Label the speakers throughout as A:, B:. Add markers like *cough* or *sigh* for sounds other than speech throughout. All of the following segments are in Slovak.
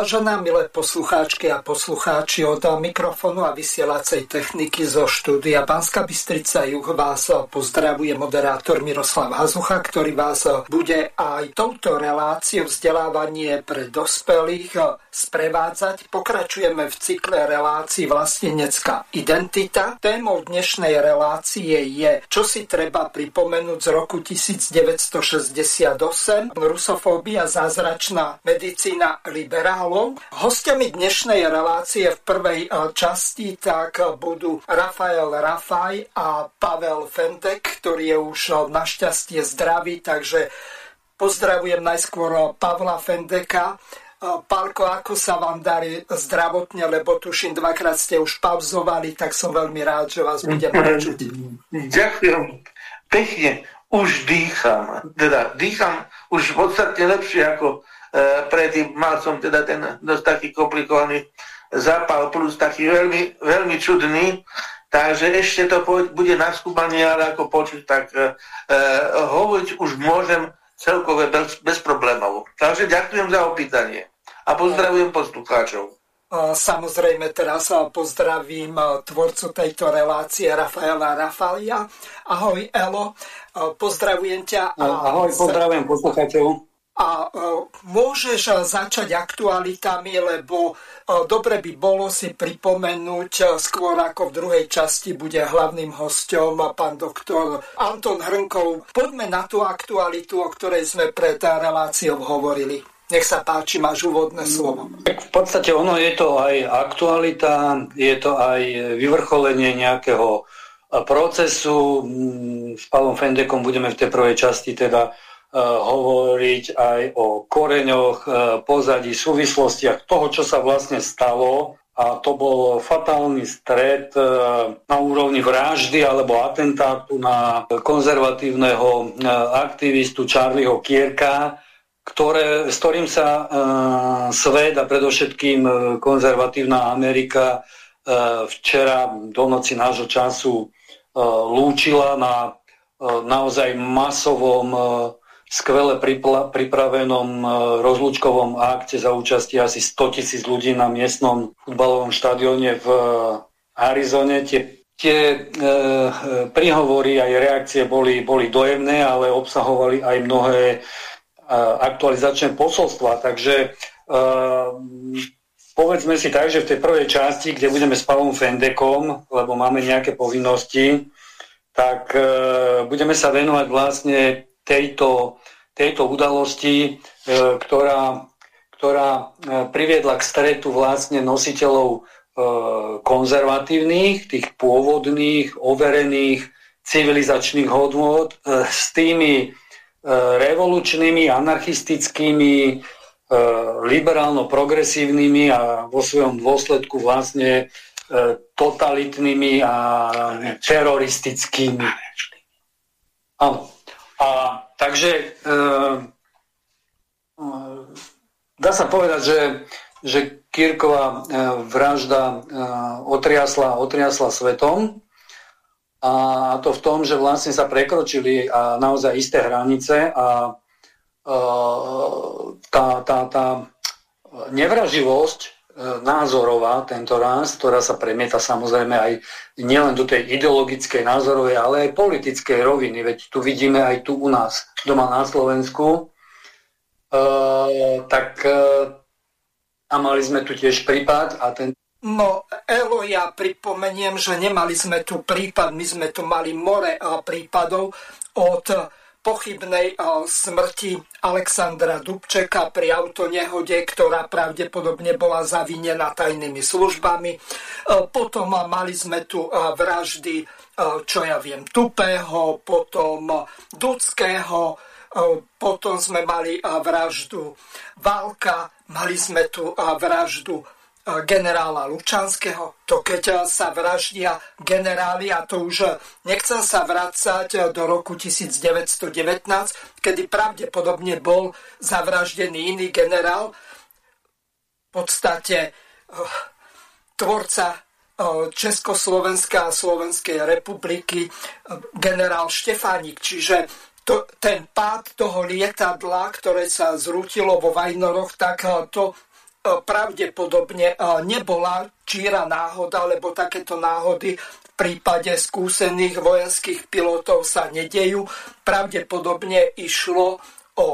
A: Vážená milé poslucháčky a poslucháči od mikrofónu a vysielacej techniky zo štúdia Banska Bystrica Juh vás pozdravuje moderátor Miroslav Hazucha, ktorý vás bude aj touto reláciou vzdelávanie pre dospelých sprevádzať. Pokračujeme v cykle relácií vlastnenecká identita. Témou dnešnej relácie je, čo si treba pripomenúť z roku 1968, rusofóbia, zázračná medicína liberál Pavlom. Hostiami dnešnej relácie v prvej e, časti tak budú Rafael Rafaj a Pavel Fendek, ktorý je už e, našťastie zdravý, takže pozdravujem najskôr Pavla Fendeka. Pálko, ako sa vám darí zdravotne, lebo tuším, dvakrát ste už pauzovali, tak som veľmi rád, že vás budem *laughs* počuť.
B: Ďakujem pekne, už dýcham. Teda dýcham už v podstate lepšie ako predtým mal som teda ten dosť taký komplikovaný zápal plus taký veľmi, veľmi čudný, takže ešte to bude na skúmanie, ale ako počuť, tak e, e, hovoriť už môžem celkové bez, bez problémov. Takže ďakujem za opýtanie a pozdravujem poslucháčov.
A: Samozrejme teraz pozdravím tvorcu tejto relácie Rafaela Rafalia. Ahoj Elo, pozdravujem ťa.
C: Ahoj, pozdravujem poslucháčov
A: a e, môžeš e, začať aktualitami, lebo e, dobre by bolo si pripomenúť skôr ako v druhej časti bude hlavným hostom pán doktor Anton Hrnkov. Poďme na tú aktualitu, o ktorej sme pred reláciou hovorili. Nech sa páči, máš úvodné slovo.
C: V podstate ono je to aj aktualita, je to aj vyvrcholenie nejakého procesu. Mm, s Pavlom Fendekom budeme v tej prvej časti teda hovoriť aj o koreňoch, eh, pozadí, súvislostiach toho, čo sa vlastne stalo. A to bol fatálny stret eh, na úrovni vraždy alebo atentátu na konzervatívneho aktivistu Charlieho Kierka, ktoré, s ktorým sa uh, svet a predovšetkým konzervatívna Amerika uh, včera do noci nášho času uh, lúčila na uh, naozaj masovom uh, skvele pripravenom e, rozlúčkovom akte za účasti asi 100 tisíc ľudí na miestnom futbalovom štadióne v e, Arizone. Tie, tie e, e, príhovory aj reakcie boli, boli dojemné, ale obsahovali aj mnohé e, aktualizačné posolstva. Takže e, povedzme si tak, že v tej prvej časti, kde budeme s Pavlom Fendekom, lebo máme nejaké povinnosti, tak e, budeme sa venovať vlastne tejto, tejto udalosti, e, ktorá, ktorá e, priviedla k stretu vlastne nositeľov e, konzervatívnych, tých pôvodných, overených civilizačných hodnôt s tými revolučnými, anarchistickými, liberálno-progresívnymi a vo svojom dôsledku vlastne totalitnými a teroristickými. Áno. A takže e, dá sa povedať, že, že Kirková e, vražda e, otriasla, otriasla svetom. A to v tom, že vlastne sa prekročili a naozaj isté hranice a e, tá, tá, tá nevraživosť E, názorová tento raz, ktorá sa premieta samozrejme aj nielen do tej ideologickej názorovej, ale aj politickej roviny. Veď tu vidíme aj tu u nás, doma na Slovensku. E, tak e, a mali sme tu tiež prípad a ten
A: No, Elo, ja pripomeniem, že nemali sme tu prípad, my sme tu mali more prípadov od pochybnej smrti Alexandra Dubčeka pri autonehode, ktorá pravdepodobne bola zavinená tajnými službami. Potom mali sme tu vraždy, čo ja viem, Tupého, potom Dudského, potom sme mali vraždu Válka, mali sme tu vraždu generála Lučanského. To keď sa vraždia generáli, a to už nechcem sa vrácať do roku 1919, kedy pravdepodobne bol zavraždený iný generál, v podstate tvorca Československa a Slovenskej republiky generál Štefánik. Čiže to, ten pád toho lietadla, ktoré sa zrútilo vo Vajnoroch, tak to pravdepodobne nebola číra náhoda, lebo takéto náhody v prípade skúsených vojenských pilotov sa nedejú. Pravdepodobne išlo o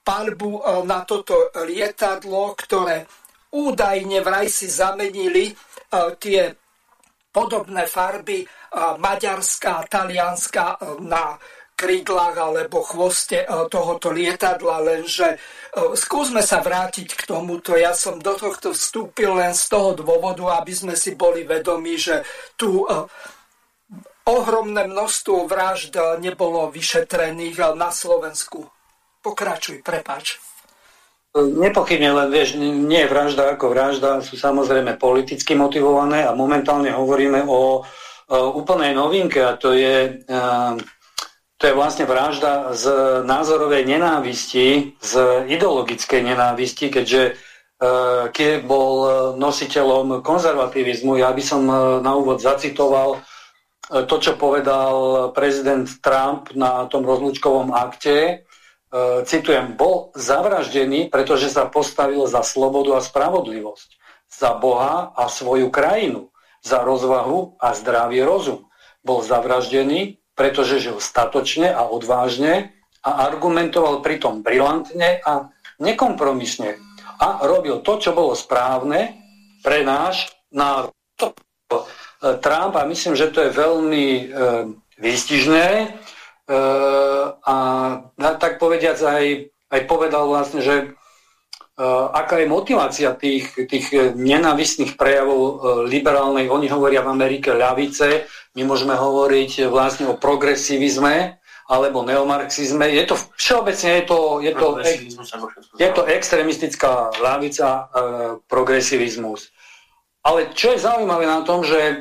A: palbu na toto lietadlo, ktoré údajne vraj si zamenili tie podobné farby maďarská, talianská na krídlach alebo chvoste tohoto lietadla, lenže skúsme sa vrátiť k tomuto. Ja som do tohto vstúpil len z toho dôvodu, aby sme si boli vedomi, že tu ohromné množstvo vražd nebolo vyšetrených na Slovensku. Pokračuj, prepač.
C: Nepochybne, len vieš, nie je vražda ako vražda, sú samozrejme politicky motivované a momentálne hovoríme o, o úplnej novinke a to je, to je vlastne vražda z názorovej nenávisti, z ideologickej nenávisti, keďže Kiev bol nositeľom konzervativizmu. Ja by som na úvod zacitoval to, čo povedal prezident Trump na tom rozlúčkovom akte, E, citujem, bol zavraždený, pretože sa postavil za slobodu a spravodlivosť, za Boha a svoju krajinu, za rozvahu a zdravý rozum. Bol zavraždený, pretože žil statočne a odvážne a argumentoval pritom brilantne a nekompromisne a robil to, čo bolo správne pre náš národ. Trump, a myslím, že to je veľmi e, výstižné, a tak povediac aj, aj povedal vlastne, že aká je motivácia tých, tých nenávistných prejavov e, liberálnej, oni hovoria v Amerike ľavice, my môžeme hovoriť vlastne o progresivizme alebo neomarxizme. Je to všeobecne je to, je to, je to extremistická ľavica, e, progresivizmus. Ale čo je zaujímavé na tom, že e,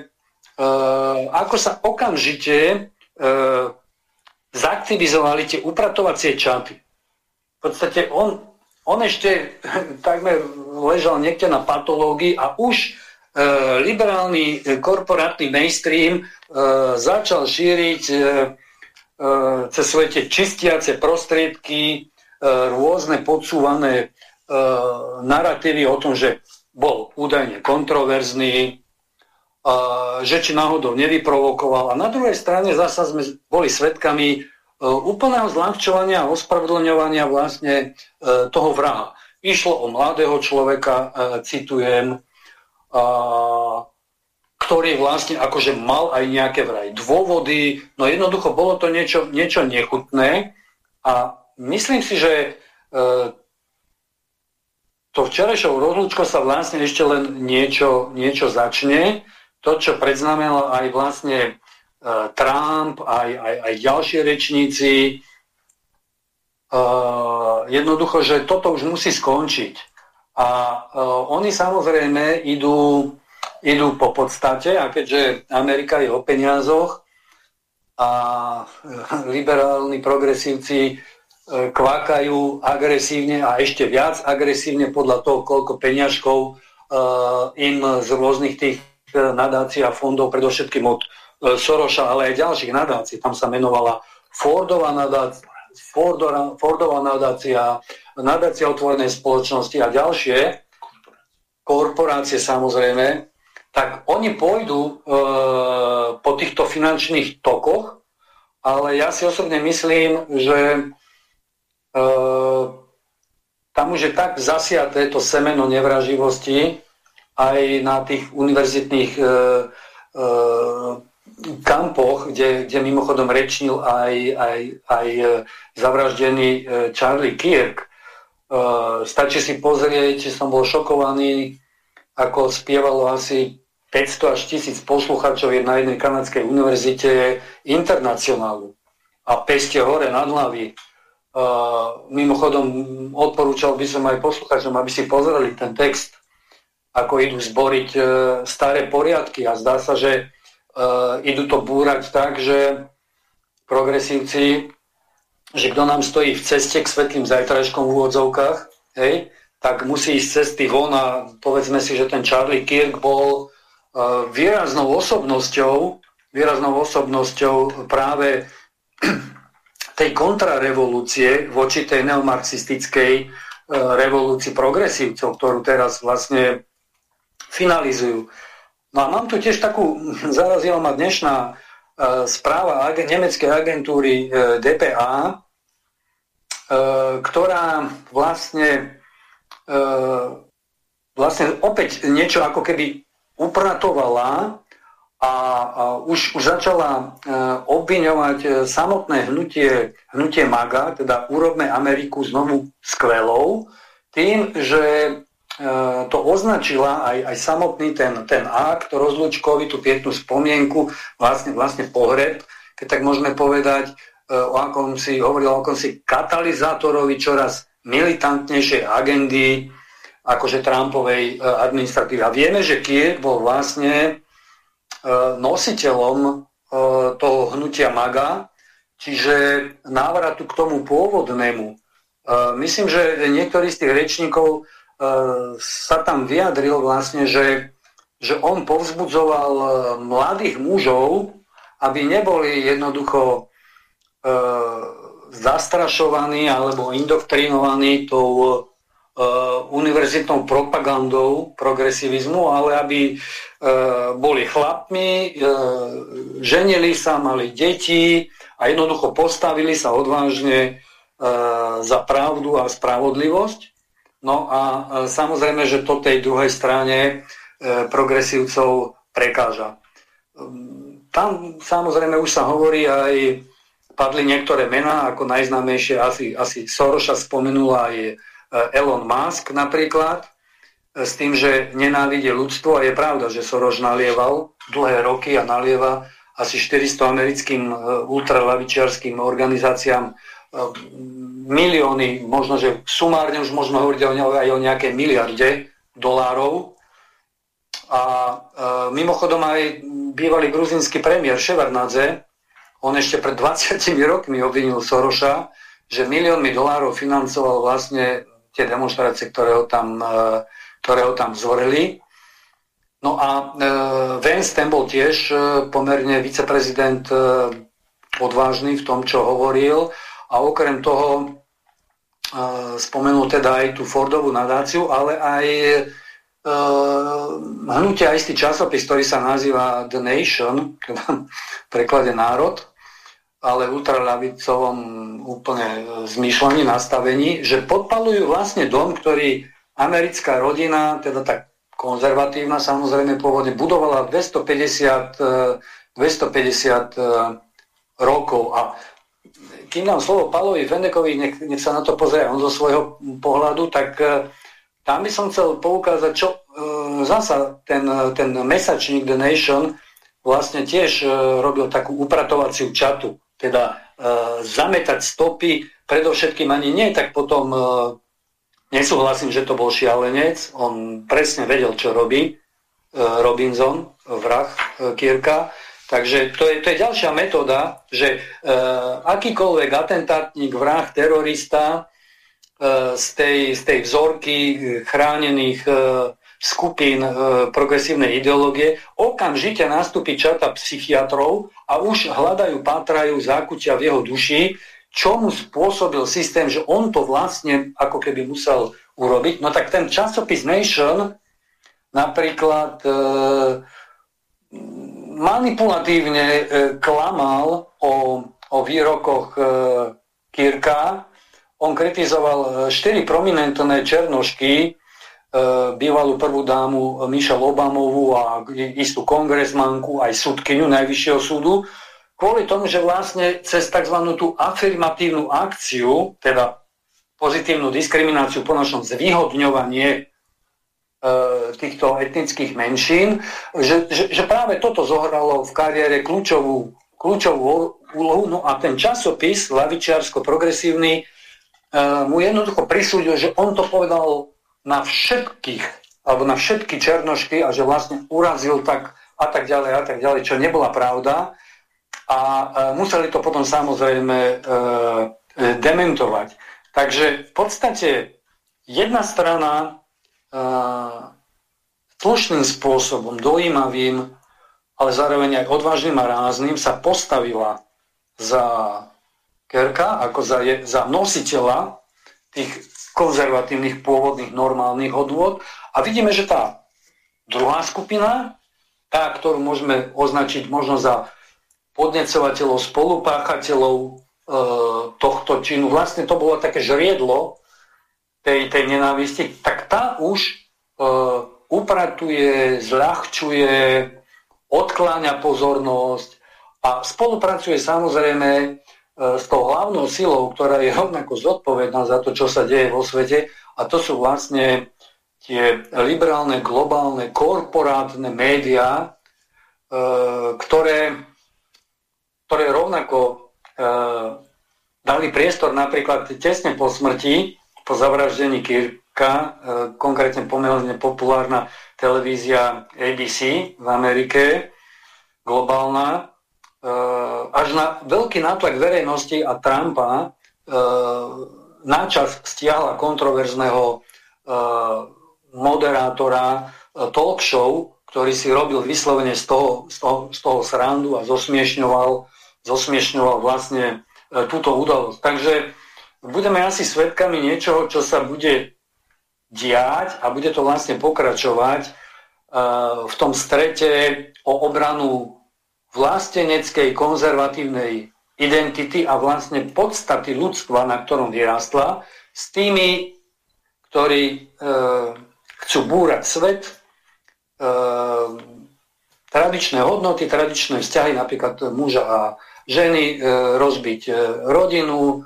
C: ako sa okamžite zaktivizovali tie upratovacie čaty. V podstate on, on ešte *laughs* takmer ležal niekde na patológii a už e, liberálny e, korporátny mainstream e, začal šíriť e, e, cez svoje tie čistiace prostriedky e, rôzne podsúvané e, narratívy o tom, že bol údajne kontroverzný, že či náhodou nevyprovokoval. A na druhej strane zasa sme boli svetkami e, úplného zľahčovania a ospravedlňovania vlastne e, toho vraha. Išlo o mladého človeka, e, citujem, ktorý vlastne akože mal aj nejaké vraj dôvody, no jednoducho bolo to niečo, niečo nechutné. A myslím si, že to včerajšou rozlúčkou sa vlastne ešte len niečo, niečo začne, to, čo predznamenal aj vlastne Trump, aj, aj, aj ďalšie rečníci, uh, jednoducho, že toto už musí skončiť. A uh, oni samozrejme idú, idú po podstate, a keďže Amerika je o peniazoch a *laughs* liberálni progresívci kvákajú agresívne a ešte viac agresívne podľa toho, koľko peňažkov uh, im z rôznych tých nadácia fondov, predovšetkým od e, Soroša, ale aj ďalších nadácií. Tam sa menovala Fordová nadácia, Fordová nadácia, nadácia otvorenej spoločnosti a ďalšie korporácie samozrejme, tak oni pôjdu e, po týchto finančných tokoch, ale ja si osobne myslím, že e, tam už je tak zasiaté to semeno nevraživosti, aj na tých univerzitných e, e, kampoch, kde, kde mimochodom rečnil aj, aj, aj e, zavraždený e, Charlie Kirk. E, stačí si pozrieť, som bol šokovaný, ako spievalo asi 500 až 1000 poslucháčov na jednej kanadskej univerzite internacionálu. A peste hore nad hlavy. mimochodom odporúčal by som aj poslucháčom, aby si pozreli ten text, ako idú zboriť staré poriadky a zdá sa, že uh, idú to búrať tak, že progresívci, že kto nám stojí v ceste k svetlým zajtrajškom v úvodzovkách, hej, tak musí ísť cesty von a povedzme si, že ten Charlie Kirk bol uh, výraznou osobnosťou, výraznou osobnosťou práve *clears throat* tej kontrarevolúcie voči tej neomarxistickej e, revolúcii progresívcov, ktorú teraz vlastne finalizujú. No a mám tu tiež takú, *laughs* zarazila ma dnešná e, správa ag- nemeckej agentúry e, DPA, e, ktorá vlastne, vlastne opäť niečo ako keby upratovala a, a už, už začala obviňovať samotné hnutie, hnutie MAGA, teda urobme Ameriku znovu skvelou, tým, že to označila aj, aj samotný ten, ten akt rozlúčkový, tú pietnú spomienku, vlastne, vlastne pohreb, keď tak môžeme povedať, o akom si hovoril o akom si katalizátorovi čoraz militantnejšej agendy akože Trumpovej administratívy. A vieme, že Kiev bol vlastne E, nositeľom e, toho hnutia MAGA, čiže návratu k tomu pôvodnému. E, myslím, že niektorý z tých rečníkov sa tam vyjadril vlastne, že, že on povzbudzoval mladých mužov, aby neboli jednoducho zastrašovaní alebo indoktrinovaní tou Uh, univerzitnou propagandou progresivizmu, ale aby uh, boli chlapmi, uh, ženili sa, mali deti a jednoducho postavili sa odvážne za pravdu a spravodlivosť. No a samozrejme, že to tej druhej strane progresívcov prekáža. Um, tam samozrejme už sa hovorí aj, padli niektoré mená, ako najznámejšie asi, asi Soroša spomenula aj Eh, Elon Musk napríklad, s tým, že nenávidie ľudstvo a je pravda, že Soros nalieval dlhé roky a nalieva asi 400 americkým ultralavičiarským organizáciám milióny, možno, že sumárne už môžeme hovoriť aj o nejakej miliarde dolárov. A e, mimochodom aj bývalý gruzinský premiér Ševardnadze, on ešte pred 20 rokmi obvinil Soroša, že miliónmi dolárov financoval vlastne tie demonstrácie, ktoré ho tam, e, ktoré ho tam zvorili. No a e, Vance ten bol tiež e, pomerne viceprezident odvážny v tom, čo hovoril a okrem toho spomenul teda aj tú Fordovú nadáciu, ale aj hnutie aj istý časopis, ktorý sa nazýva The Nation, *laughs* v preklade národ, ale ultraľavicovom úplne zmýšľaní, nastavení, že podpalujú vlastne dom, ktorý americká rodina, teda tak konzervatívna samozrejme pôvodne, budovala 250, 250 e, e, rokov. A kým dám slovo Palovi Fendekovi, nech, nech sa na to pozrie on zo svojho pohľadu, tak e, tam by som chcel poukázať, čo zasa ten, ten mesačník The Nation vlastne tiež robil takú upratovaciu čatu. Teda e, zametať stopy, predovšetkým ani nie, tak potom e, nesúhlasím, že to bol šialenec, on presne vedel, čo robí, e, Robinson, vrah e, Kirka, takže to je, to je ďalšia metóda, že e, akýkoľvek atentátnik, vrah, terorista e, z, tej, z tej vzorky chránených e, skupín e, progresívnej ideológie, okamžite nastúpi čata psychiatrov a už hľadajú, pátrajú zákutia v jeho duši, čo mu spôsobil systém, že on to vlastne ako keby musel urobiť. No tak ten časopis Nation napríklad e, manipulatívne e, klamal o, o výrokoch e, Kirka. On kritizoval e, štyri prominentné černošky, bývalú prvú dámu Michelle Obamovú a istú kongresmanku, aj súdkyňu Najvyššieho súdu, kvôli tomu, že vlastne cez tzv. tú afirmatívnu akciu, teda pozitívnu diskrimináciu po našom zvýhodňovanie týchto etnických menšín, že, že, že práve toto zohralo v kariére kľúčovú, kľúčovú úlohu. No a ten časopis, lavičiarsko-progresívny, mu jednoducho prisúdil, že on to povedal na všetkých, alebo na všetky černošky a že vlastne urazil tak a tak ďalej a tak ďalej, čo nebola pravda. A e, museli to potom samozrejme dementovať. Takže v podstate jedna strana slušným spôsobom, dojímavým, ale zároveň aj odvážnym a rázným sa postavila za Kerka ako za, je, za nositeľa tých konzervatívnych pôvodných normálnych hodnôt. A vidíme, že tá druhá skupina, tá, ktorú môžeme označiť možno za podnecovateľov, spolupáchateľov e, tohto činu, vlastne to bolo také žriedlo tej, tej nenávisti, tak tá už e, upratuje, zľahčuje, odkláňa pozornosť a spolupracuje samozrejme E, s tou hlavnou silou, ktorá je rovnako zodpovedná za to, čo sa deje vo svete, a to sú vlastne tie liberálne, globálne, korporátne médiá, e, ktoré, ktoré rovnako e, dali priestor napríklad tesne po smrti, po zavraždení Kirka, konkrétne pomerne populárna televízia ABC v Amerike, globálna, Eh, až na veľký nátlak verejnosti a Trumpa eh, náčas stiahla kontroverzného moderátora talk show, ktorý si robil vyslovene z toho, z toho, z toho srandu a zosmiešňoval, zosmiešňoval vlastne túto udalosť. Takže budeme asi svedkami niečoho, čo sa bude diať a bude to vlastne pokračovať v tom strete o obranu vlasteneckej konzervatívnej identity a vlastne podstaty ľudstva, na ktorom vyrástla, s tými, ktorí e, chcú búrať svet, e, tradičné hodnoty, tradičné vzťahy napríklad muža a ženy, rozbiť rodinu,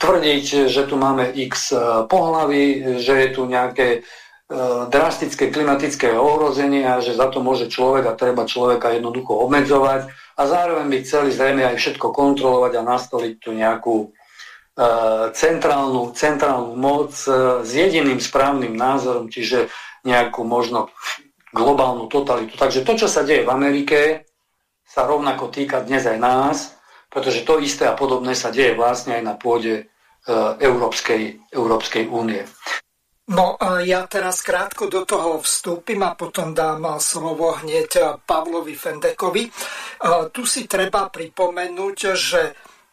C: tvrdiť, že tu máme x e, pohlavy, že je tu nejaké E, drastické klimatické ohrozenie a že za to môže človek a treba človeka jednoducho obmedzovať a zároveň by chceli zrejme aj všetko kontrolovať a nastoliť tu nejakú centrálnu, centrálnu moc s jediným správnym názorom, čiže nejakú možno globálnu totalitu. Takže to, čo sa deje v Amerike, sa rovnako týka dnes aj nás, pretože to isté a podobné sa deje vlastne aj na pôde Európskej, Európskej únie.
A: No ja teraz krátko do toho vstúpim a potom dám slovo hneď Pavlovi Fendekovi. Tu si treba pripomenúť, že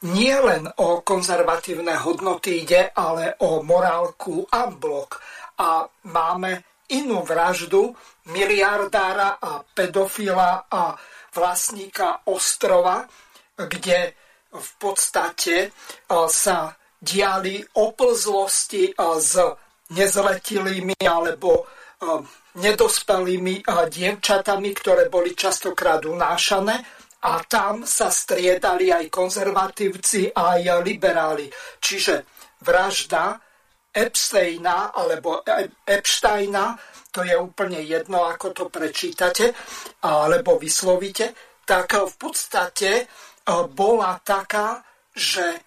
A: nie len o konzervatívne hodnoty ide, ale o morálku a blok. A máme inú vraždu miliardára a pedofila a vlastníka ostrova, kde v podstate sa diali oplzlosti z nezletilými alebo um, nedospelými dievčatami, ktoré boli častokrát unášané a tam sa striedali aj konzervatívci, aj liberáli. Čiže vražda Epsteina alebo Epsteina, to je úplne jedno, ako to prečítate alebo vyslovíte, tak v podstate bola taká, že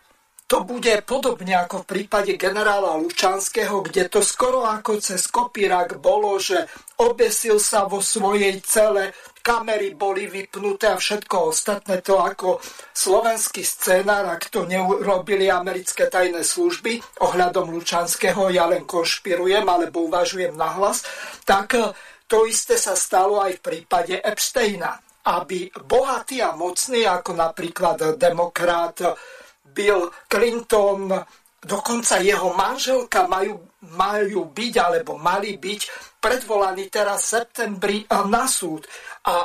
A: to bude podobne ako v prípade generála Lučanského, kde to skoro ako cez kopírak bolo, že obesil sa vo svojej cele, kamery boli vypnuté a všetko ostatné to ako slovenský scénar, ak to neurobili americké tajné služby ohľadom Lučanského, ja len konšpirujem alebo uvažujem nahlas, tak to isté sa stalo aj v prípade Epsteina. Aby bohatý a mocný, ako napríklad demokrat Bill Clinton, dokonca jeho manželka majú, majú byť alebo mali byť predvolaní teraz v septembri na súd. A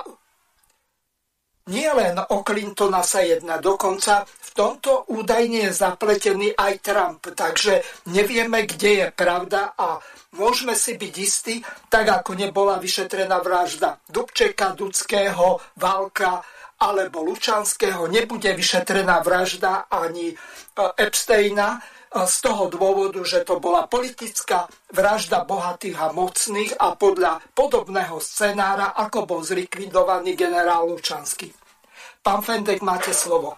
A: nie len o Clintona sa jedná, dokonca v tomto údajne je zapletený aj Trump, takže nevieme, kde je pravda a môžeme si byť istí, tak ako nebola vyšetrená vražda Dubčeka, Dudského, Válka, alebo Lučanského nebude vyšetrená vražda ani e, Epsteina e, z toho dôvodu, že to bola politická vražda bohatých a mocných a podľa podobného scenára, ako bol zlikvidovaný generál Lučanský. Pán Fendek, máte slovo.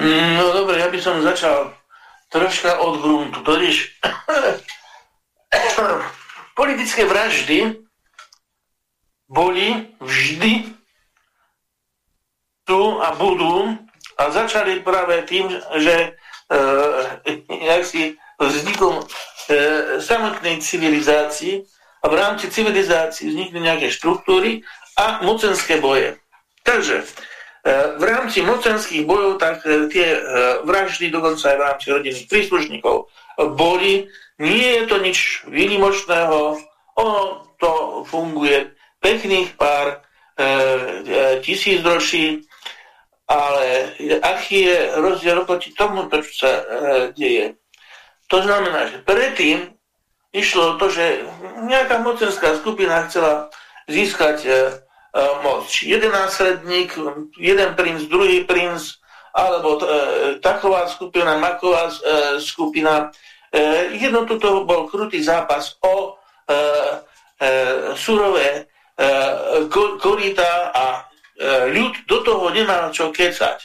B: No dobre, ja by som začal troška od gruntu. Totiž *coughs* politické vraždy boli vždy tu a budú a začali práve tým, že e, jak si vznikom e, samotnej civilizácii a v rámci civilizácií vznikli nejaké štruktúry a mocenské boje. Takže v rámci mocenských bojov, tak e, tie e, vraždy, dokonca aj v rámci rodinných príslušníkov, boli. Nie je to nič výnimočného, ono to funguje pekných pár tisíc ročí, ale aký je rozdiel proti tomu, čo sa deje. To znamená, že predtým išlo o to, že nejaká mocenská skupina chcela získať E, moc. Jeden následník, jeden princ, druhý princ, alebo e, taková skupina, maková e, skupina. E, jedno tuto bol krutý zápas o e, e, surové e, korita a e, ľud do toho nemal čo kecať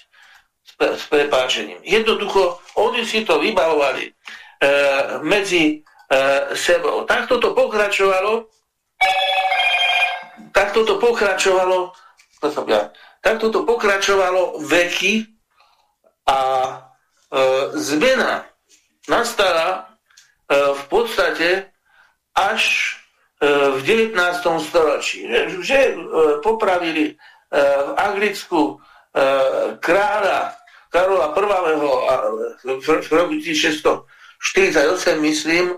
B: s, prepáčením. Jednoducho, oni si to vybavovali e, medzi e, sebou. Takto to pokračovalo takto to pokračovalo, takto to pokračovalo veky a e, zmena nastala e, v podstate až e, v 19. storočí. Že, že e, popravili e, v Anglicku e, kráľa Karola I. V, roku 1648, myslím,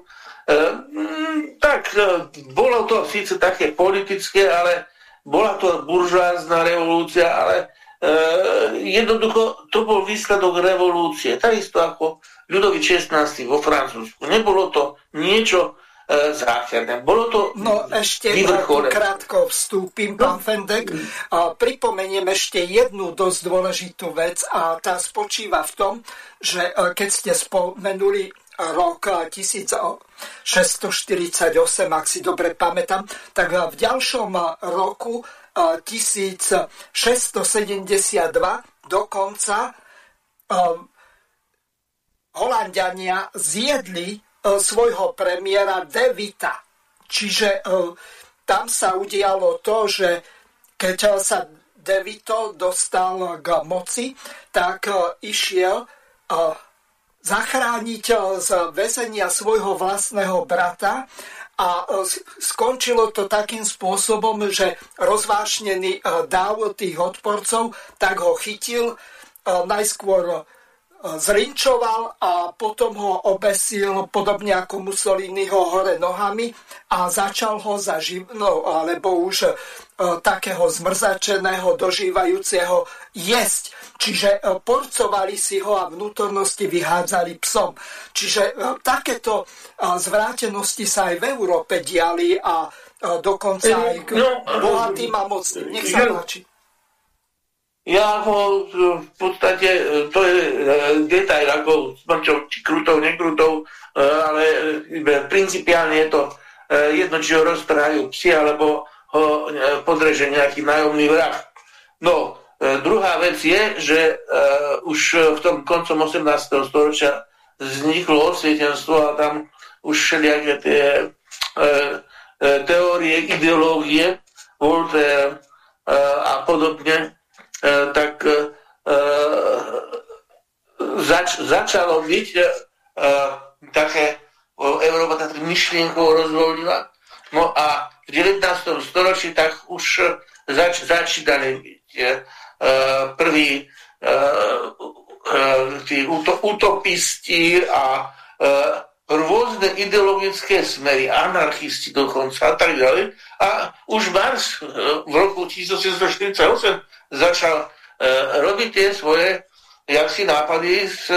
B: tak e, bolo to síce také politické, ale bola to buržoázna revolúcia, ale e, jednoducho to bol výsledok revolúcie. Takisto ako ľudový 16. vo Francúzsku. Nebolo to niečo e, zácherné. Bolo to
A: No ešte krátko vstúpim, no. pán Fendek. A pripomeniem ešte jednu dosť dôležitú vec a tá spočíva v tom, že e, keď ste spomenuli rok 1648, ak si dobre pamätám, tak v ďalšom roku 1672 dokonca Holandiania zjedli svojho premiéra De Vita. Čiže tam sa udialo to, že keď sa De Vito dostal k moci, tak išiel zachrániť z väzenia svojho vlastného brata a eh, skončilo to takým spôsobom, že rozvášnený eh, dáv tých odporcov tak ho chytil, najskôr zrinčoval a potom ho obesil podobne ako Mussolini ho hore nohami a začal ho zaživ... no, alebo už takého zmrzačeného, dožívajúceho jesť. Čiže e, porcovali si ho a vnútornosti vyhádzali psom. Čiže e, takéto e, zvrátenosti sa aj v Európe diali a dokonca aj k no, bohatým a mocným. Nech sa páči.
B: Ja ho v podstate, to je detail ako smrťou, či krutou, nekrutou, ale principiálne je to jedno, či ho roztrhajú psi, alebo ho podreže nejaký nájomný vrah. No, E, druhá vec je, že e, už v tom koncom 18. storočia vzniklo osvietenstvo a tam už všelijaké tie e, teórie, ideológie, Voltaire a podobne, tak zač, začalo byť také Európa tak myšlienkou rozvoľnila. No a v 19. storočí tak už zač, začínali byť prví tí utopisti a rôzne ideologické smery, anarchisti dokonca a tak ďalej. A už Marx v roku 1748 začal robiť tie svoje jaksi nápady s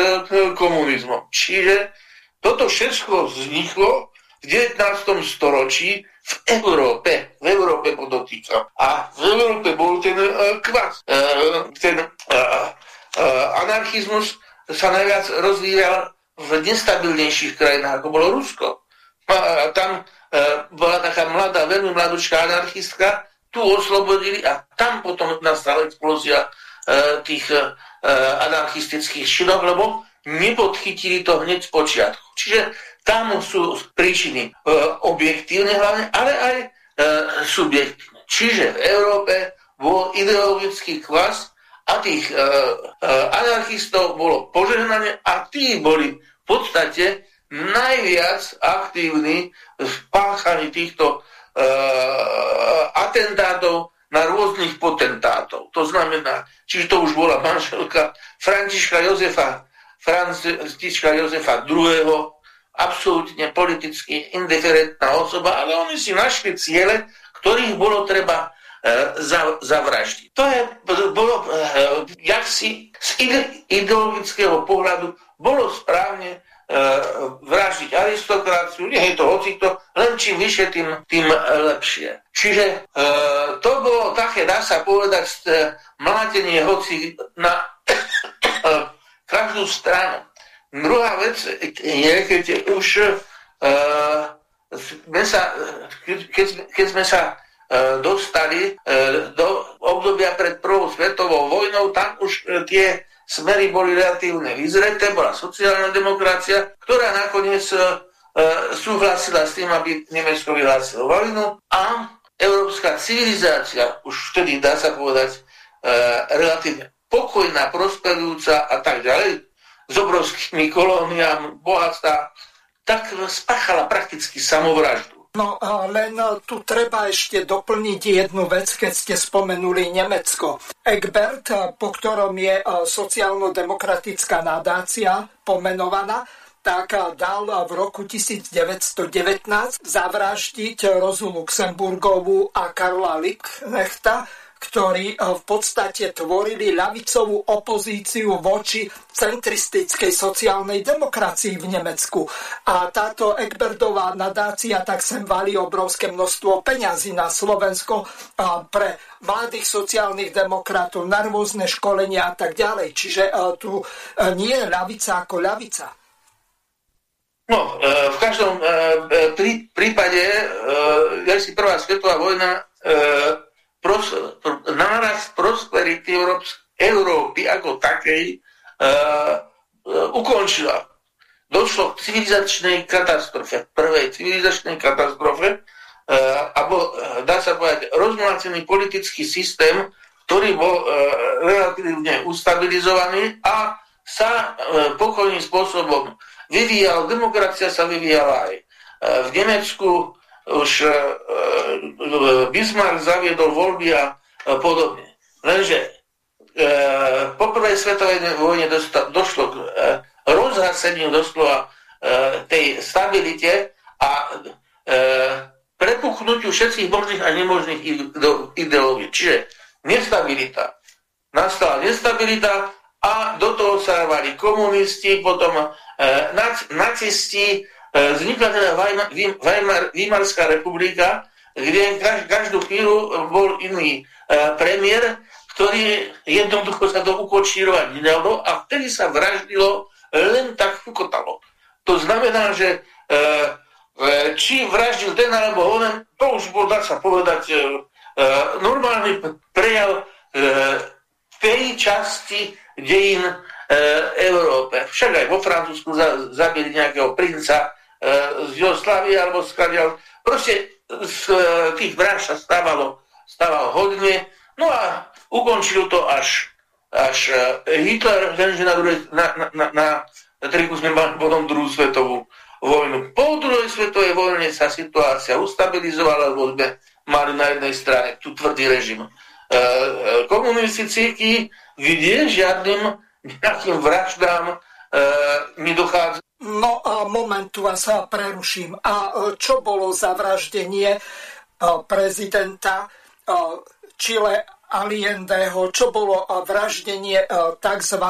B: komunizmom. Čiže toto všetko vzniklo v 19. storočí v Európe, v Európe podotýkam. A v Európe bol ten kvas. Ten anarchizmus sa najviac rozvíjal v nestabilnejších krajinách, ako bolo Rusko. A tam uh, bola taká mladá, veľmi mladúčká anarchistka, tu oslobodili a tam potom nastala explózia tých anarchistických činov, lebo nepodchytili to hneď z počiatku. Čiže tam sú príčiny objektívne hlavne, ale aj subjektívne. Čiže v Európe bol ideologický klas a tých anarchistov bolo požehnanie a tí boli podstate najviac aktívni v páchaní týchto uh, atentátov na rôznych potentátov. To znamená, či to už bola manželka Františka Jozefa, Františka Jozefa II., absolútne politicky indiferentná osoba, ale oni si našli ciele, ktorých bolo treba e, zavraždiť. To je, bolo, e, jak si z ideologického pohľadu bolo správne E, vraždiť aristokraciu, nie je to hocito, len čím vyššie, tým, tým lepšie. Čiže e, to bolo také, dá sa povedať, e, mlátenie hoci na e, každú stranu. Druhá vec je, keď už e, sme sa, keď, keď sme sa e, dostali do obdobia pred prvou svetovou vojnou, tam už tie smery boli relatívne vyzreté, bola sociálna demokracia, ktorá nakoniec e, e, súhlasila s tým, aby Nemecko vyhlásilo vojnu a európska civilizácia, už vtedy dá sa povedať, e, relatívne pokojná, prosperujúca a tak ďalej, s obrovskými kolóniami, bohatstá, tak spáchala prakticky samovraždu.
A: No len tu treba ešte doplniť jednu vec, keď ste spomenuli Nemecko. Egbert, po ktorom je sociálno-demokratická nadácia pomenovaná, tak dal v roku 1919 zavraždiť Rozu Luxemburgovú a Karla Liebknechta, ktorí eh, v podstate tvorili ľavicovú opozíciu voči centristickej sociálnej demokracii v Nemecku. A táto Egbertová nadácia tak sem valí obrovské množstvo peňazí na Slovensko pre mladých sociálnych demokratov, na rôzne školenia a tak ďalej. Čiže eh, tu eh, nie je ľavica ako ľavica.
B: No, v každom prípade, ja si prvá svetová vojna pros, náraz prosperity Európy ako takej uh, uh, ukončila. Došlo k civilizačnej katastrofe, prvej civilizačnej katastrofe, uh, a bol, uh, dá sa povedať, rozmlácený politický systém, ktorý bol uh, relatívne ustabilizovaný a sa uh, pokojným spôsobom vyvíjal, demokracia sa vyvíjala aj v Nemecku, už e, e, Bismarck zaviedol voľby a podobne. Lenže e, po prvej svetovej vojne došlo k rozhaseniu doslova tej stabilite a prepuchnutiu všetkých možných a nemožných ideológií. Čiže nestabilita. Nastala nestabilita a do toho sa rvali komunisti, potom nacisti, E, vznikla teda Weimarská republika, kde každú chvíľu bol iný e, premiér, ktorý jednoducho sa to ukočírovať nedalo a vtedy sa vraždilo len tak fukotalo. To znamená, že e, či vraždil ten alebo onen, to už bol, dá sa povedať, normálny prejav tej časti dejín Európe. Však aj vo Francúzsku zabili nejakého princa, z Jugoslavie alebo skadiaľ. Proste z e, tých vraž sa stávalo, stávalo hodne. No a ukončil to až, až e, Hitler, lenže na, druhej, na, na, na, na triku sme mali potom druhú svetovú vojnu. Po druhej svetovej vojne sa situácia ustabilizovala, lebo sme mali na jednej strane tu tvrdý režim e, komunistický, kde žiadnym nejakým vraždám e, nedochádza.
A: No a moment, tu vás preruším. A e, čo bolo zavraždenie e, prezidenta Chile e, Allendeho, čo bolo vraždenie tzv.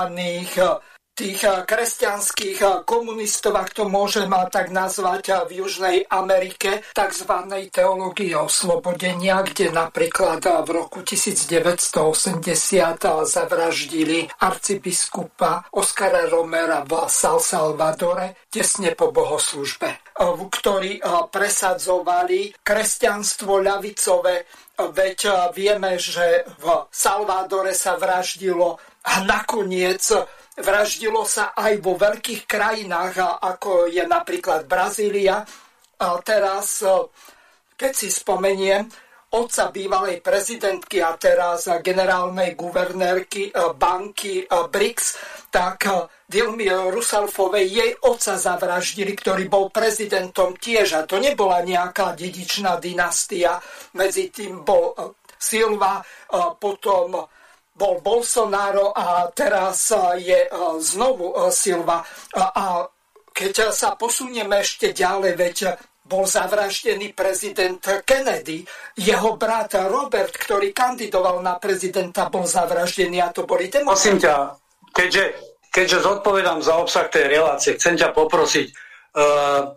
A: Tých kresťanských komunistov, ak to môžem tak nazvať, v Južnej Amerike, tzv. teológie oslobodenia, kde napríklad v roku 1980 zavraždili arcibiskupa Oskara Romera v Sal Salvadore tesne po bohoslužbe, ktorí presadzovali kresťanstvo ľavicové veď vieme, že v Salvadore sa vraždilo a nakoniec vraždilo sa aj vo veľkých krajinách, ako je napríklad Brazília. A teraz, keď si spomeniem, otca bývalej prezidentky a teraz generálnej guvernérky banky BRICS, tak Dilmy Rusalfovej jej otca zavraždili, ktorý bol prezidentom tiež. A to nebola nejaká dedičná dynastia. Medzi tým bol Silva, potom bol Bolsonaro a teraz je znovu Silva. A keď sa posunieme ešte ďalej, veď bol zavraždený prezident Kennedy. Jeho brat Robert, ktorý kandidoval na prezidenta, bol zavraždený a to boli demokrati.
C: Prosím ťa, keďže, keďže zodpovedám za obsah tej relácie, chcem ťa poprosiť, uh,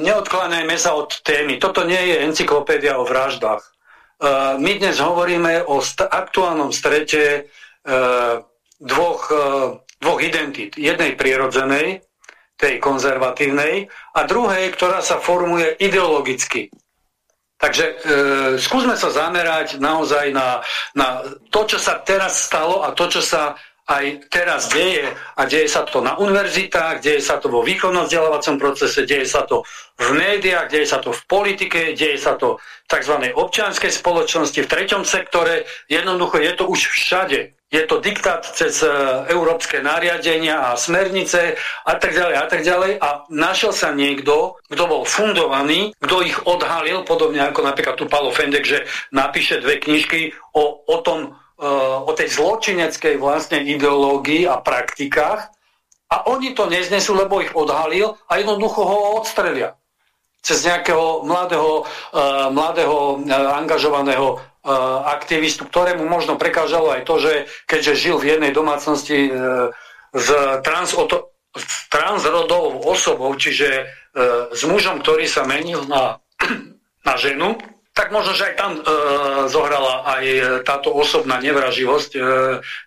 C: neodkláňajme sa od témy. Toto nie je encyklopédia o vraždách. Uh, my dnes hovoríme o st- aktuálnom strete uh, dvoch, uh, dvoch identít. Jednej prirodzenej, tej konzervatívnej, a druhej, ktorá sa formuje ideologicky. Takže e, skúsme sa zamerať naozaj na, na to, čo sa teraz stalo a to, čo sa aj teraz deje a deje sa to na univerzitách, deje sa to vo výchovnom vzdelávacom procese, deje sa to v médiách, deje sa to v politike, deje sa to v tzv. občianskej spoločnosti, v treťom sektore. Jednoducho je to už všade. Je to diktát cez e, európske nariadenia a smernice a tak ďalej a tak ďalej. A našiel sa niekto, kto bol fundovaný, kto ich odhalil, podobne ako napríklad tu Palo Fendek, že napíše dve knižky o, o tom, o tej zločineckej vlastne ideológii a praktikách a oni to neznesú, lebo ich odhalil a jednoducho ho odstrelia cez nejakého mladého, uh, mladého uh, angažovaného uh, aktivistu, ktorému možno prekážalo aj to, že keďže žil v jednej domácnosti uh, s, trans, s transrodovou osobou, čiže uh, s mužom, ktorý sa menil na, *clears throat* na ženu, tak možno, že aj tam e, zohrala aj e, táto osobná nevraživosť e,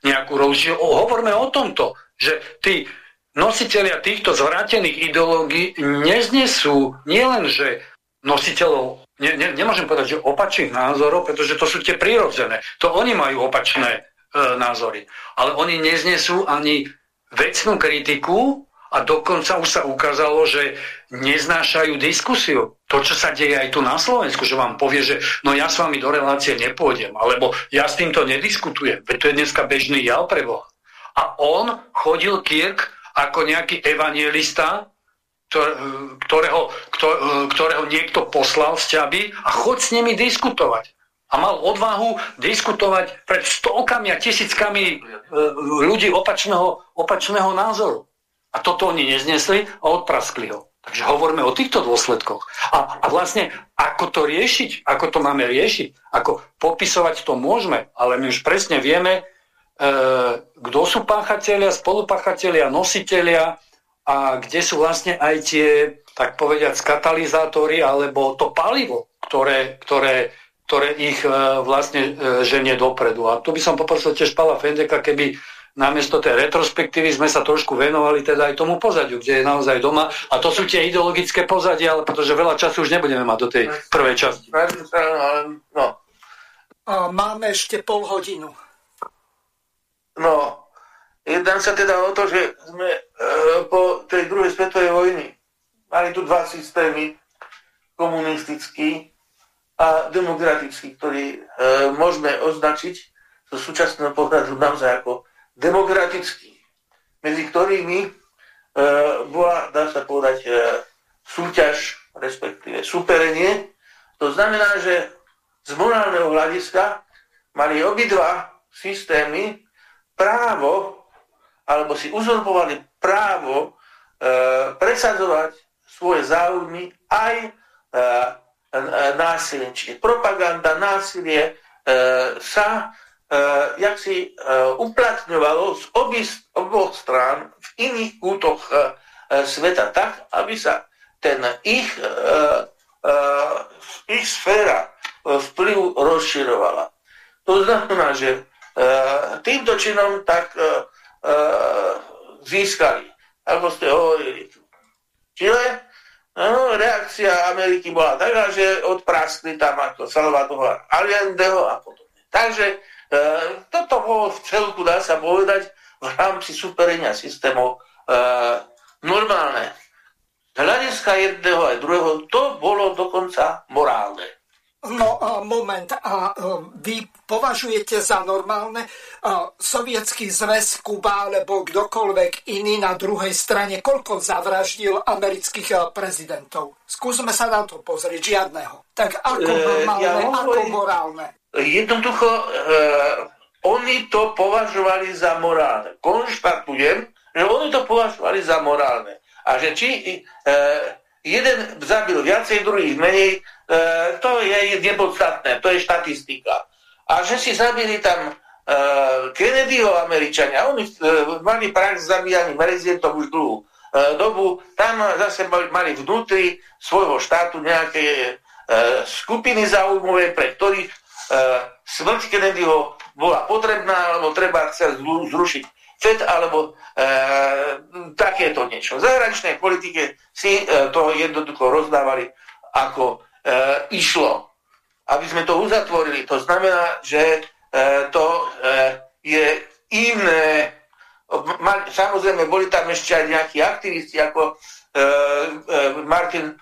C: nejakú rolu. Čiže hovorme o tomto, že tí nositeľia týchto zvrátených ideológií neznesú nielen, že nositeľov, ne, ne, nemôžem povedať, že opačných názorov, pretože to sú tie prírodzené. To oni majú opačné e, názory. Ale oni neznesú ani vecnú kritiku a dokonca už sa ukázalo, že neznášajú diskusiu. To, čo sa deje aj tu na Slovensku, že vám povie, že no ja s vami do relácie nepôjdem, alebo ja s týmto nediskutujem, veď to je dneska bežný jav pre Boha. A on chodil Kirk ako nejaký evangelista, ktorého, ktorého niekto poslal z ťaby a chod s nimi diskutovať. A mal odvahu diskutovať pred stovkami a tisíckami e, ľudí opačného, opačného názoru. A toto oni neznesli a odpraskli ho. Takže hovoríme o týchto dôsledkoch. A, a vlastne, ako to riešiť, ako to máme riešiť, ako popisovať to môžeme, ale my už presne vieme, e, kto sú páchatelia, spolupáchatelia, nositelia a kde sú vlastne aj tie, tak povediať, katalizátory alebo to palivo, ktoré, ktoré, ktoré ich e, vlastne e, ženie dopredu. A tu by som poprosil tiež Pala Fendeka, keby namiesto tej retrospektívy sme sa trošku venovali teda aj tomu pozadiu, kde je naozaj doma. A to sú tie ideologické pozadia, ale pretože veľa času už nebudeme mať do tej prvej časti.
A: No. Máme ešte pol hodinu.
B: No, jedná sa teda o to, že sme e, po tej druhej svetovej vojny mali tu dva systémy, komunistický a demokratický, ktorý e, môžeme označiť zo súčasného pohľadu naozaj ako demokratický, medzi ktorými e, bola, dá sa povedať, e, súťaž, respektíve superenie. To znamená, že z morálneho hľadiska mali obidva systémy právo, alebo si uzurpovali právo e, presadzovať svoje záujmy aj e, násilie. Čiže propaganda, násilie e, sa jak si uh, uplatňovalo z oboch strán v iných kútoch sveta tak, aby sa ten ich, ich sféra vplyvu rozširovala. To znamená, že týmto činom tak získali, ako ste hovorili, Čile, no, reakcia Ameriky bola taká, že odpraskli tam ako Salvador Allendeho a podobne. Takže toto bolo v celku, dá sa povedať, v rámci superenia systémov e, normálne. Z hľadiska jedného aj druhého to bolo dokonca morálne.
A: No, moment. A vy považujete za normálne sovietský zväz, Kuba alebo kdokoľvek iný na druhej strane, koľko zavraždil amerických prezidentov? Skúsme sa na to pozrieť. Žiadneho. Tak ako e, normálne, ja ako morálne?
B: Jednoducho, e, oni to považovali za morálne. Konštatujem, že oni to považovali za morálne. A že či e, jeden zabil viacej, druhých menej, E, to je nepodstatné, to je štatistika. A že si zabili tam e, Kennedyho Američania, oni e, mali prax zabíjania prezidentov už dlhú dobu, tam zase mali vnútri svojho štátu nejaké skupiny zaujímavé, pre ktorých smrť Kennedyho bola potrebná, alebo treba chcel zrušiť FED, alebo e, takéto niečo. V zahraničnej politike si e, to jednoducho rozdávali ako e, išlo. Aby sme to uzatvorili, to znamená, že e, to e, je iné. Samozrejme, boli tam ešte aj nejakí aktivisti ako e, e, Martin e,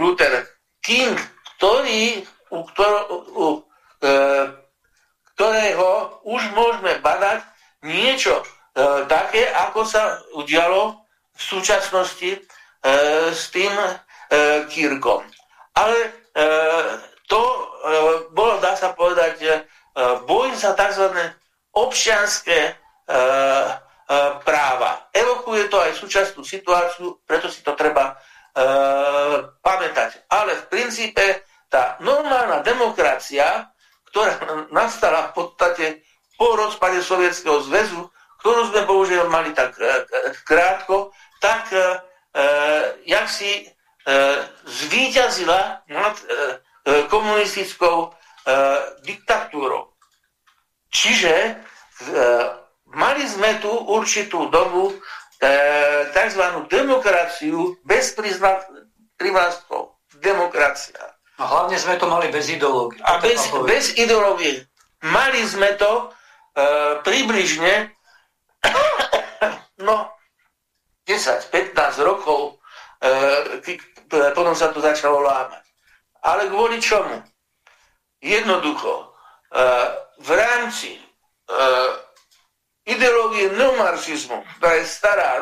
B: Luther King, ktorý, u, ktor, u, e, ktorého už môžeme badať niečo e, také, ako sa udialo v súčasnosti e, s tým e, Kirkom. Ale e, to e, bolo, dá sa povedať, e, boj za tzv. občianské e, e, práva. Evokuje to aj súčasnú situáciu, preto si to treba e, pamätať. Ale v princípe tá normálna demokracia, ktorá nastala v podstate po rozpade Sovietskeho zväzu, ktorú sme bohužiaľ mali tak e, krátko, tak e, e jak si zvíťazila nad komunistickou diktatúrou. Čiže mali sme tu určitú dobu tzv. demokraciu bez privlastkov. Demokracia.
C: A hlavne sme to mali bez ideológie.
B: A bez, bez ideológie. Mali sme to e, približne *coughs* no 10-15 rokov, e, potom sa to začalo lámať. Ale kvôli čomu? Jednoducho, e, v rámci e, ideológie neomarxizmu, ktorá je stará,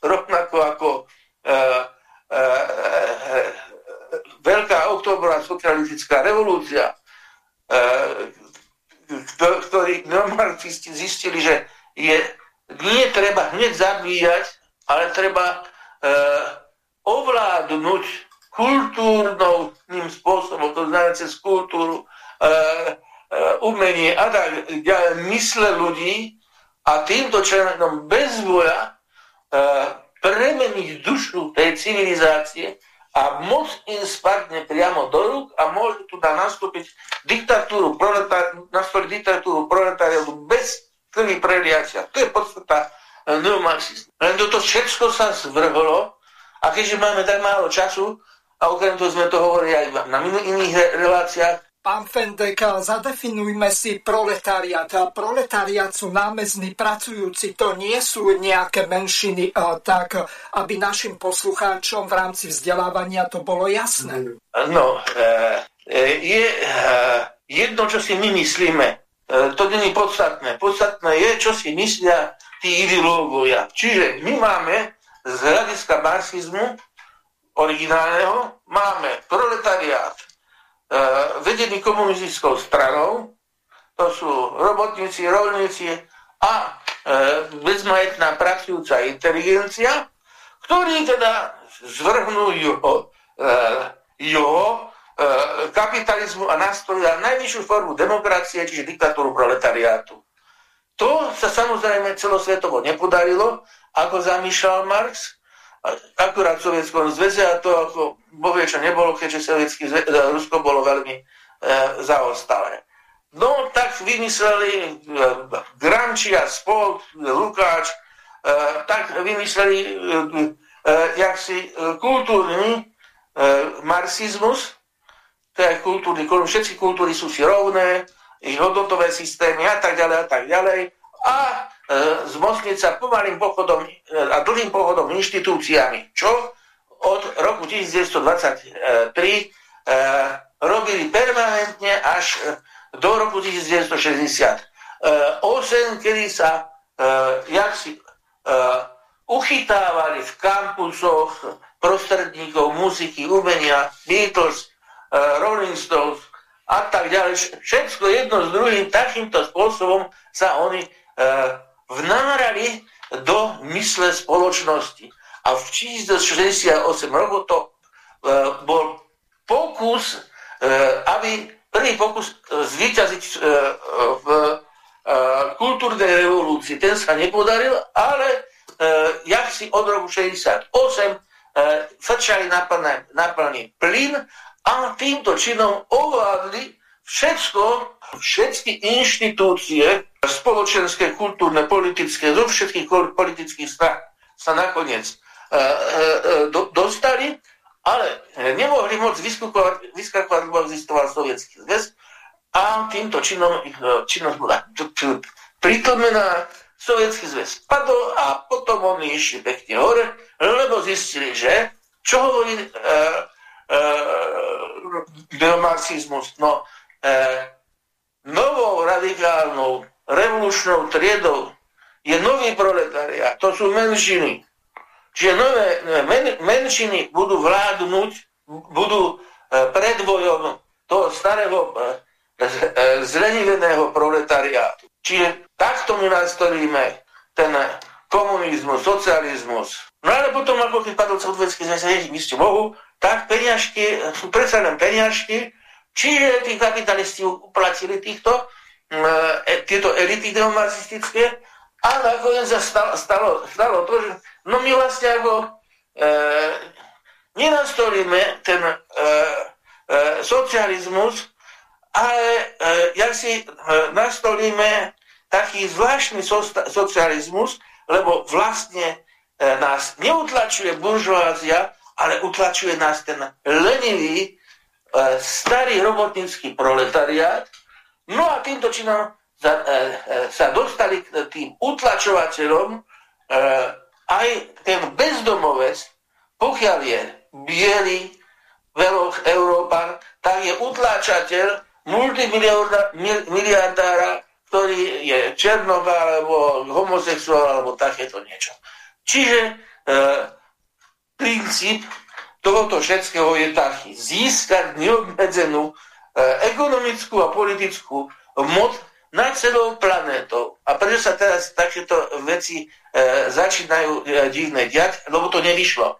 B: rovnako ako e, veľká oktobrová socialistická revolúcia, ktorí neomarxisti zistili, že je, nie treba hneď zabíjať, ale treba ovládnuť kultúrnym spôsobom, to znamená cez kultúru, e, e, umenie a tak ďalej, mysle ľudí a týmto členom bez voja e, premeniť dušu tej civilizácie a moc im spadne priamo do rúk a môže tu dá nastúpiť diktatúru, nastúpiť diktatúru proletariatu bez krvi preliacia. To je podstata neomarxizmu. Len toto všetko sa zvrhlo a keďže máme tak málo času, a okrem toho sme to hovorili aj na iných reláciách,
A: Pán Fendek, zadefinujme si proletariat. Proletariat sú námezní pracujúci, to nie sú nejaké menšiny, tak aby našim poslucháčom v rámci vzdelávania to bolo jasné.
B: No, e, e, je e, jedno, čo si my myslíme. To je podstatné. Podstatné je, čo si myslia tí ideológovia. Čiže my máme z hľadiska marxizmu originálneho máme proletariát e, vedený komunistickou stranou, to sú robotníci, rolníci a e, bezmajetná pracujúca inteligencia, ktorí teda zvrhnú jeho, jeho e, kapitalizmu a nastolia najvyššiu formu demokracie, čiže diktatúru proletariátu. To sa samozrejme celosvetovo nepodarilo, ako zamýšľal Marx, akurát v Sovietskom zväze a to ako bovie, čo nebolo, keďže Sovietský zväz, e, Rusko bolo veľmi e, zaostalé. No tak vymysleli e, Gramči a spol, Lukáč, e, tak vymysleli jaksi kultúrny marxizmus, to je kultúrny, všetky kultúry sú si rovné, ich hodnotové systémy a tak ďalej a tak ďalej. A zmocniť sa pomalým pochodom e, a dlhým pochodom inštitúciami, čo? Od roku 1923 e, robili permanentne až do roku 1968, kedy sa jak si, uchytávali v kampusoch prostredníkov muziky, umenia, Beatles, Rolling Stones, a tak ďalej. Všetko jedno s druhým takýmto spôsobom sa oni e, vnárali do mysle spoločnosti. A v 1968 roku to e, bol pokus, e, aby prvý pokus e, zvíťaziť e, v kultúrnej revolúcii. Ten sa nepodaril, ale jak si od roku 68 e, frčali na plný plyn a týmto činom ovládli všetko, všetky inštitúcie spoločenské, kultúrne, politické, zo všetkých politických strán sa nakoniec e, e, e, do, dostali, ale nemohli môcť vyskakovať, vyskakovať lebo existoval sovietský zväz a týmto činom e, činnosť bola prítomná, sovietský zväz padol a potom oni išli pekne hore, lebo zistili, že čo hovorí e, neomarxizmus. No, e, novou radikálnou revolučnou triedou je nový proletariat, to sú menšiny. Čiže nové men, menšiny budú vládnuť, budú e, predvojom toho starého e, e, zleniveného proletariátu. Čiže takto my nastolíme ten komunizmus, socializmus. No ale potom, ako keď padol celkovecký zväz, ste mohu, tak peniažky sú predsa len peniažky, čiže tí kapitalisti uplatili týchto, e, tieto elity deomarxistické a nakoniec sa stalo, stalo, stalo to, že no my vlastne ako e, nenastolíme ten e, e, socializmus, ale e, jak si e, nastolíme taký zvláštny socializmus, lebo vlastne e, nás neutlačuje buržoázia, ale utlačuje nás ten lenivý, starý robotnícky proletariát. No a týmto činom e, e, sa dostali k tým utlačovateľom aj ten bezdomovec, pokiaľ je biely veloch Európa, tak je utláčateľ multimiliardára, ktorý je černoga alebo homosexuál alebo takéto niečo. Čiže e, princíp tohoto všetkého je taký. Získať neobmedzenú e, ekonomickú a politickú moc nad celou planétou. A prečo sa teraz takéto veci e, začínajú e, divné diať? Lebo to nevyšlo.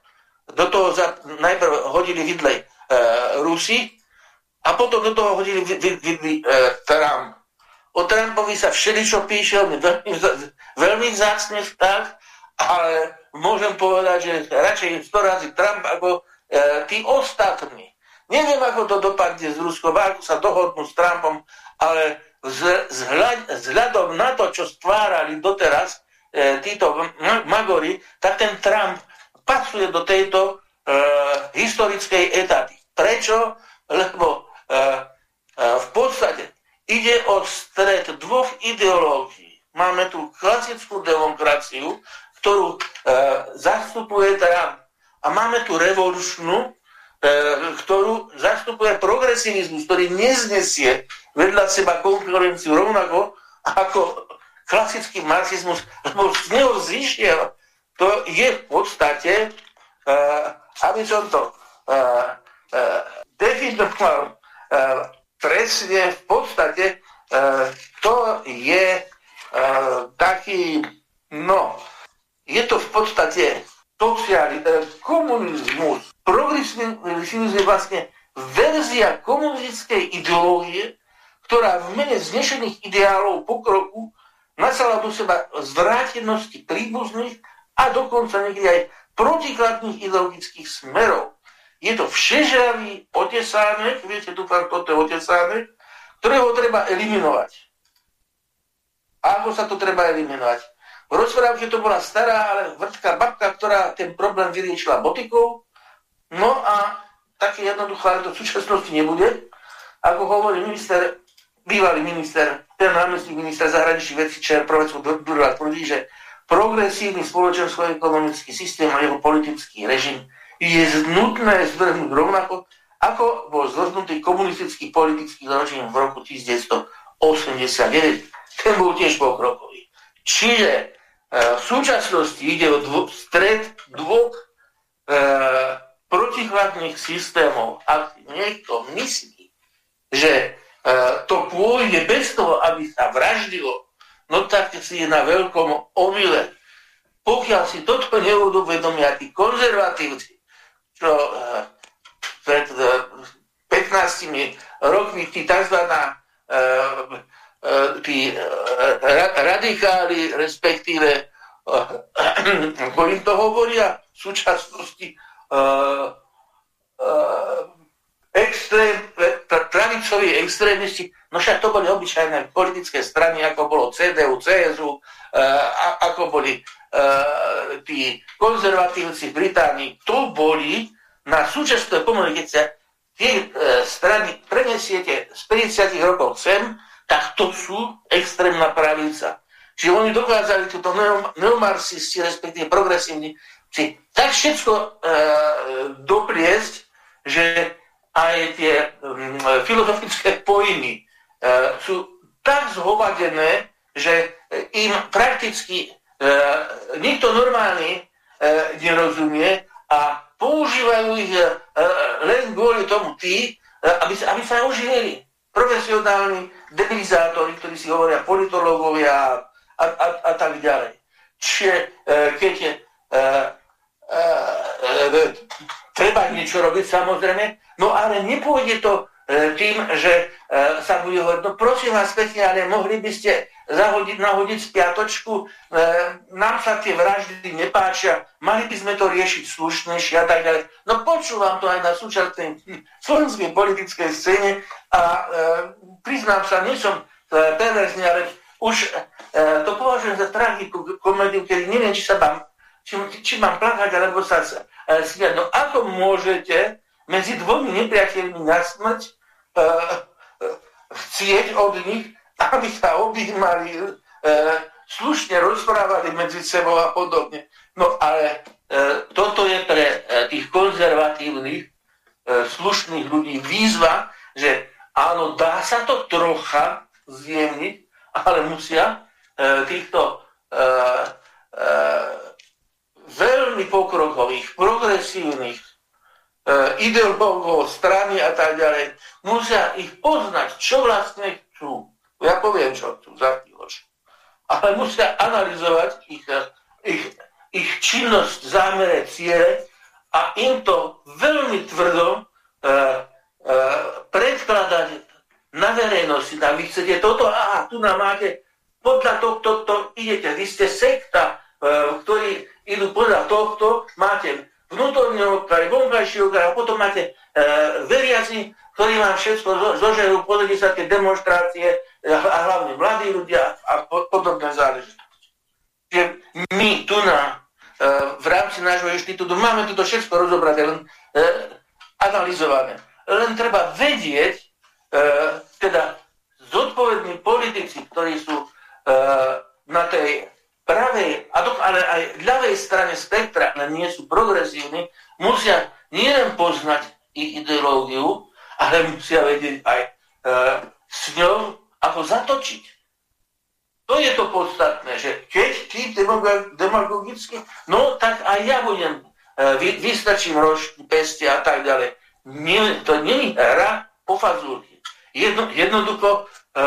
B: Do toho za, najprv hodili vidlej e, Rusi a potom do toho hodili vidli e, Trump. O Trumpovi sa všeličo píše, on je veľmi, veľmi vzácne tak, ale môžem povedať, že radšej 100 razy Trump ako tí ostatní. Neviem, ako to dopadne z Ruskom, ako sa dohodnú s Trumpom, ale vzhľadom na to, čo stvárali doteraz e, títo magory, tak ten Trump pasuje do tejto e, historickej etapy. Prečo? Lebo e, e, v podstate ide o stred dvoch ideológií. Máme tu klasickú demokraciu, ktorú e, zastupuje Trump. A máme tu revolučnú, e, ktorú zastupuje progresivizmus, ktorý neznesie vedľa seba konkurenciu rovnako ako klasický marxizmus, lebo z neho zišiel. To je v podstate, e, aby som to e, definoval presne, v podstate to je taký, no, je to v podstate sociáli, e, komunizmus. Progresivizmus je vlastne verzia komunistickej ideológie, ktorá v mene znešených ideálov pokroku nasala do seba zvrátenosti príbuzných a dokonca niekedy aj protikladných ideologických smerov. Je to všežravý otesánek, viete, dúfam, toto je otesánek, ktorého treba eliminovať. A ako sa to treba eliminovať? V rozprávke to bola stará, ale vrtká babka, ktorá ten problém vyriešila botikou. No a také jednoducho, ale to v súčasnosti nebude. Ako hovorí minister, bývalý minister, ten námestník minister zahraničných vecí, čo profesor Durval, tvrdí, že progresívny spoločensko-ekonomický systém a jeho politický režim je nutné zvrhnúť rovnako, ako bol zvrhnutý komunistický politický režim v roku 1989. Ten bol tiež pokrokový. Čiže v súčasnosti ide o dvo, stred dvoch e, protikladných systémov. Ak niekto myslí, že e, to pôjde bez toho, aby sa vraždilo, no tak si je na veľkom omyle. Pokiaľ si toto neuvedomia tí konzervatívci, čo uh, pred eh, 15 rokmi tí tzv. Uh, tí uh, radikáli, respektíve ako im to hovoria v súčasnosti extrém, pravicoví extrémisti, no však to boli obyčajné politické strany, ako bolo CDU, CSU, ako boli uh, tí konzervatívci v Británii, to boli na súčasné sa tie strany prenesiete z 50 rokov sem, tak to sú extrémna pravica. Čiže oni dokázali túto neomarxisti, respektíve progresívni, si tak všetko uh, dopliesť, že aj tie um, filozofické pojmy uh, sú tak zhovadené, že im prakticky E, nikto normálny e, nerozumie a používajú ich e, len kvôli tomu tí, aby sa, aby sa oživili. Profesionálni debilizátori, ktorí si hovoria politológovia a, a, a tak ďalej. Čiže keď je, treba niečo robiť samozrejme, no ale nepôjde to tým, že sa bude hovoriť, no prosím vás pekne, ale mohli by ste zahodiť, nahodiť spiatočku, e, nám sa tie vraždy nepáčia, mali by sme to riešiť slušnejšie a tak ďalej. No počúvam to aj na súčasnej *laughs* slovenskej politickej scéne a e, priznám sa, nie som e, perverzný, ale už e, to považujem za tragiku komédiu, kedy neviem, či sa mám, či, či mám plakať, alebo sa e, smiať. No ako môžete medzi dvomi nepriateľmi na smrť chcieť od nich, aby sa objímali, slušne rozprávali medzi sebou a podobne. No ale toto je pre tých konzervatívnych, slušných ľudí výzva, že áno, dá sa to trocha zjemniť, ale musia e, týchto e, e, veľmi pokrokových, progresívnych e, ideológov strany a tak ďalej, musia ich poznať, čo vlastne chcú. Ja poviem, čo tu za chvíľočku. Ale musia analyzovať ich, ich, ich činnosť, zámere, ciele a im to veľmi tvrdo uh, predkladať na verejnosti. A vy chcete toto, a tu nám máte, podľa tohto to, idete, vy ste sekta, uh, ktorí idú podľa tohto, máte vnútorný okrar, vonkajší okrar a potom máte uh, veriaci, ktorí vám všetko zožerú, pozrite sa tie demonstrácie a hlavne mladí ľudia a podobné záležitosti. Že my tu na, e, v rámci nášho inštitútu máme toto všetko rozobraté, len e, analyzované. Len treba vedieť, e, teda zodpovední politici, ktorí sú na tej pravej, ale aj ľavej strane spektra, ale nie sú progresívni, musia nielen poznať ich ideológiu, ale musia vedieť aj e, s ňou, ako zatočiť. To je to podstatné, že keď ty demagogicky, no tak aj ja budem, e, vy, vystačím rožky, peste a tak ďalej. Nie, to nie je hra po fazúrky. Jedno, jednoducho e,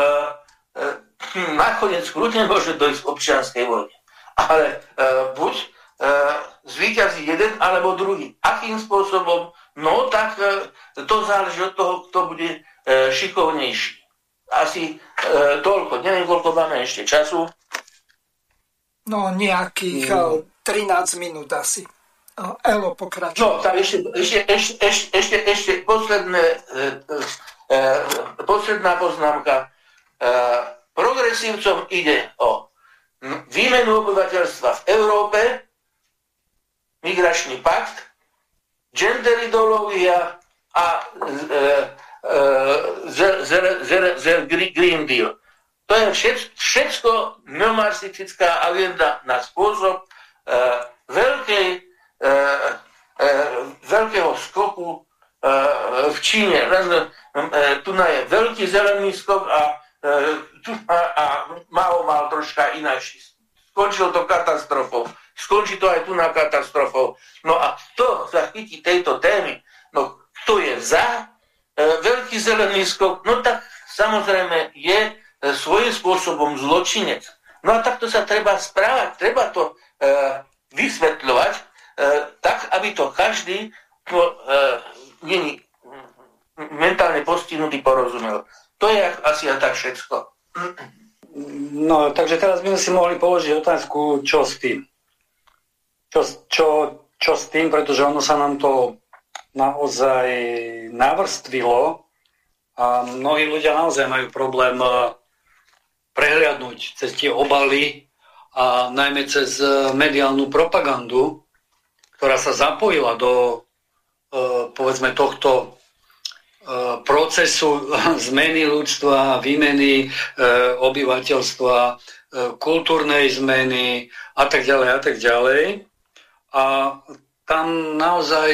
B: e, nakoniec kľudne môže dojsť k občianskej vojne. Ale e, buď e, zvýťazí jeden alebo druhý. Akým spôsobom No tak e, to záleží od toho, kto bude e, šikovnejší. Asi e, toľko. Neviem, koľko máme ešte času.
A: No nejakých mm. 13 minút asi. Elo, pokračuj.
B: No, tak ešte, ešte, ešte, ešte, ešte, posledné, e, e, posledná poznámka. E, progresívcom ide o výmenu obyvateľstva v Európe, migračný pakt, gender ideológia a e, e, Green Deal. To je všetko neomarxistická agenda na spôsob e, veľkej, e, e, veľkého skoku e, v Číne. Len, e, tu je veľký zelený skok a, e, tu, a, a Mao mal troška ináč. Skončil to katastrofou. Skončí to aj tu na katastrofou. No a kto sa chytí tejto témy, no kto je za e, veľký zelený skok, no tak samozrejme je E, svojím spôsobom zločinec. No a takto sa treba správať, treba to e, vysvetľovať tak, aby to každý, kto e, není mentálne postihnutý, porozumel. To je asi tak všetko.
C: No, takže teraz by sme si mohli položiť otázku, čo s tým. Čo, čo, čo s tým, pretože ono sa nám to naozaj navrstvilo a mnohí ľudia naozaj majú problém e, prehliadnúť cez tie obaly a najmä cez e, mediálnu propagandu, ktorá sa zapojila do e, povedzme tohto e, procesu *laughs* zmeny ľudstva, výmeny obyvateľstva, kultúrnej zmeny a tak ďalej a tak ďalej. A tam naozaj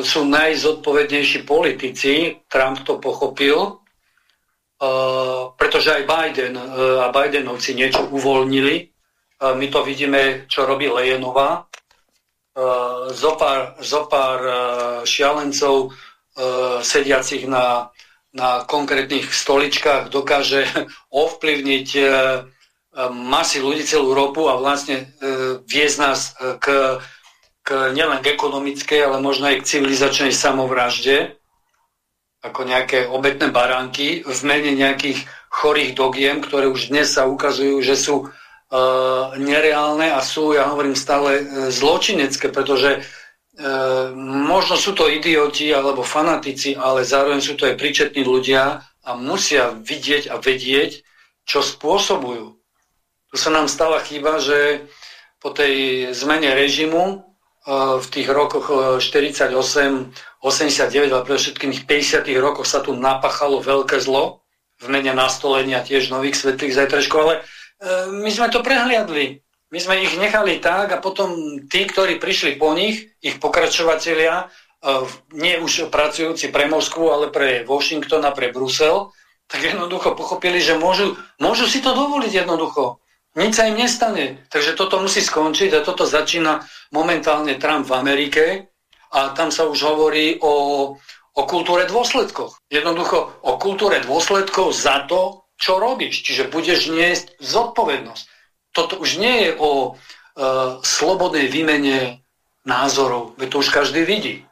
C: sú najzodpovednejší politici, Trump to pochopil, pretože aj Biden a Bidenovci niečo uvoľnili. My to vidíme, čo robí Lejenová. Zopár, zopár šialencov sediacich na, na konkrétnych stoličkách dokáže *laughs* ovplyvniť masy ľudí celú Európu a vlastne viesť nás k, k nielen k ekonomickej, ale možno aj k civilizačnej samovražde ako nejaké obetné baránky v mene nejakých chorých dogiem, ktoré už dnes sa ukazujú, že sú nereálne a sú, ja hovorím stále, e, zločinecké, pretože e, možno sú to idioti alebo fanatici, ale zároveň sú to aj príčetní ľudia a musia vidieť a vedieť, čo spôsobujú. Tu sa nám stala chyba, že po tej zmene režimu v tých rokoch 48 89 a pre všetkých 50 rokoch sa tu napachalo veľké zlo v mene nastolenia tiež nových svetlých zajtrajškov, ale e, my sme to prehliadli. My sme ich nechali tak a potom tí, ktorí prišli po nich, ich pokračovatelia, e, nie už pracujúci pre Moskvu, ale pre Washington a pre Brusel, tak jednoducho pochopili, že môžu, môžu si to dovoliť jednoducho. Nič sa im nestane. Takže toto musí skončiť a toto začína momentálne Trump v Amerike, a tam sa už hovorí o, o kultúre dôsledkov. Jednoducho o kultúre dôsledkov za to, čo robíš. Čiže budeš niesť zodpovednosť. Toto už nie je o e, slobodnej výmene názorov, veď to už každý vidí.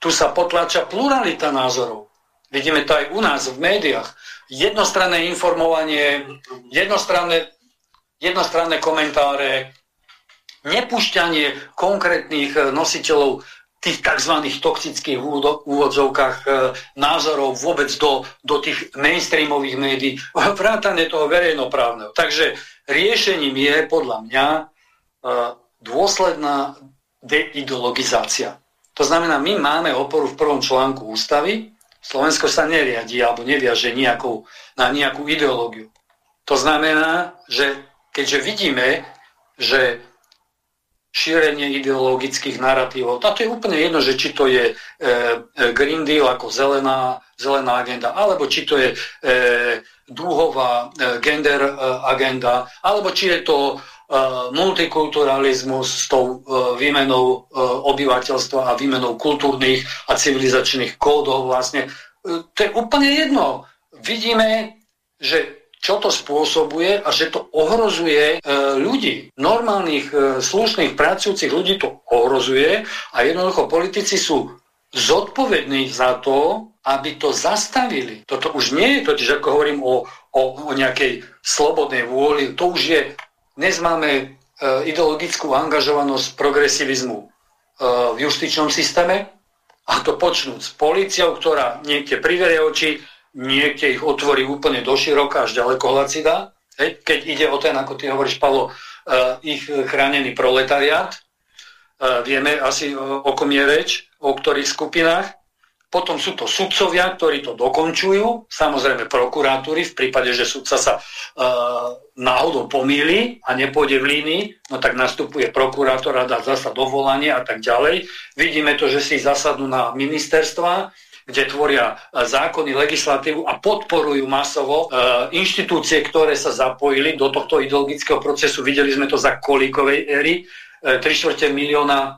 C: Tu sa potláča pluralita názorov. Vidíme to aj u nás v médiách. Jednostranné informovanie, jednostranné, jednostranné komentáre, nepúšťanie konkrétnych nositeľov tých tzv. toxických úvodzovkách e, názorov vôbec do, do tých mainstreamových médií, *laughs* vrátane toho verejnoprávneho. Takže riešením je podľa mňa e, dôsledná deideologizácia. To znamená, my máme oporu v prvom článku ústavy, Slovensko sa neriadi alebo neviaže nejakou, na nejakú ideológiu. To znamená, že keďže vidíme, že šírenie ideologických narratívov. A to je úplne jedno, že či to je e, e, Green Deal ako zelená, zelená agenda, alebo či to je e, dúhová e, gender e, agenda, alebo či je to e, multikulturalizmus s tou e, výmenou e, obyvateľstva a výmenou kultúrnych a civilizačných kódov vlastne. E, to je úplne jedno. Vidíme, že čo to spôsobuje a že to ohrozuje e, ľudí. Normálnych, e, slušných, pracujúcich ľudí to ohrozuje a jednoducho politici sú zodpovední za to, aby to zastavili. Toto už nie je totiž, ako hovorím o, o, o nejakej slobodnej vôli, to už je dnes máme e, ideologickú angažovanosť progresivizmu e, v justičnom systéme, a to počnúť s políciou, ktorá niekde priverie oči, niekde ich otvorí úplne do široka, až ďaleko hlaci dá. Hej, keď ide o ten, ako ty hovoríš, Pavlo, uh, ich chránený proletariát, uh, vieme asi, o, o kom je reč, o ktorých skupinách. Potom sú to sudcovia, ktorí to dokončujú, samozrejme prokuratúry, v prípade, že sudca sa náhodou pomýli a nepôjde v línii, no tak nastupuje prokurátor a dá zasa dovolanie a tak ďalej. Vidíme to, že si zasadnú na ministerstva, kde tvoria e, zákony, legislatívu a podporujú masovo e, inštitúcie, ktoré sa zapojili do tohto ideologického procesu. Videli sme to za kolíkovej éry. E, 3 čtvrte milióna e,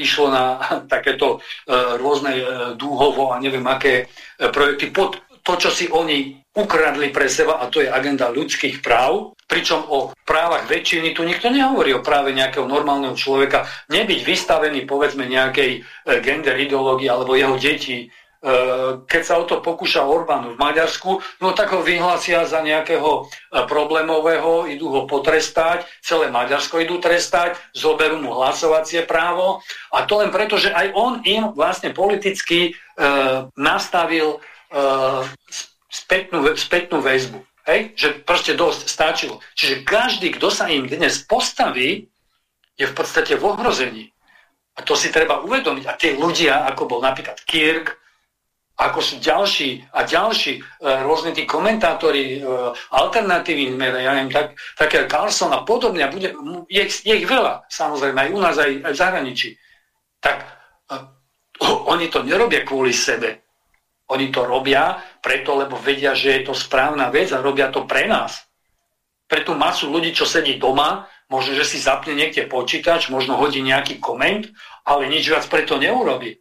C: išlo na *laughs* takéto e, rôzne e, dúhovo a neviem aké e, projekty pod to, čo si oni ukradli pre seba a to je agenda ľudských práv, pričom o právach väčšiny tu nikto nehovorí o práve nejakého normálneho človeka, nebyť vystavený povedzme nejakej e, gender ideológii alebo jeho deti. Eh, keď sa o to pokúša Orbán v Maďarsku, no tak ho vyhlasia za nejakého eh, problémového, idú ho potrestať, celé Maďarsko idú trestať, zoberú mu hlasovacie právo. A to len preto, že aj on im vlastne politicky e, nastavil e, spätnú, spätnú väzbu. Hej? Že proste dosť stačilo. Čiže každý, kto sa im dnes postaví, je v podstate v ohrození. A to si treba uvedomiť. A tie ľudia, ako bol napríklad Kirk, ako sú ďalší a ďalší e, rôzne tí komentátori e, alternatívy, ja neviem, tak, také Carlson a podobne, a bude, je, je ich veľa, samozrejme, aj u nás, aj, aj v zahraničí. Tak e, oni to nerobia kvôli sebe. Oni to robia preto, lebo vedia, že je to správna vec a robia to pre nás. Pre tú masu ľudí, čo sedí doma, možno, že si zapne niekde počítač, možno hodí nejaký koment, ale nič viac preto neurobi.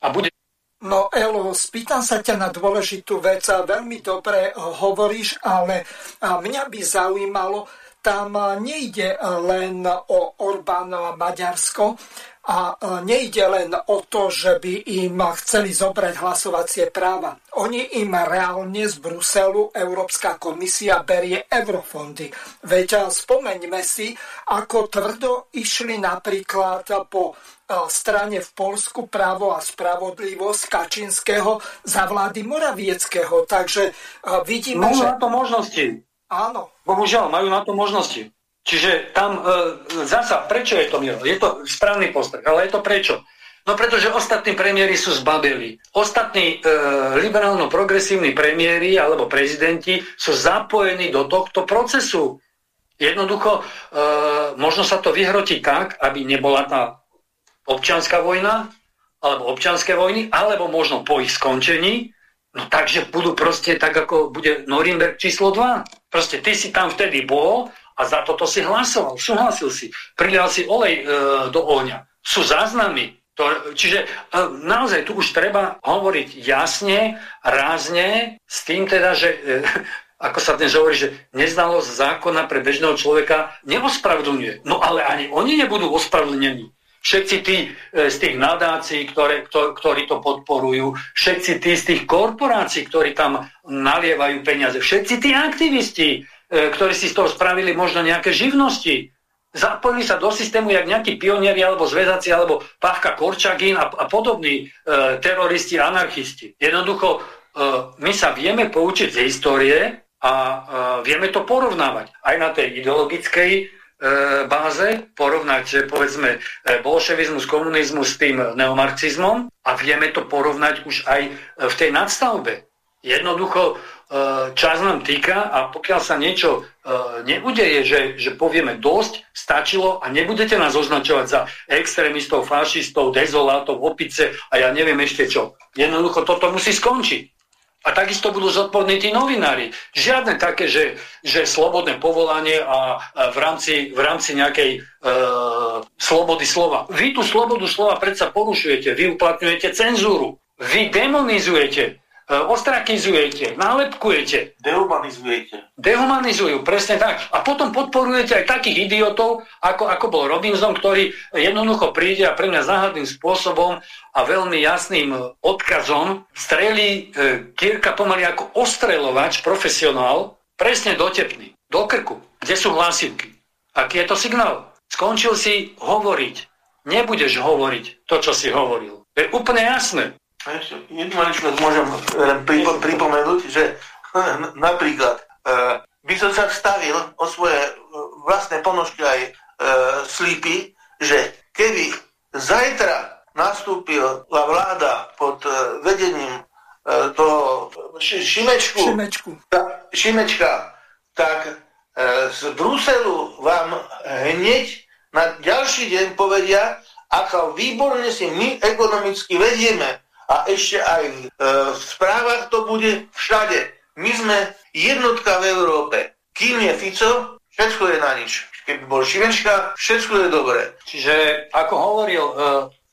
C: A bude
A: No Elo, spýtam sa ťa na dôležitú vec. Veľmi dobre hovoríš, ale mňa by zaujímalo, tam nejde len o Orbán Maďarsko a nejde len o to, že by im chceli zobrať hlasovacie práva. Oni im reálne z Bruselu Európska komisia berie eurofondy. Veď spomeňme si, ako tvrdo išli napríklad po strane v Polsku právo a spravodlivosť Kačinského za vlády Moravieckého. Takže vidíme,
C: Majú
A: že...
C: na to možnosti.
A: Áno.
C: Bohužiaľ, majú na to možnosti. Čiže tam e, zasa, prečo je to, Miro? Je to správny postreh, ale je to prečo? No pretože ostatní premiéry sú zbabeli. Ostatní e, liberálno-progresívni premiéry alebo prezidenti sú zapojení do tohto procesu. Jednoducho, e, možno sa to vyhrotí tak, aby nebola tá občianská vojna, alebo občianské vojny, alebo možno po ich skončení, no takže budú proste tak, ako bude Norimberg číslo 2. Proste ty si tam vtedy bol a za toto si hlasoval, súhlasil si, pridal si olej e, do ohňa. Sú záznamy. To, čiže e, naozaj tu už treba hovoriť jasne, rázne, s tým teda, že e, *laughs* ako sa dnes hovorí, že neznalosť zákona pre bežného človeka neospravedlňuje. No ale ani oni nebudú ospravedlnení. Všetci tí e, z tých nadácií, ktoré, ktor, ktorí to podporujú, všetci tí z tých korporácií, ktorí tam nalievajú peniaze, všetci tí aktivisti, ktorí si z toho spravili možno nejaké živnosti, zapojili sa do systému jak nejakí pionieri alebo zväzaci alebo Pavka Korčagín a, a podobní e, teroristi, anarchisti. Jednoducho, e, my sa vieme poučiť z histórie a e, vieme to porovnávať aj na tej ideologickej E, báze, porovnať povedzme e, bolševizmus, komunizmus s tým neomarxizmom a vieme to porovnať už aj e, v tej nadstavbe. Jednoducho čas nám týka a pokiaľ sa niečo neudeje, že, že povieme dosť, stačilo a nebudete nás označovať za extrémistov, fašistov, dezolátov, opice a ja neviem ešte čo. Jednoducho toto musí skončiť. A takisto budú zodpovední tí novinári. Žiadne také, že, že slobodné povolanie a, v, rámci, v rámci nejakej e, slobody slova. Vy tú slobodu slova predsa porušujete, vy uplatňujete cenzúru, vy demonizujete E, ostrakizujete, nálepkujete.
B: Dehumanizujete.
C: Dehumanizujú, presne tak. A potom podporujete aj takých idiotov, ako, ako bol Robinson, ktorý jednoducho príde a pre mňa záhadným spôsobom a veľmi jasným odkazom strelí e, Kirka pomaly ako ostrelovač, profesionál, presne do tepny. do krku, kde sú hlasivky. Aký je to signál? Skončil si hovoriť. Nebudeš hovoriť to, čo si hovoril. To je úplne jasné.
B: Jednu maličkosť môžem pripo- pripomenúť, že *laughs* napríklad e, by som sa stavil o svoje e, vlastné ponožky aj e, slípy, že keby zajtra nastúpila vláda pod vedením toho Šimečku,
A: Šimečku.
B: Ta, Šimečka, tak z Bruselu vám hneď na ďalší deň povedia, ako výborne si my ekonomicky vedieme a ešte aj v, e, v správach to bude všade. My sme jednotka v Európe. Kým je Fico, všetko je na nič. Keby bol Šimečka, všetko je dobré.
C: Čiže ako hovoril, e,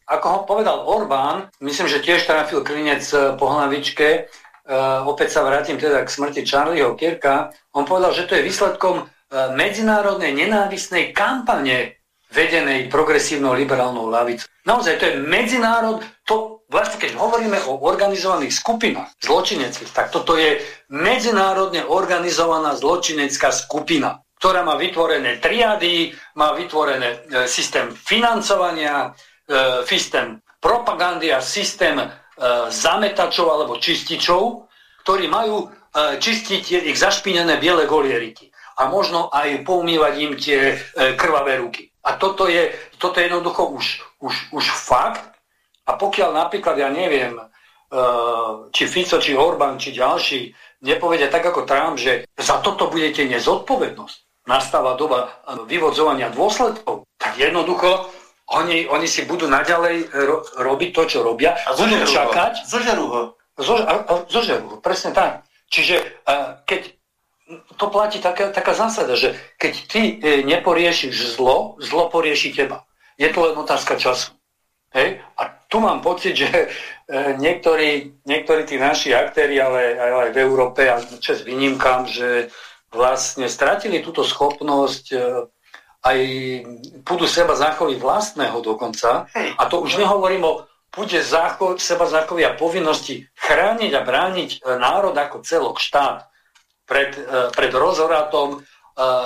C: ako ho povedal Orbán, myslím, že tiež trafil klinec e, po hlavičke, e, opäť sa vrátim teda k smrti Charlieho Kirka, on povedal, že to je výsledkom e, medzinárodnej nenávisnej kampane vedenej progresívnou liberálnou lavicou. Naozaj, to je medzinárod, to vlastne keď hovoríme o organizovaných skupinách zločineckých, tak toto je medzinárodne organizovaná zločinecká skupina, ktorá má vytvorené triady, má vytvorené e, systém financovania, e, systém propagandy a systém e, zametačov alebo čističov, ktorí majú e, čistiť ich zašpinené biele golieriky a možno aj poumývať im tie e, krvavé ruky. A toto je, toto je jednoducho už, už, už fakt. A pokiaľ napríklad, ja neviem, uh, či Fico, či Orbán, či ďalší nepovedia tak ako Trump, že za toto budete nezodpovednosť, nastáva doba vyvodzovania dôsledkov, tak jednoducho oni, oni si budú naďalej ro, robiť to, čo robia.
B: A
C: budú čakať.
B: Ho. Zožerú ho.
C: Zo, a, a, zožerú ho, presne tak. Čiže uh, keď to platí taká, taká zásada, že keď ty e, neporiešiš zlo, zlo porieši teba. Je to len otázka času. Hej? A tu mám pocit, že e, niektorí, niektorí tí naši aktéri, ale aj, v Európe, a čes výnimkám, že vlastne stratili túto schopnosť e, aj budú seba záchovy vlastného dokonca. A to už nehovorím o bude zácho, seba záchovy a povinnosti chrániť a brániť národ ako celok, štát pred, e, pred rozhoratom, e,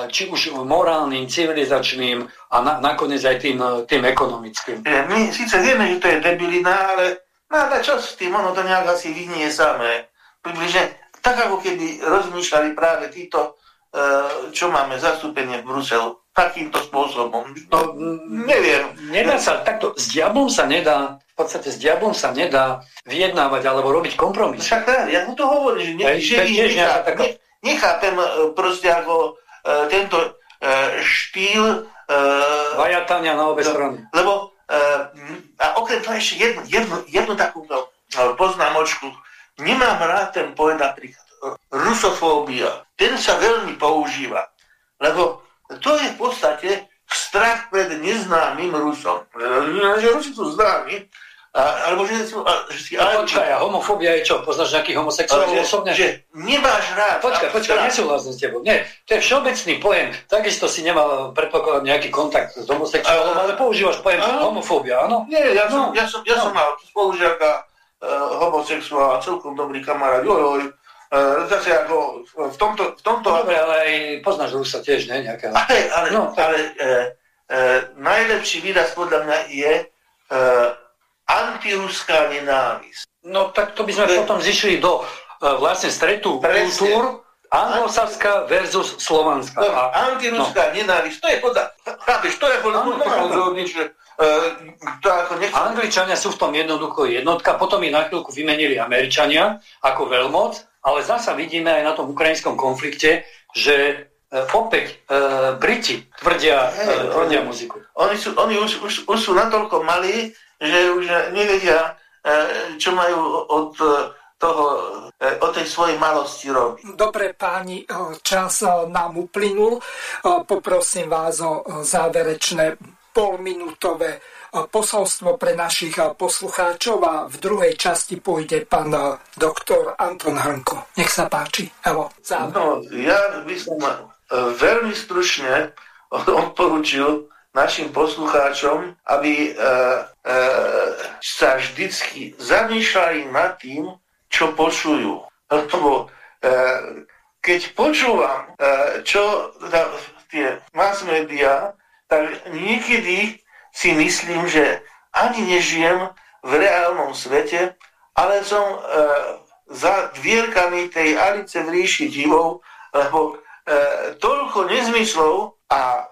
C: či už morálnym, civilizačným a na, nakoniec aj tým, e, tým ekonomickým.
B: My síce vieme, že to je debilina, ale náda čo s tým, ono to nejak asi vynie samé. Približne tak, ako keby rozmýšľali práve títo, čo máme zastúpenie v Bruselu, takýmto spôsobom. No, neviem.
C: Nedá sa, takto, s diablom sa nedá, v podstate s diablom sa nedá vyjednávať alebo robiť kompromis.
B: Však ja mu to hovorím, že, ne,
C: Hej,
B: že
C: tiež nejaká taká-
B: ne, nechápem e, proste ako e, tento e, štýl e,
C: Vajatania na obe
B: No.
C: strany.
B: Lebo e, a okrem toho ešte jednu, jednu, jednu takúto e, poznámočku. Nemám rád ten pojem napríklad e, rusofóbia. Ten sa veľmi používa. Lebo to je v podstate strach pred neznámym Rusom. Že Rusi sú známi, a, alebo že, a, že si...
C: No, počkaj, a homofóbia je čo? Poznáš nejakých
B: ale
C: homosexuálov osobne?
B: že nemáš rád.
C: Počkaj,
B: a-
C: počkaj,
B: strach.
C: nesúhlasím s tebou. Nie, to je všeobecný pojem. Takisto si nemal predpokladať nejaký kontakt s homosexuálom,
B: A-
C: ale používaš pojem
B: Áno.
C: homofóbia, áno?
B: Nie, ja som,
C: No,
B: ja som, ja
C: no.
B: som mal spolužiaka uh, homosexuála, celkom dobrý kamarát, joj, Uh, zase ako v tomto, v tomto
C: Dobre, ale aj poznáš Rusa tiež, ne? Nejaká...
B: ale, ale,
C: No, tak.
B: ale e, e, najlepší výraz podľa mňa je e, antiruská nenávisť.
C: No tak to by sme
B: je-
C: potom zišli do uh, vlastne stretu
B: Presne.
C: kultúr, anglosaská versus slovanská.
B: No, antiruská nenávisť, to je podľa, chápeš, to je podľa
C: Áno,
B: rozhodný, že e, to ako nechcem...
C: Angličania sú v tom jednoducho jednotka, potom ich na chvíľku vymenili Američania ako veľmoc, ale zasa vidíme aj na tom ukrajinskom konflikte, že e, opäť e, Briti tvrdia,
B: Hej,
C: e, tvrdia
B: oni-
C: muziku.
B: Oni, sú, oni už, už, už sú natoľko malí, že už nevedia, e, čo majú od e, toho, e, od tej svojej malosti robiť.
A: Dobre páni, čas nám uplynul. Poprosím vás o záverečné polminútové posolstvo pre našich poslucháčov a v druhej časti pôjde pán doktor Anton Hrnko. Nech sa páči. Evo, záver.
B: No, ja by som veľmi stručne *laughs* odporučil našim poslucháčom, aby e, e, sa vždycky zamýšľali nad tým, čo počujú. Lebo e, keď počúvam, čo tie mass media, tak niekedy si myslím, že ani nežijem v reálnom svete, ale som e, za dvierkami tej Alice v ríši divov, lebo e, toľko nezmyslov a e,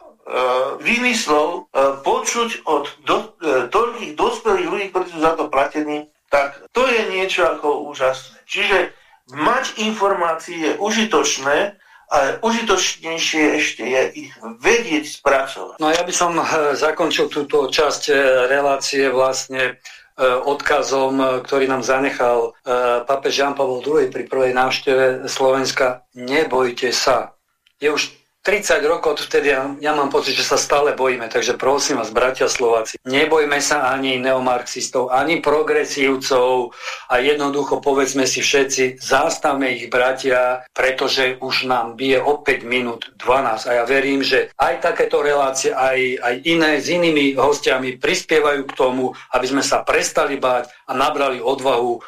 B: vymyslov e, počuť od do, e, toľkých dospelých ľudí, ktorí sú za to platení, tak to je niečo ako úžasné. Čiže mať informácie je užitočné, ale užitočnejšie ešte je ich vedieť spracovať.
C: No ja by som zakončil túto časť relácie vlastne odkazom, ktorý nám zanechal papež Jan Pavel II pri prvej návšteve Slovenska. Nebojte sa. Je už 30 rokov vtedy ja, ja mám pocit, že sa stále bojíme, takže prosím vás, bratia Slováci, nebojme sa ani neomarxistov, ani progresívcov a jednoducho povedzme si všetci, zástavme ich bratia, pretože už nám bije o 5 minút 12 a ja verím, že aj takéto relácie, aj, aj iné s inými hostiami prispievajú k tomu, aby sme sa prestali báť a nabrali odvahu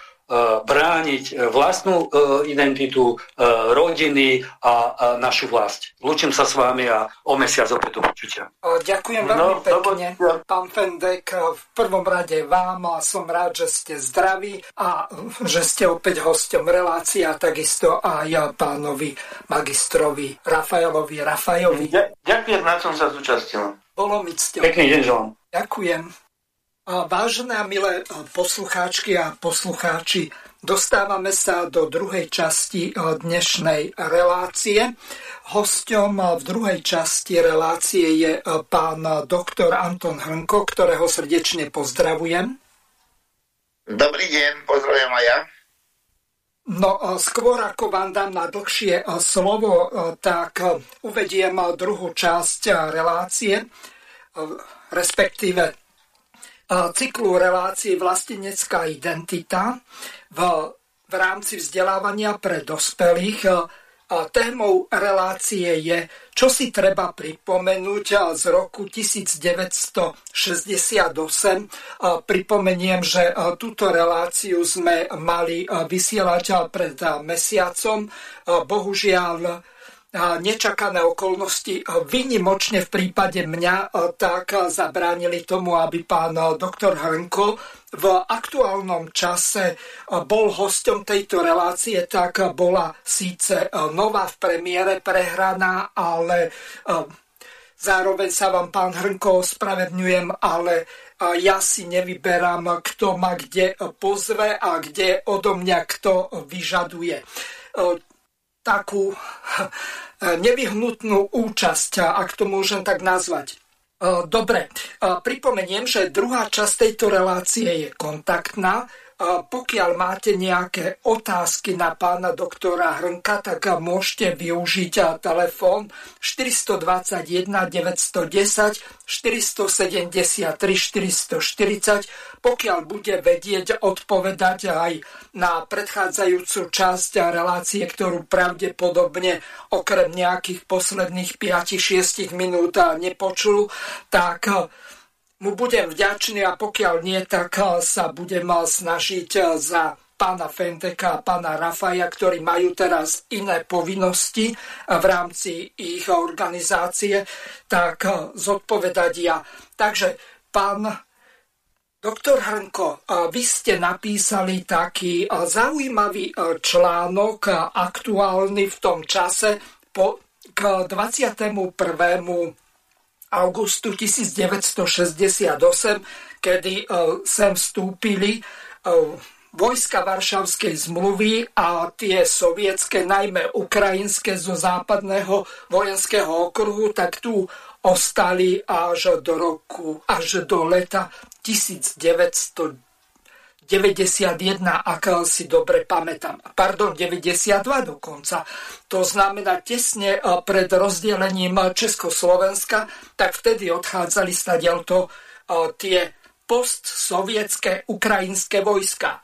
C: brániť e, vlastnú e, identitu, rodiny a našu vlast. Lúčim sa s vami a o mesiac opäť do počutia.
A: Ďakujem veľmi no, pekne, pán Fendek. V prvom rade vám a som rád, že ste zdraví a že ste opäť hostom relácie a takisto aj pánovi magistrovi Rafaelovi Rafajovi.
B: Ďakujem, na som sa zúčastnil.
A: Bolo mi cťou.
C: Pekný deň želám.
A: Ďakujem. Vážené a milé poslucháčky a poslucháči, dostávame sa do druhej časti dnešnej relácie. Hosťom v druhej časti relácie je pán doktor Anton Hrnko, ktorého srdečne pozdravujem.
D: Dobrý deň, pozdravujem aj ja.
A: No skôr ako vám dám na dlhšie slovo, tak uvediem druhú časť relácie, respektíve cyklu relácií Vlastinecká identita v, v rámci vzdelávania pre dospelých. Témou relácie je, čo si treba pripomenúť z roku 1968. Pripomeniem, že túto reláciu sme mali vysielať pred mesiacom. Bohužiaľ, nečakané okolnosti vynimočne v prípade mňa tak zabránili tomu, aby pán doktor Hrnko v aktuálnom čase bol hosťom tejto relácie, tak bola síce nová v premiére prehraná, ale zároveň sa vám pán Hrnko ospravedňujem, ale ja si nevyberám, kto ma kde pozve a kde odo mňa kto vyžaduje takú nevyhnutnú účasť, ak to môžem tak nazvať. Dobre, pripomeniem, že druhá časť tejto relácie je kontaktná. Pokiaľ máte nejaké otázky na pána doktora Hrnka, tak môžete využiť telefón 421 910 473 440, pokiaľ bude vedieť odpovedať aj na predchádzajúcu časť relácie, ktorú pravdepodobne okrem nejakých posledných 5-6 minút nepočul, tak mu budem vďačný a pokiaľ nie, tak eh, sa budem eh, snažiť eh, za pána Fenteka a pána Rafaja, ktorí majú teraz iné povinnosti v rámci ich organizácie, tak zodpovedať ja. Takže pán doktor Hrnko, vy ste napísali taký zaujímavý článok aktuálny v tom čase po, k 21 augustu 1968, kedy e, sem vstúpili e, vojska Varšavskej zmluvy a tie sovietské, najmä ukrajinské zo západného vojenského okruhu, tak tu ostali až do roku, až do leta 1900 91, ak si dobre pamätám. Pardon, 92 dokonca. To znamená tesne eh, pred rozdelením Československa, tak vtedy odchádzali stadiaľto eh, tie postsovietské ukrajinské vojska.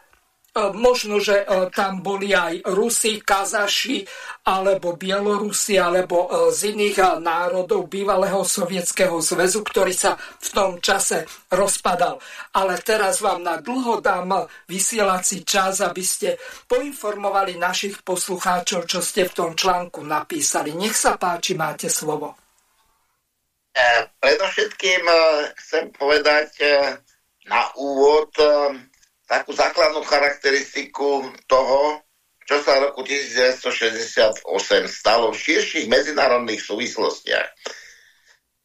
A: Možno, že tam boli aj Rusi, Kazaši, alebo Bielorusi, alebo z iných národov bývalého sovietského zväzu, ktorý sa v tom čase rozpadal. Ale teraz vám na dlho dám vysielací čas, aby ste poinformovali našich poslucháčov, čo ste v tom článku napísali. Nech sa páči, máte slovo.
D: Predovšetkým chcem povedať na úvod takú základnú charakteristiku toho, čo sa v roku 1968 stalo v širších medzinárodných súvislostiach.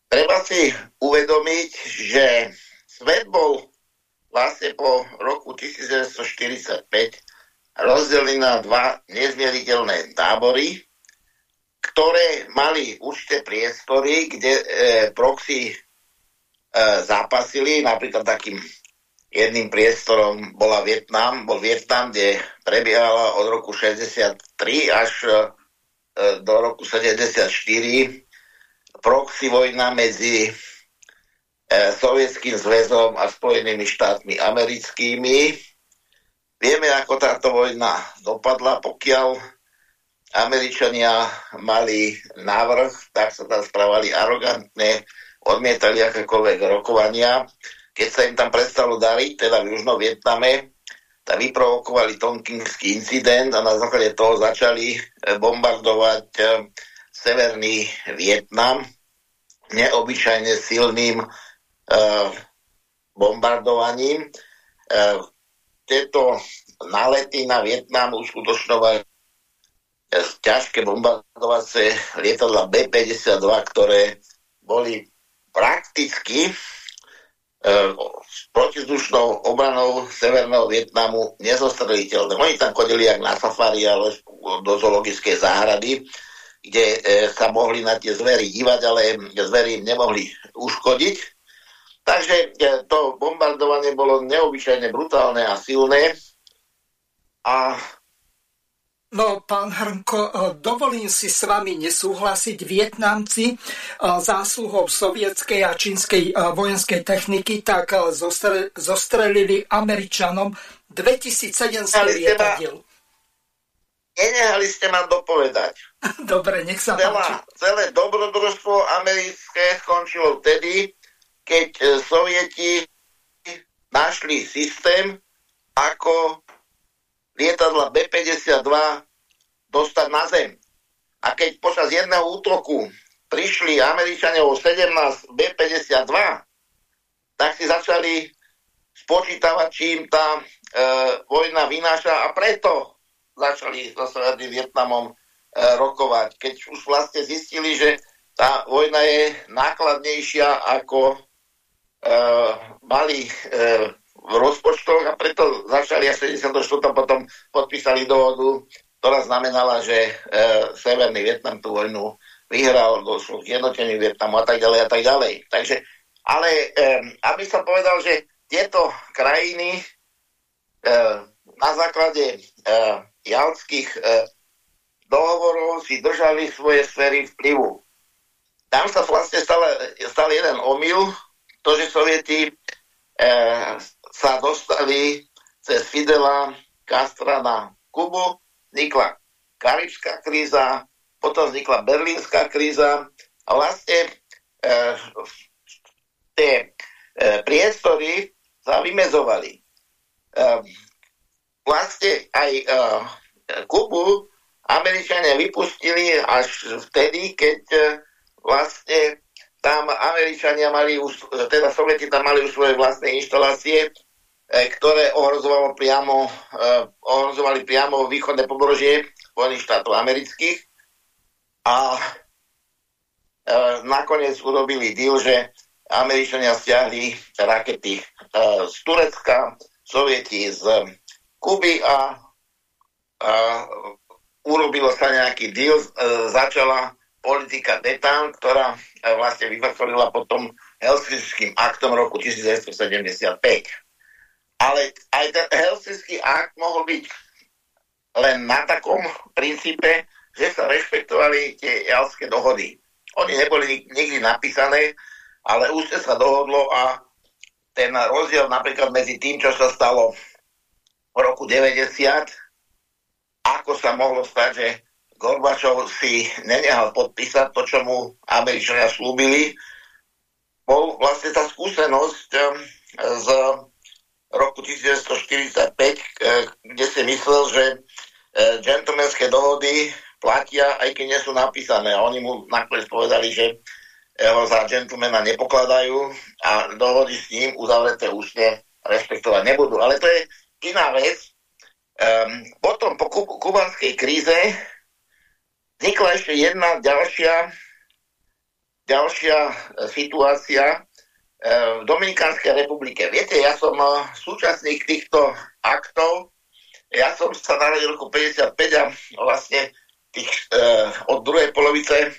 D: Treba si uvedomiť, že svet bol vlastne po roku 1945 rozdelený na dva nezmieriteľné tábory, ktoré mali určité priestory, kde e, proxy e, zápasili, napríklad takým jedným priestorom bola Vietnam, bol Vietnam, kde prebiehala od roku 63 až e, do roku 74 proxy vojna medzi e, Sovietským zväzom a Spojenými štátmi americkými. Vieme, ako táto vojna dopadla, pokiaľ Američania mali návrh, tak sa tam správali arogantne, odmietali akékoľvek rokovania keď sa im tam prestalo dariť, teda v Južnom Vietname, tak vyprovokovali Tonkingský incident a na základe toho začali eh, bombardovať eh, severný Vietnam neobyčajne silným uh, bombardovaním. Tieto nálety na Vietnam uskutočnovali ťažké bombardovacie lietadla B-52, ktoré boli prakticky protizdušnou obranou Severného Vietnamu nezostreliteľné. Oni tam chodili jak na safari ale do zoologickej záhrady, kde e, sa mohli na tie zvery dívať, ale zvery im nemohli uškodiť. Takže e, to bombardovanie bolo neobyčajne brutálne a silné a
A: No, pán Hrnko, e, dovolím si s vami nesúhlasiť. Vietnamci e, zásluhou sovietskej a čínskej e, vojenskej techniky tak zostrelili Američanom 2700 lietadiel.
D: Nenehali ste ma dopovedať. *laughs*
A: Dobre, nech sa Celá, páči.
D: Celé dobrodružstvo americké skončilo vtedy, keď Sovieti našli systém, ako lietadla B-52 dostať na zem. A keď počas jedného útoku prišli Američania o 17 B-52, tak si začali spočítavať, čím tá e, vojna vynáša a preto začali so Severným Vietnamom e, rokovať. Keď už vlastne zistili, že tá vojna je nákladnejšia ako e, mali e, v rozpočtoch a preto začali až 74. potom podpísali dohodu, ktorá znamenala, že e, Severný Vietnam tú vojnu vyhral, došlo k jednoteniu Vietnamu a tak ďalej a tak ďalej. Takže, ale e, aby som povedal, že tieto krajiny e, na základe e, jalských e, dohovorov si držali svoje sféry vplyvu. Tam sa vlastne stal, stal jeden omyl, to, že Sovieti e, sa dostali cez Fidela Castra na Kubu, vznikla Karibská kríza, potom vznikla Berlínska kríza a vlastne e, tie e, priestory sa vymezovali. E, vlastne aj e, Kubu Američania vypustili až vtedy, keď e, vlastne tam Američania mali teda Sovieti tam mali už svoje vlastné inštalácie, ktoré ohrozovalo priamo, e, ohrozovali priamo východné pobrožie Spojených štátov amerických a e, nakoniec urobili deal, že Američania stiahli rakety z Turecka, Sovieti z Kuby a, a urobilo sa nejaký deal, začala politika detan, ktorá e, vlastne vyvrcholila potom Helsinským aktom roku 1975. Ale aj ten Helsinský akt mohol byť len na takom princípe, že sa rešpektovali tie jalské dohody. Oni neboli nikdy napísané, ale už sa dohodlo a ten rozdiel napríklad medzi tým, čo sa stalo v roku roku 90, ako sa mohlo stať, že Gorbačov si nenehal podpísať to, čo mu Američania slúbili, bol vlastne tá skúsenosť um, z roku 1945, eh, kde si myslel, že eh, gentlemanské dohody platia, aj keď nie sú napísané. A oni mu nakoniec povedali, že eh, ho za gentlemana nepokladajú a dohody s ním uzavreté ústne respektovať nebudú. Ale to je iná vec. Um, potom po kubanskej kríze vznikla ešte jedna ďalšia, ďalšia e, situácia v Dominikánskej republike. Viete, ja som e, súčasník týchto aktov. Ja som sa narodil roku 55 a vlastne tých, od druhej polovice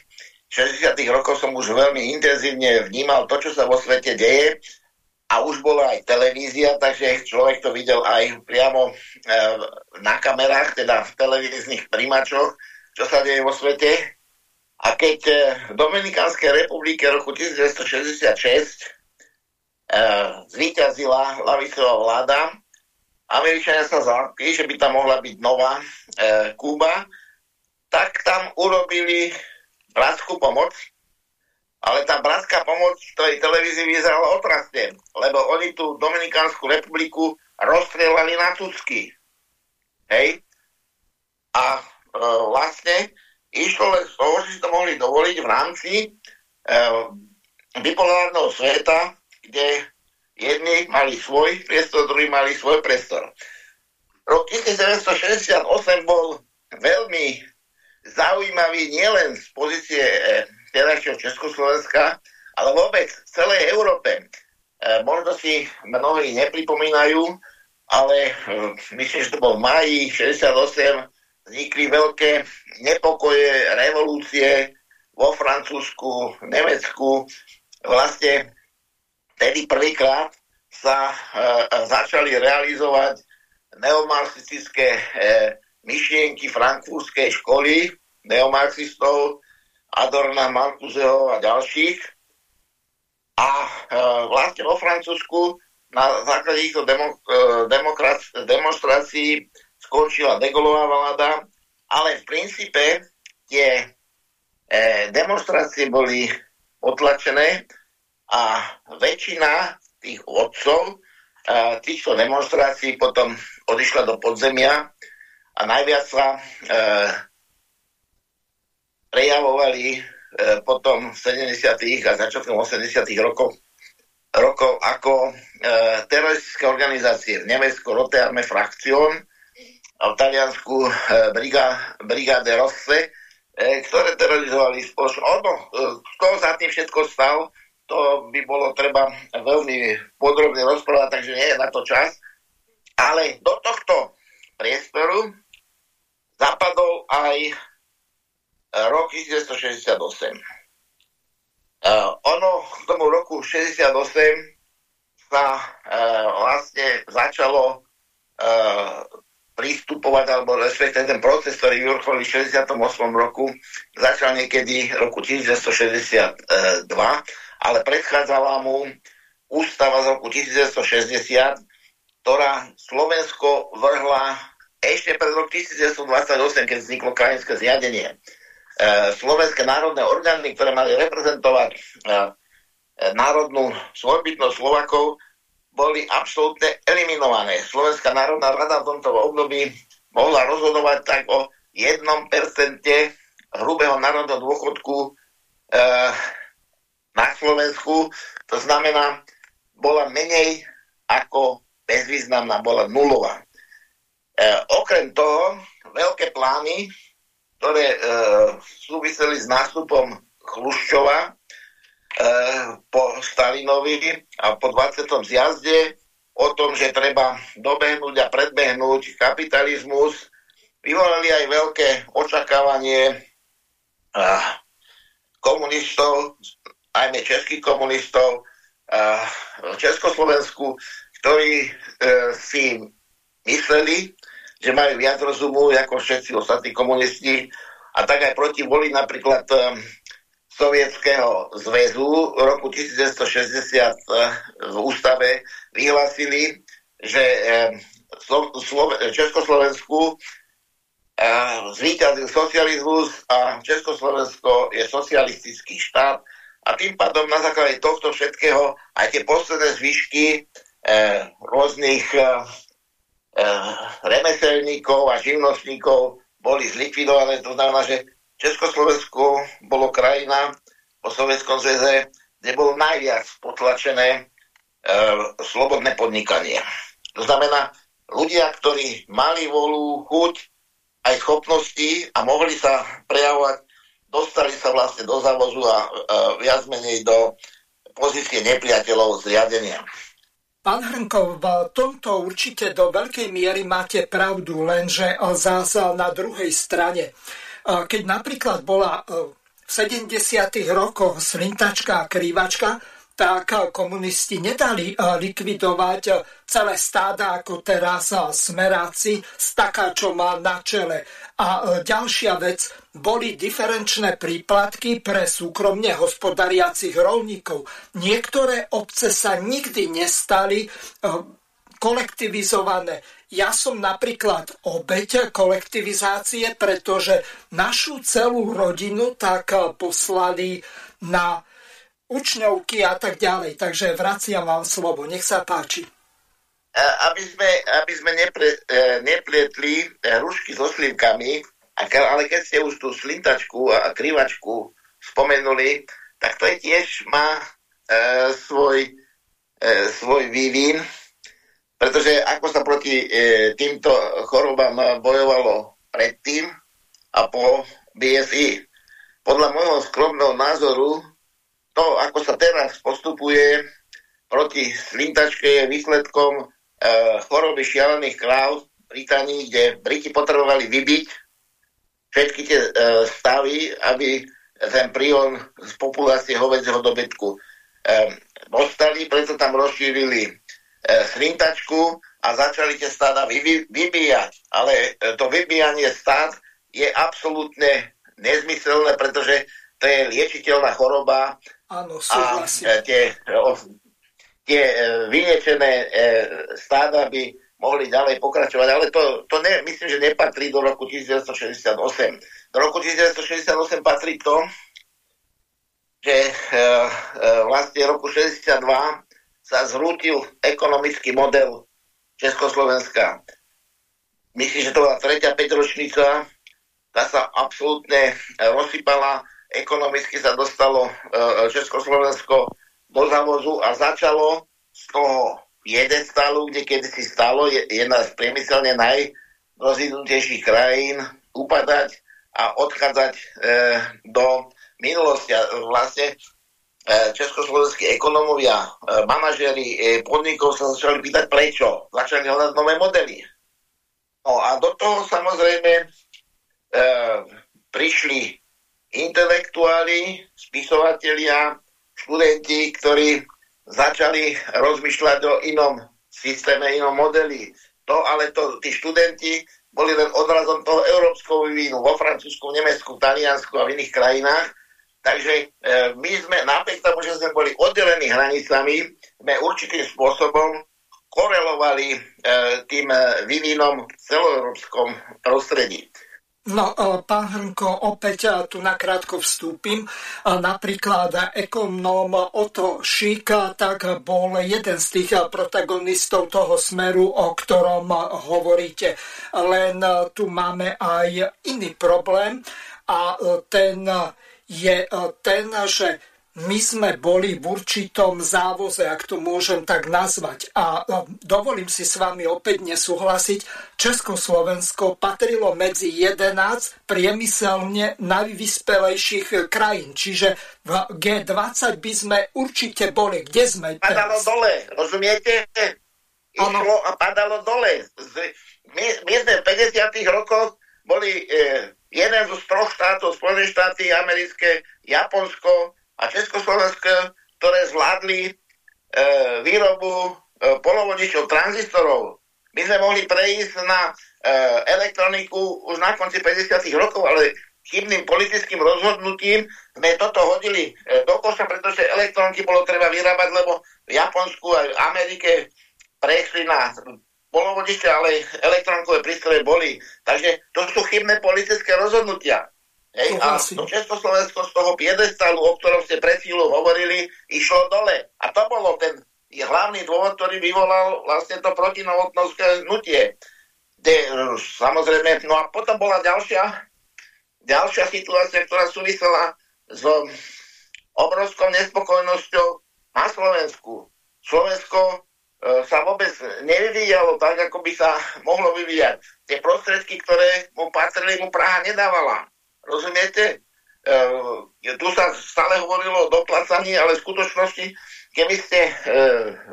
D: 60. rokov som už veľmi intenzívne vnímal to, čo sa vo svete deje a už bola aj televízia, takže človek to videl aj priamo na kamerách, teda v televíznych primačoch čo sa deje vo svete. A keď v Dominikánskej republike roku 1966 e, zvíťazila lavicová vláda, Američania sa zlakli, že by tam mohla byť nová e, Kuba, tak tam urobili bratskú pomoc, ale tá bratská pomoc tej televízii vyzerala otrasne, lebo oni tú Dominikánsku republiku rozstrelali na cucky. Hej? A E, vlastne išlo len z toho, že si to mohli dovoliť v rámci e, bipolárneho sveta, kde jedni mali svoj priestor, druhí mali svoj priestor. Rok 1968 bol veľmi zaujímavý nielen z pozície e, terajšieho Československa, ale vôbec v celej Európe. E, možno si mnohí nepripomínajú, ale e, myslím, že to bol v máji 68 vznikli veľké nepokoje, revolúcie vo Francúzsku, Nemecku. Vlastne tedy prvýkrát sa e, začali realizovať neomarxistické e, myšlienky frankfurtskej školy neomarxistov Adorna, Marcuseho a ďalších. A e, vlastne vo Francúzsku na základe týchto demo, e, demonstrácií skončila degolová vláda, ale v princípe tie e, demonstrácie boli otlačené a väčšina tých odcov týchto demonstrácií potom odišla do podzemia a najviac sa e, prejavovali e, potom v 70. a začiatkom 80. rokov rokov ako e, teroristické organizácie v Nemecku Rote Fraktion, a v Taliansku e, briga, Brigade Rosse, e, ktoré terorizovali spoločnosť. Ono, e, kto za tým všetko stal, to by bolo treba veľmi podrobne rozprávať, takže nie je na to čas. Ale do tohto priestoru zapadol aj rok 1968. Uh, ono k tomu roku 68 sa uh, vlastne začalo uh, pristupovať, alebo respektíve ten proces, ktorý vyvrcholil v 68. roku, začal niekedy roku 1962, ale predchádzala mu ústava z roku 1960, ktorá Slovensko vrhla ešte pred rok 1928, keď vzniklo krajinské zriadenie. E, Slovenské národné orgány, ktoré mali reprezentovať e, národnú svojbytnosť Slovakov, boli absolútne eliminované. Slovenská národná rada v tomto období mohla rozhodovať tak o 1% hrubého národného dôchodku e, na Slovensku. To znamená, bola menej ako bezvýznamná, bola nulová. E, okrem toho, veľké plány, ktoré e, súviseli s nástupom Chluščova, E, po Stalinovi a po 20. zjazde o tom, že treba dobehnúť a predbehnúť kapitalizmus, vyvolali aj veľké očakávanie komunistov, ajme českých komunistov v Československu, ktorí e, si mysleli, že majú viac rozumu ako všetci ostatní komunisti a tak aj proti voli napríklad e, Sovietskeho zväzu v roku 1960 eh, v ústave vyhlasili, že Československu zvíťazil socializmus a Československo je socialistický štát a tým pádom na základe tohto všetkého aj tie posledné zvyšky e, rôznych e, remeselníkov a živnostníkov boli zlikvidované. To znamená, že Československo bolo krajina po Sovjetskom zväze, kde bolo najviac potlačené e, slobodné podnikanie. To znamená, ľudia, ktorí mali volu, chuť, aj schopnosti a mohli sa prejavovať dostali sa vlastne do závozu a, a viac menej do pozície nepriateľov zriadenia.
A: Pán Hrnkov, v tomto určite do veľkej miery máte pravdu, lenže zás na druhej strane. Keď napríklad bola v 70. rokoch slintačka a krývačka, tak komunisti nedali likvidovať celé stáda ako teraz smeráci s takáčom na čele. A ďalšia vec, boli diferenčné príplatky pre súkromne hospodariacich rolníkov. Niektoré obce sa nikdy nestali kolektivizované. Ja som napríklad obeť kolektivizácie, pretože našu celú rodinu tak poslali na učňovky a tak ďalej. Takže vraciam vám slovo. Nech sa páči.
D: Aby sme, aby sme nepre, neplietli rušky so slivkami, ale keď ste už tú slintačku a krivačku spomenuli, tak to je tiež má e, svoj, e, svoj vývin, pretože ako sa proti e, týmto chorobám bojovalo predtým a po BSI. Podľa môjho skromného názoru to, ako sa teraz postupuje proti slintačke, je výsledkom e, choroby šialených kráv v Británii, kde Briti potrebovali vybiť všetky tie e, stavy, aby ten príon z populácie hovedzieho dobytku e, preto tam rozšírili e, slintačku a začali tie stáda vy, vybíjať. Ale e, to vybíjanie stád je absolútne nezmyselné, pretože to je liečiteľná choroba
A: Áno.
D: A e, tie, tie e, vyniečené e, stáda by mohli ďalej pokračovať, ale to, to ne, myslím, že nepatrí do roku 1968. Do roku 1968 patrí to, že e, e, vlastne roku 62 sa zrútil ekonomický model Československa. Myslím, že to bola tretia päťročnica, tá sa absolútne rozsypala ekonomicky sa dostalo e, Československo do závozu a začalo z toho stálu, kde kedysi stalo, je jedna z priemyselne najrozvinutejších krajín, upadať a odchádzať e, do minulosti. A vlastne e, československí ekonomovia, e, manažeri e, podnikov sa začali pýtať prečo. Začali hľadať nové modely. No a do toho samozrejme e, prišli intelektuáli, spisovatelia, študenti, ktorí začali rozmýšľať o inom systéme, inom modeli. To ale to, tí študenti boli len odrazom toho európskeho vývinu vo Francúzsku, Nemecku, Taliansku a v iných krajinách. Takže e, my sme napriek tomu, že sme boli oddelení hranicami, sme určitým spôsobom korelovali e, tým e, vývinom v celoeurópskom prostredí.
A: No, e, pán Hrnko, opäť e, tu nakrátko vstúpim. E, napríklad ekonóm Otto Šík, tak bol jeden z tých protagonistov toho smeru, o ktorom hovoríte. Len tu máme aj iný problém a ten je ten, že my sme boli v určitom závoze, ak to môžem tak nazvať. A dovolím si s vami opäť nesúhlasiť. Československo patrilo medzi 11 priemyselne najvyspelejších krajín. Čiže v G20 by sme určite boli. Kde sme
D: Padalo teraz? dole, rozumiete? Išlo a padalo dole. My, my sme v 50 rokoch boli e, jeden zo troch štátov, Spojené štáty americké, Japonsko, a Československo, ktoré zvládli e, výrobu e, polovodičov, tranzistorov. My sme mohli prejsť na e, elektroniku už na konci 50. rokov, ale chybným politickým rozhodnutím sme toto hodili e, do koša, pretože elektroniky bolo treba vyrábať, lebo v Japonsku a v Amerike prešli na polovodište, ale elektronkové prístroje boli. Takže to sú chybné politické rozhodnutia. Hej, a to Československo z toho piedestalu, o ktorom ste pred chvíľou hovorili, išlo dole. A to bolo ten hlavný dôvod, ktorý vyvolal vlastne to protinovotnovské hnutie. De, samozrejme, no a potom bola ďalšia, ďalšia situácia, ktorá súvisela s obrovskou nespokojnosťou na Slovensku. Slovensko e, sa vôbec nevyvíjalo tak, ako by sa mohlo vyvíjať. Tie prostriedky, ktoré mu patrili, mu Praha nedávala. Rozumiete? E, tu sa stále hovorilo o doplacaní, ale v skutočnosti, keby ste e,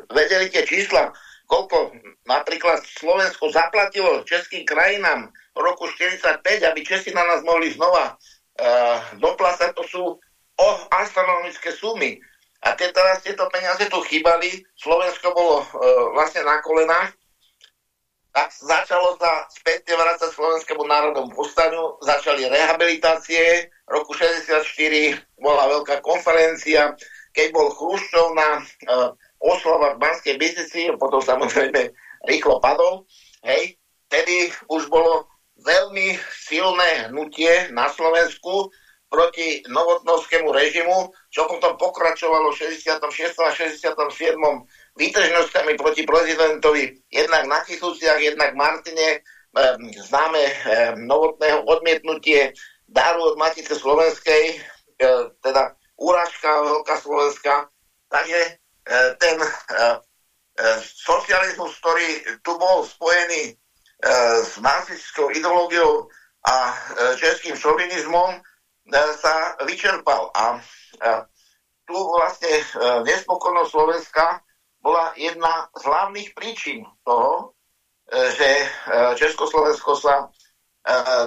D: vedeli tie čísla, koľko napríklad Slovensko zaplatilo českým krajinám v roku 45, aby Česi na nás mohli znova e, doplácať, to sú o astronomické sumy. A keď teraz tieto peniaze tu chýbali, Slovensko bolo e, vlastne na kolenách, tak začalo sa späť vrácať Slovenskému národnom povstaniu, začali rehabilitácie, v roku 64 bola veľká konferencia, keď bol Chruščov na uh, oslava v Banskej Bystrici, potom samozrejme rýchlo padol, hej, tedy už bolo veľmi silné hnutie na Slovensku proti novotnovskému režimu, čo potom pokračovalo v 66. a 67 výtržnosťami proti prezidentovi jednak na Kisúciach, jednak Martine, známe novotného odmietnutie daru od Matice Slovenskej, teda úražka Veľká Slovenska. Takže ten socializmus, ktorý tu bol spojený s nacistickou ideológiou a českým šovinizmom, sa vyčerpal. A tu vlastne nespokojnosť Slovenska bola jedna z hlavných príčin toho, e, že e, Československo sa e,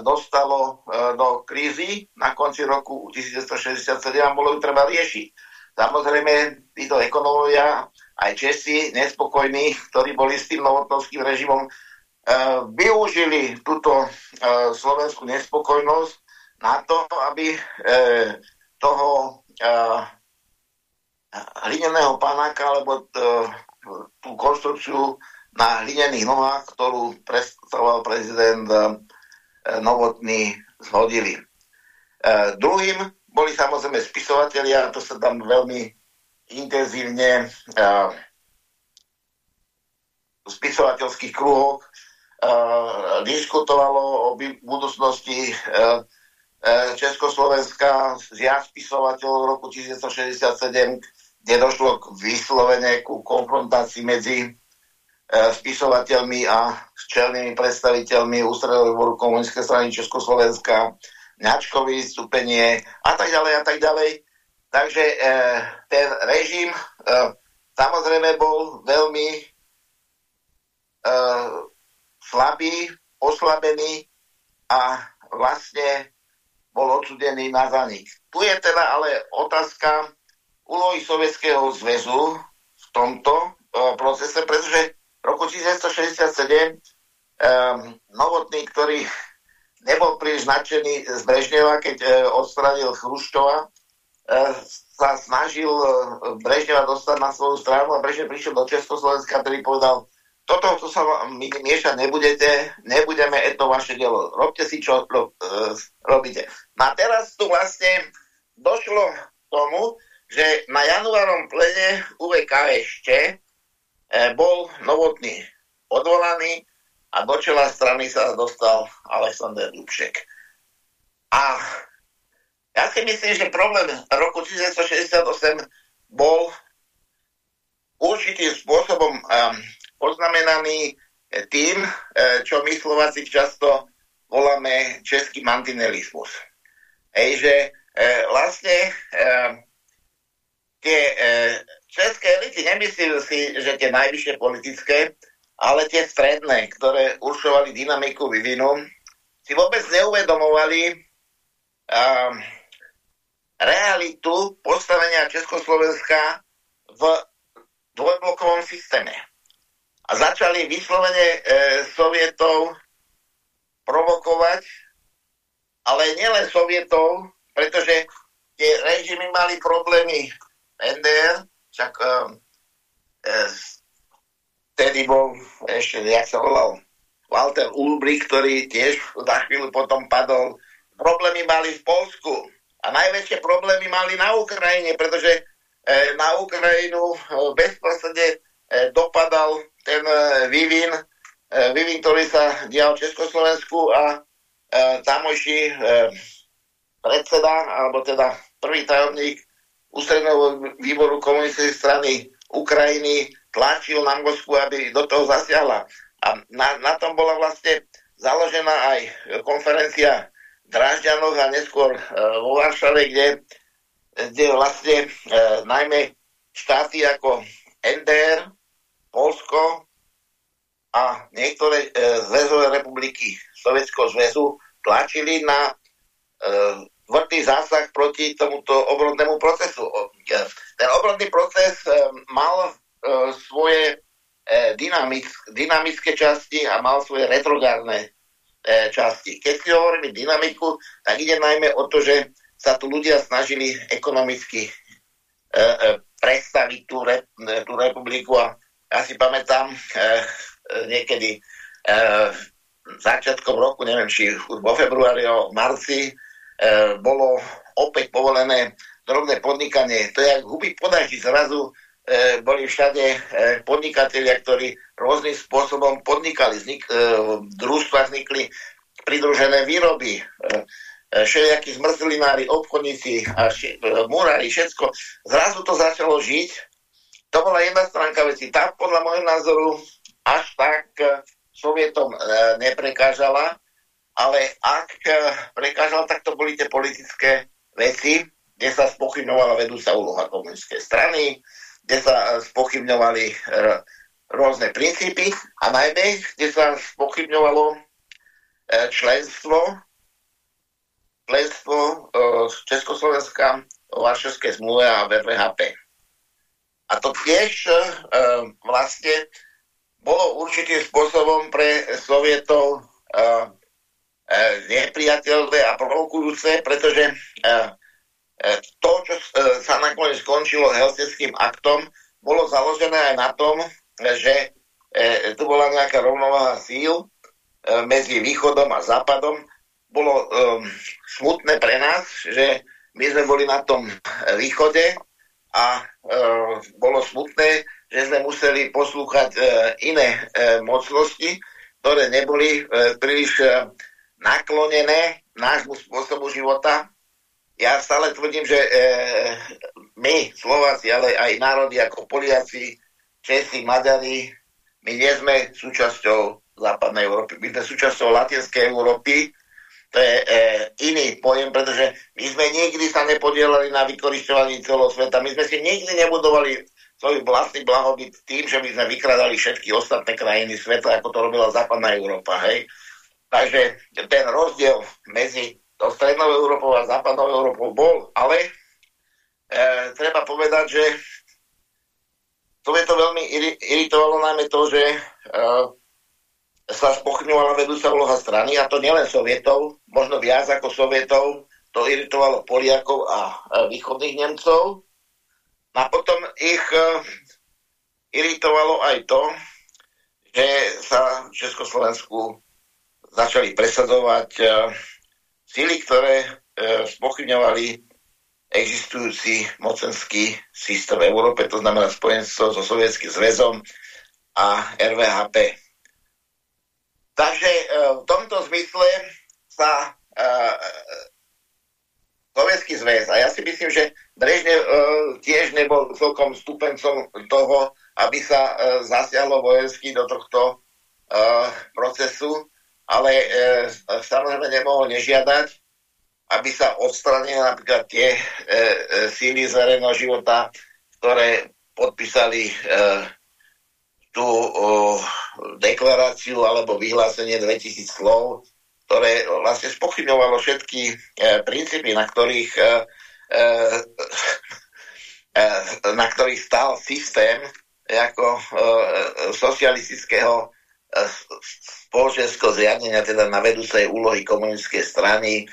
D: dostalo do krízy na konci roku 1967 a bolo ju treba riešiť. Samozrejme, títo ekonómovia, aj Česi, nespokojní, ktorí boli s tým novotnovským režimom, využili túto slovenskú nespokojnosť na to, aby toho hlineného panáka alebo e, tú konštrukciu na hlinených nohách, ktorú predstavoval prezident e, Novotný, zhodili. E, druhým boli samozrejme spisovatelia, to sa tam veľmi intenzívne v spisovateľských kruhoch diskutovalo o budúcnosti Československa z jazd spisovateľov roku 1967 kde došlo k vyslovene ku konfrontácii medzi e, spisovateľmi a čelnými predstaviteľmi ústredového výboru komunistické strany Československa, Ňačkovi vystúpenie a tak ďalej a tak ďalej. Takže e, ten režim e, samozrejme bol veľmi e, slabý, oslabený a vlastne bol odsudený na zanik. Tu je teda ale otázka, úlohy Sovietskeho zväzu v tomto uh, procese, pretože v roku 1967 um, Novotný, ktorý nebol príliš nadšený z Brežneva, keď uh, odstranil Chruštova, uh, sa snažil uh, Brežneva dostať na svoju stranu a Brežnev prišiel do Československa, ktorý povedal, toto, to sa my miešať nebudete, nebudeme, to vaše dielo. Robte si, čo ro, uh, robíte. No a teraz tu vlastne došlo k tomu, že na januárom plene UVK ešte e, bol novotný odvolaný a do čela strany sa dostal Alexander Dubšek. A ja si myslím, že problém roku 1968 bol určitým spôsobom um, poznamenaný tým, e, čo my Slováci často voláme český mantinelizmus. Hej, že e, vlastne e, tie e, české elity nemyslili si, že tie najvyššie politické, ale tie stredné, ktoré určovali dynamiku vývinu, si vôbec neuvedomovali um, realitu postavenia Československa v dvojblokovom systéme. A začali vyslovene e, sovietov provokovať, ale nielen sovietov, pretože tie režimy mali problémy NDR, však uh, vtedy bol ešte, jak sa volal, Walter Ulbricht, ktorý tiež za chvíľu potom padol. Problémy mali v Polsku a najväčšie problémy mali na Ukrajine, pretože e, na Ukrajinu e, bezprostredne e, dopadal ten e, vývin, e, vývin, ktorý sa dial v Československu a e, tamojší e, predseda, alebo teda prvý tajomník ústredného výboru komunistickej strany Ukrajiny tlačil na Moskvu, aby do toho zasiahla. A na, na tom bola vlastne založená aj konferencia v Dražďanoch a neskôr e, vo Varšave, kde, kde vlastne e, najmä štáty ako NDR, Polsko a niektoré e, zväzové republiky Sovietskeho zväzu tlačili na e, tvrdý zásah proti tomuto obrodnému procesu. Ten obrodný proces e, mal e, svoje E, dynamick, dynamické časti a mal svoje retrogárne časti. Keď si hovoríme dynamiku, tak ide najmä o to, že sa tu ľudia snažili ekonomicky predstaviť tú, re, tú republiku a ja si pamätám niekedy začiatkom roku, neviem, či vo februári o marci, bolo opäť povolené drobné podnikanie. To je jak huby podaží zrazu e, boli všade e, podnikatelia, ktorí rôznym spôsobom podnikali. Vznik, e, v družstvách vznikli pridružené výroby, e, e, všelijakí zmrzlinári, obchodníci, a ši, e, murári, všetko. Zrazu to začalo žiť. To bola jedna stránka veci. Tá podľa môjho názoru až tak e, Sovietom e, neprekážala, ale ak e, prekážala, tak to boli tie politické veci, kde sa spochybnovala vedúca úloha komunistickej strany, kde sa eh, spochybňovali eh, rôzne princípy a najmä, kde sa spochybňovalo členstvo členstvo Československa o Varšovskej zmluve a VVHP. A to tiež vlastne bolo určitým spôsobom pre Sovietov nepriateľné a provokujúce, pretože E, to, čo e, sa nakoniec skončilo Helsinským aktom, bolo založené aj na tom, že e, tu bola nejaká rovnováha síl medzi východom a západom. Bolo smutné pre nás, že my sme boli na tom východe a bolo smutné, že sme museli poslúchať iné mocnosti, ktoré neboli príliš naklonené nášmu spôsobu života. Ja stále tvrdím, že e, my, Slováci, ale aj národy ako Poliaci, Česi, Maďari, my nie sme súčasťou západnej Európy, my sme súčasťou latinskej Európy, to je e, iný pojem, pretože my sme nikdy sa nepodielali na vykoristovaní celého sveta, my sme si nikdy nebudovali svoj vlastný blahobyt tým, že by sme vykradali všetky ostatné krajiny sveta, ako to robila západná Európa, hej. Takže ten rozdiel medzi to strednou Európou a západnou Európou bol, ale e, treba povedať, že to je to veľmi iritovalo najmä to, že e, sa spochňovala vedúca úloha strany, a to nielen Sovietov, možno viac ako Sovietov, to iritovalo Poliakov a e, východných Nemcov. A potom ich e, iritovalo aj to, že sa v Československu začali presadzovať e, Sily, ktoré e, spochybňovali existujúci mocenský systém v Európe, to znamená spojenstvo so Sovietským zväzom a RVHP. Takže e, v tomto zmysle sa Sovietský zväz, a ja si myslím, že Brežnev tiež nebol celkom stupencom toho, aby sa zasiahlo vojensky do tohto procesu, ale e, samozrejme nemohol nežiadať, aby sa odstranili napríklad tie e, e, síly z života, ktoré podpísali e, tú e, deklaráciu alebo vyhlásenie 2000 slov, ktoré vlastne spochybňovalo všetky e, princípy, na ktorých, e, e, e na ktorých stál systém ako e, socialistického spoločenského zriadenia, teda na vedúcej úlohy komunistickej strany, e,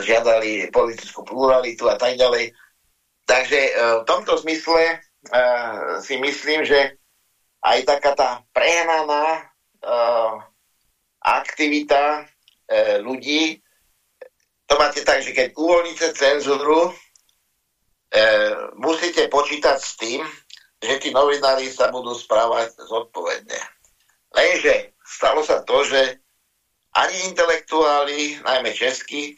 D: žiadali politickú pluralitu a tak ďalej. Takže e, v tomto zmysle e, si myslím, že aj taká tá prehnaná aktivita ľudí. To máte tak, že keď uvoľníte cenzúru, musíte počítať s tým, že tí novinári sa budú správať zodpovedne. Lenže stalo sa to, že ani intelektuáli, najmä českí,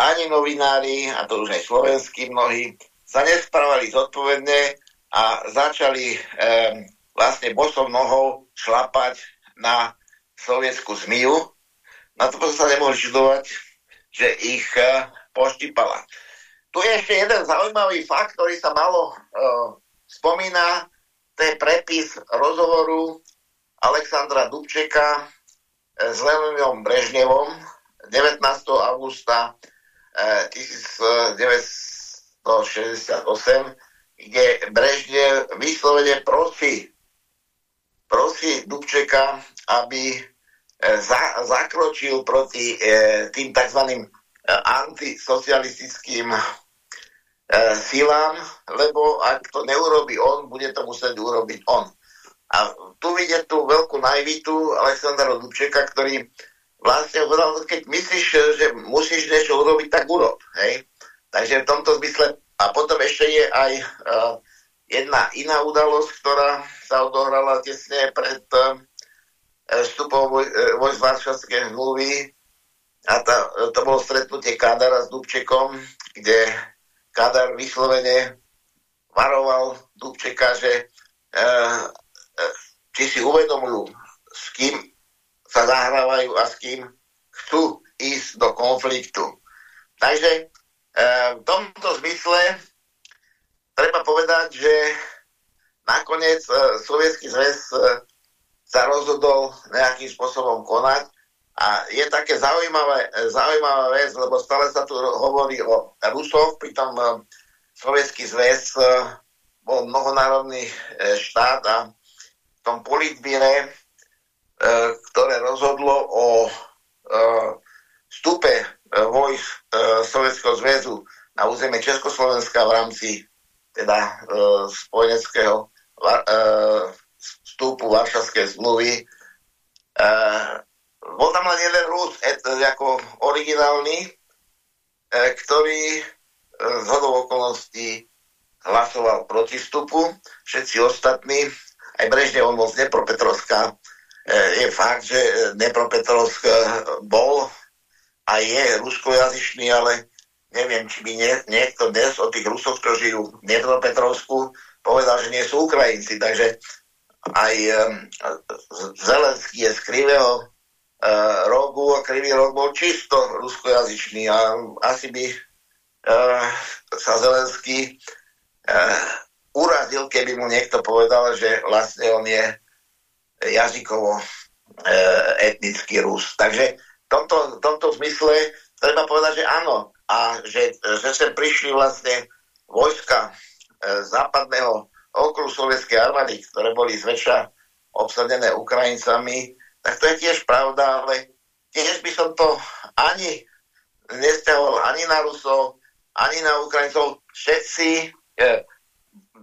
D: ani novinári, a to už aj slovenskí mnohí, sa nesprávali zodpovedne a začali um, vlastne bosom nohou šlapať na sovietskú zmiju. Na to sa nemohli čudovať, že ich uh, poštípala. Tu je ešte jeden zaujímavý fakt, ktorý sa malo uh, spomína, to je prepis rozhovoru Alexandra Dubčeka s Leonidom Brežnevom 19. augusta 1968, kde Brežnev vyslovene prosí, prosí Dubčeka, aby e, za, zakročil proti tým tzv. Antisocialistickým silám, lebo ak to neurobi on, bude to musieť urobiť on. A tu vidie tú veľkú najvitu Alexandra Dubčeka, ktorý vlastne povedal, keď myslíš, že musíš niečo urobiť, tak urob. Hej? Takže v tomto zmysle, a potom ešte je aj uh, jedna iná udalosť, ktorá sa odohrala tesne pred uh, vstupom uh, vojsk Varšavskej zmluvy a tá, to bolo stretnutie Kadara s Dubčekom, kde Kadar vyslovene varoval Dubčeka, že či si uvedomujú, s kým sa zahrávajú a s kým chcú ísť do konfliktu. Takže e, v tomto zmysle treba povedať, že nakoniec e, Sovietský zväz e, sa rozhodol nejakým spôsobom konať a je také zaujímavé, zaujímavá vec, lebo stále sa tu hovorí o Rusoch, pritom Sovietský zväz bol mnohonárodný štát a tom politbíre, e, ktoré rozhodlo o e, vstupe e, vojsk Sovjetského zväzu na územie Československa v rámci teda spojeneckého vstupu Varšavskej zmluvy. Bol tam len jeden Rus, ako originálny, ktorý z hodov okolností hlasoval proti vstupu. Všetci ostatní aj Brežnev, on bol z Dnepropetrovska. E, je fakt, že Dnepropetrovsk e, bol a je ruskojazyčný, ale neviem, či by nie, niekto dnes od tých Rusov, čo žijú v Dnepropetrovsku, povedal, že nie sú Ukrajinci. Takže aj um, Zelenský je z krivého rogu a krivý rok bol čisto ruskojazyčný a asi by sa Zelenský urazil, keby mu niekto povedal, že vlastne on je jazykovo e, etnický Rus. Takže v tomto, v tomto zmysle treba povedať, že áno. A že, že sem prišli vlastne vojska e, západného okruhu sovietskej armády, ktoré boli zväčša obsadené Ukrajincami, tak to je tiež pravda, ale tiež by som to ani nestiahol ani na Rusov, ani na Ukrajincov. Všetci e,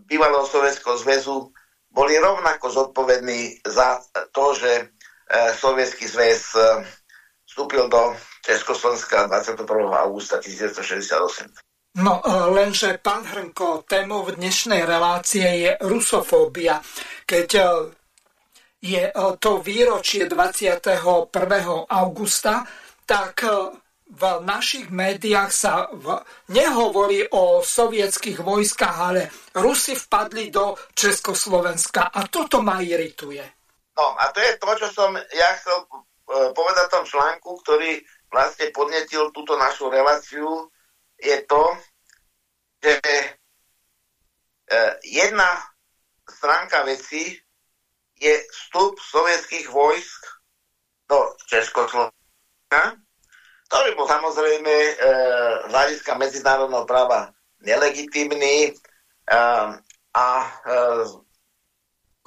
D: bývalého Sovietského zväzu boli rovnako zodpovední za to, že e, Sovietský zväz e, vstúpil do Československa 21. augusta 1968.
A: No, e, lenže, pán Hrnko, témou dnešnej relácie je rusofóbia. Keď je to výročie 21. augusta, tak v našich médiách sa v, nehovorí o sovietských vojskách, ale Rusi vpadli do Československa a toto ma irituje.
D: No a to je to, čo som ja chcel e, povedať v tom článku, ktorý vlastne podnetil túto našu reláciu, je to, že e, jedna stránka veci je vstup sovietských vojsk do Československa, ktorý bol samozrejme e, z hľadiska medzinárodného práva nelegitímny e, a e,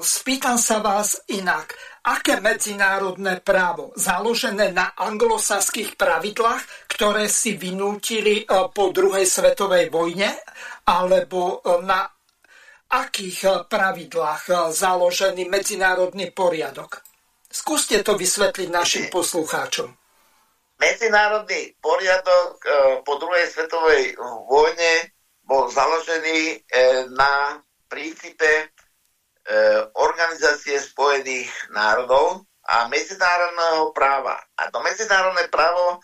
A: Spýtam sa vás inak. Aké medzinárodné právo, založené na anglosaských pravidlách, ktoré si vynútili e, po druhej svetovej vojne, alebo e, na akých pravidlách založený medzinárodný poriadok? Skúste to vysvetliť našim poslucháčom.
D: Medzinárodný poriadok po druhej svetovej vojne bol založený na princípe Organizácie spojených národov a medzinárodného práva. A to medzinárodné právo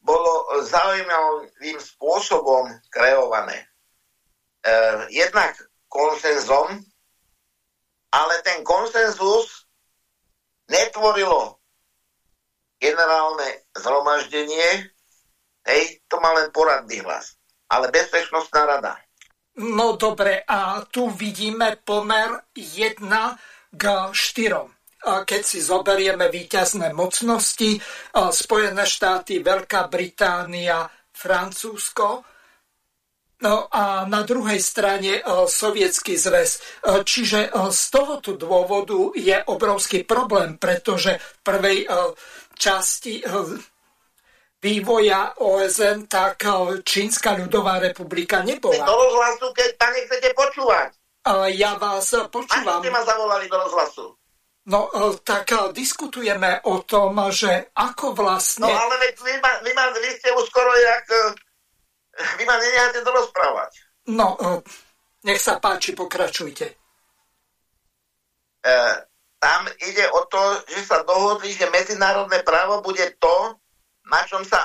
D: bolo zaujímavým spôsobom kreované. E, jednak konsenzom, ale ten konsenzus netvorilo generálne zhromaždenie, hej, to má len poradný hlas, ale bezpečnostná rada.
A: No dobre, a tu vidíme pomer 1 k 4 keď si zoberieme výťazné mocnosti, Spojené štáty, Veľká Británia, Francúzsko, No a na druhej strane Sovietský zväz. Čiže z tohoto dôvodu je obrovský problém, pretože v prvej časti vývoja OSN tak Čínska ľudová republika nebola.
D: Do rozhlasu, keď tam nechcete počúvať.
A: Ja vás počúvam.
D: Ako ste ma zavolali do rozhlasu?
A: No tak diskutujeme o tom, že ako vlastne...
D: No ale vy, ma, vy, ma, vy ste už skoro jak... Vy ma nenecháte to rozprávať.
A: No, nech sa páči, pokračujte.
D: E, tam ide o to, že sa dohodli, že medzinárodné právo bude to, na čom sa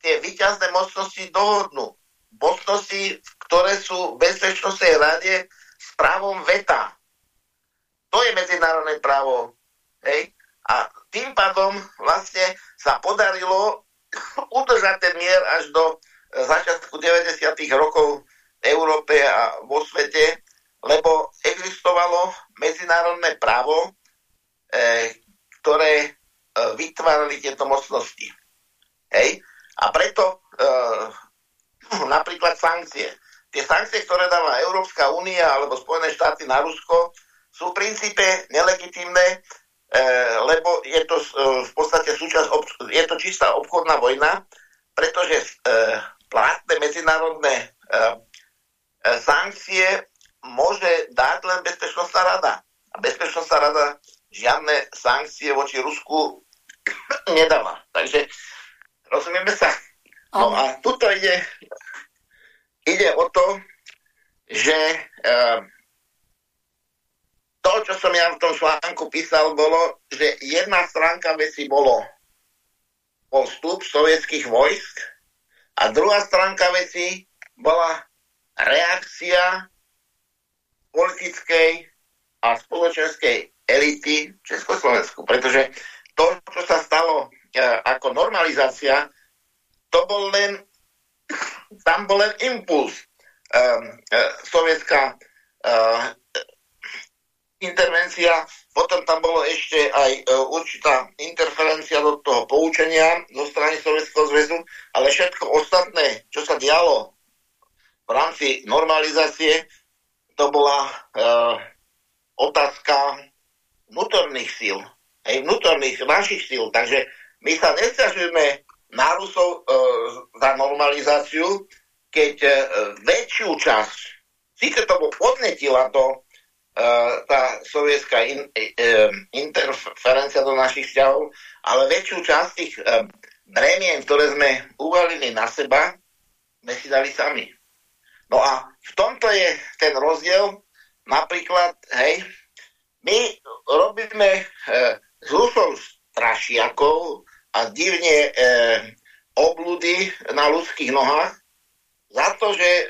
D: tie výťazné mocnosti dohodnú. Mocnosti, ktoré sú v Bezpečnostnej rade s právom veta to je medzinárodné právo. Hej? A tým pádom vlastne sa podarilo *laughs* udržať ten mier až do e, začiatku 90. rokov v Európe a vo svete, lebo existovalo medzinárodné právo, e, ktoré e, vytvárali tieto mocnosti. Hej? A preto e, *clears throat* napríklad sankcie. Tie sankcie, ktoré dáva Európska únia alebo Spojené štáty na Rusko, sú v princípe nelegitímne, lebo je to v podstate súčasť, je to čistá obchodná vojna, pretože platné medzinárodné sankcie môže dať len Bezpečnostná rada. A Bezpečnostná rada žiadne sankcie voči Rusku *clears throat* nedáva. Takže rozumieme sa. No a tuto ide, ide o to, že e, to, čo som ja v tom článku písal, bolo, že jedna stránka veci bolo postup sovietských vojsk a druhá stránka veci bola reakcia politickej a spoločenskej elity v Československu. Pretože to, čo sa stalo e, ako normalizácia, to bol len, tam bol len impuls. E, e, sovietská e, intervencia, potom tam bolo ešte aj e, určitá interferencia do toho poučenia zo strany Sovjetského zväzu, ale všetko ostatné, čo sa dialo v rámci normalizácie, to bola e, otázka vnútorných síl, aj vnútorných našich síl. Takže my sa nestiažujeme na Rusov e, za normalizáciu, keď e, väčšiu časť, síce to odnetila to tá sovietská in, e, interferencia do našich vzťahov, ale väčšiu časť tých e, bremien, ktoré sme uvalili na seba, sme si dali sami. No a v tomto je ten rozdiel, napríklad, hej, my robíme e, z Rusov strašiakov a divne e, obludy na ľudských nohách za to, že e,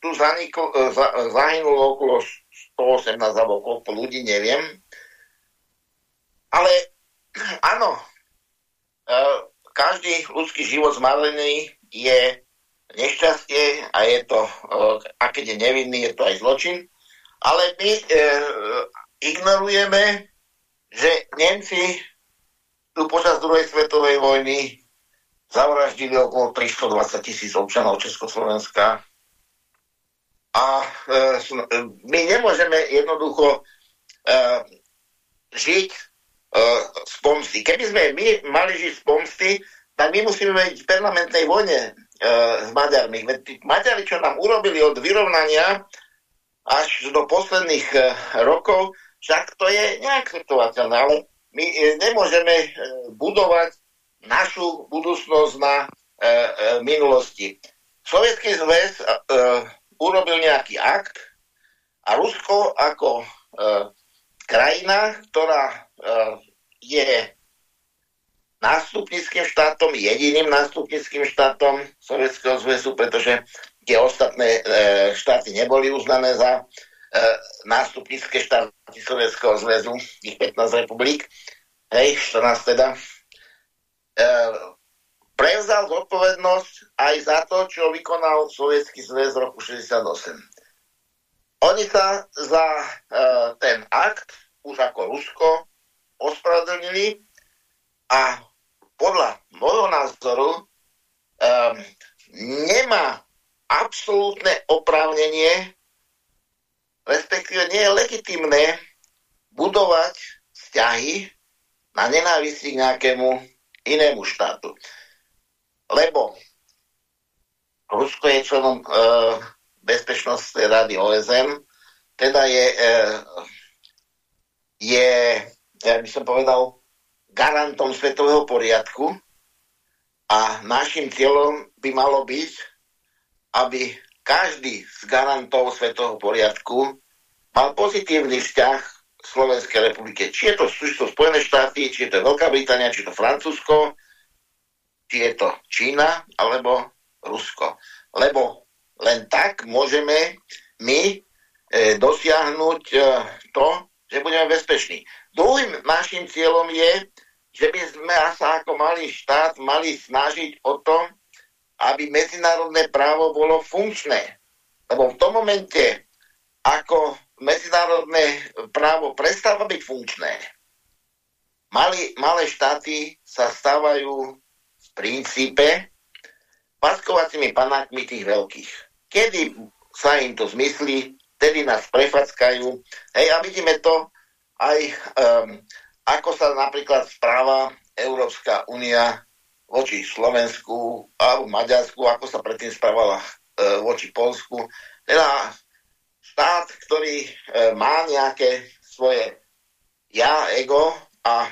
D: tu zaniklo, e, za, zahynulo okolo 118 alebo koľko ľudí, neviem. Ale áno, e, každý ľudský život zmarený je nešťastie a je to, a keď je nevinný, je to aj zločin. Ale my e, ignorujeme, že Nemci tu počas druhej svetovej vojny zavraždili okolo 320 tisíc občanov Československa a e, e, my nemôžeme jednoducho e, žiť e, z pomsty. Keby sme my mali žiť z pomsty, tak my musíme byť v permanentnej vojne s Maďarmi. Maďari, čo nám urobili od vyrovnania, až do posledných e, rokov, však to je neakceptovateľné, ale my e, nemôžeme e, budovať našu budúcnosť na minulosti. Sovietský zväz urobil nejaký akt a Rusko ako krajina, ktorá je nástupnickým štátom, jediným nástupnickým štátom Sovietskeho zväzu, pretože tie ostatné e, štáty neboli uznané za e, nástupnické štáty Sovietskeho zväzu, ich 15 republik, hej, 14 teda, e, prevzal zodpovednosť aj za to, čo vykonal Sovietský zväz v roku 68. Oni sa za e, ten akt, už ako Rusko, ospravedlnili a podľa môjho názoru um, nemá absolútne oprávnenie, respektíve nie je legitimné budovať vzťahy na nenávisti k nejakému inému štátu. Lebo Rusko je členom e, Bezpečnostnej rady OSN, teda je, e, je, ja by som povedal, garantom svetového poriadku a našim cieľom by malo byť, aby každý z garantov svetového poriadku mal pozitívny vzťah Slovenskej republike. Či je to, či Spojené štáty, či je to Veľká Británia, či je to Francúzsko, či je to Čína, alebo Rusko. Lebo len tak môžeme my e, dosiahnuť e, to, že budeme bezpeční. Druhým našim cieľom je, že by sme sa ako malý štát mali snažiť o to, aby medzinárodné právo bolo funkčné. Lebo v tom momente, ako medzinárodné právo prestáva byť funkčné, mali, malé štáty sa stávajú v princípe paskovacími panákmi tých veľkých. Kedy sa im to zmyslí, tedy nás prefackajú. Hej, a vidíme to aj um, ako sa napríklad správa Európska únia voči Slovensku alebo Maďarsku, ako sa predtým správala e, voči Polsku. Teda štát, ktorý e, má nejaké svoje ja, ego a e,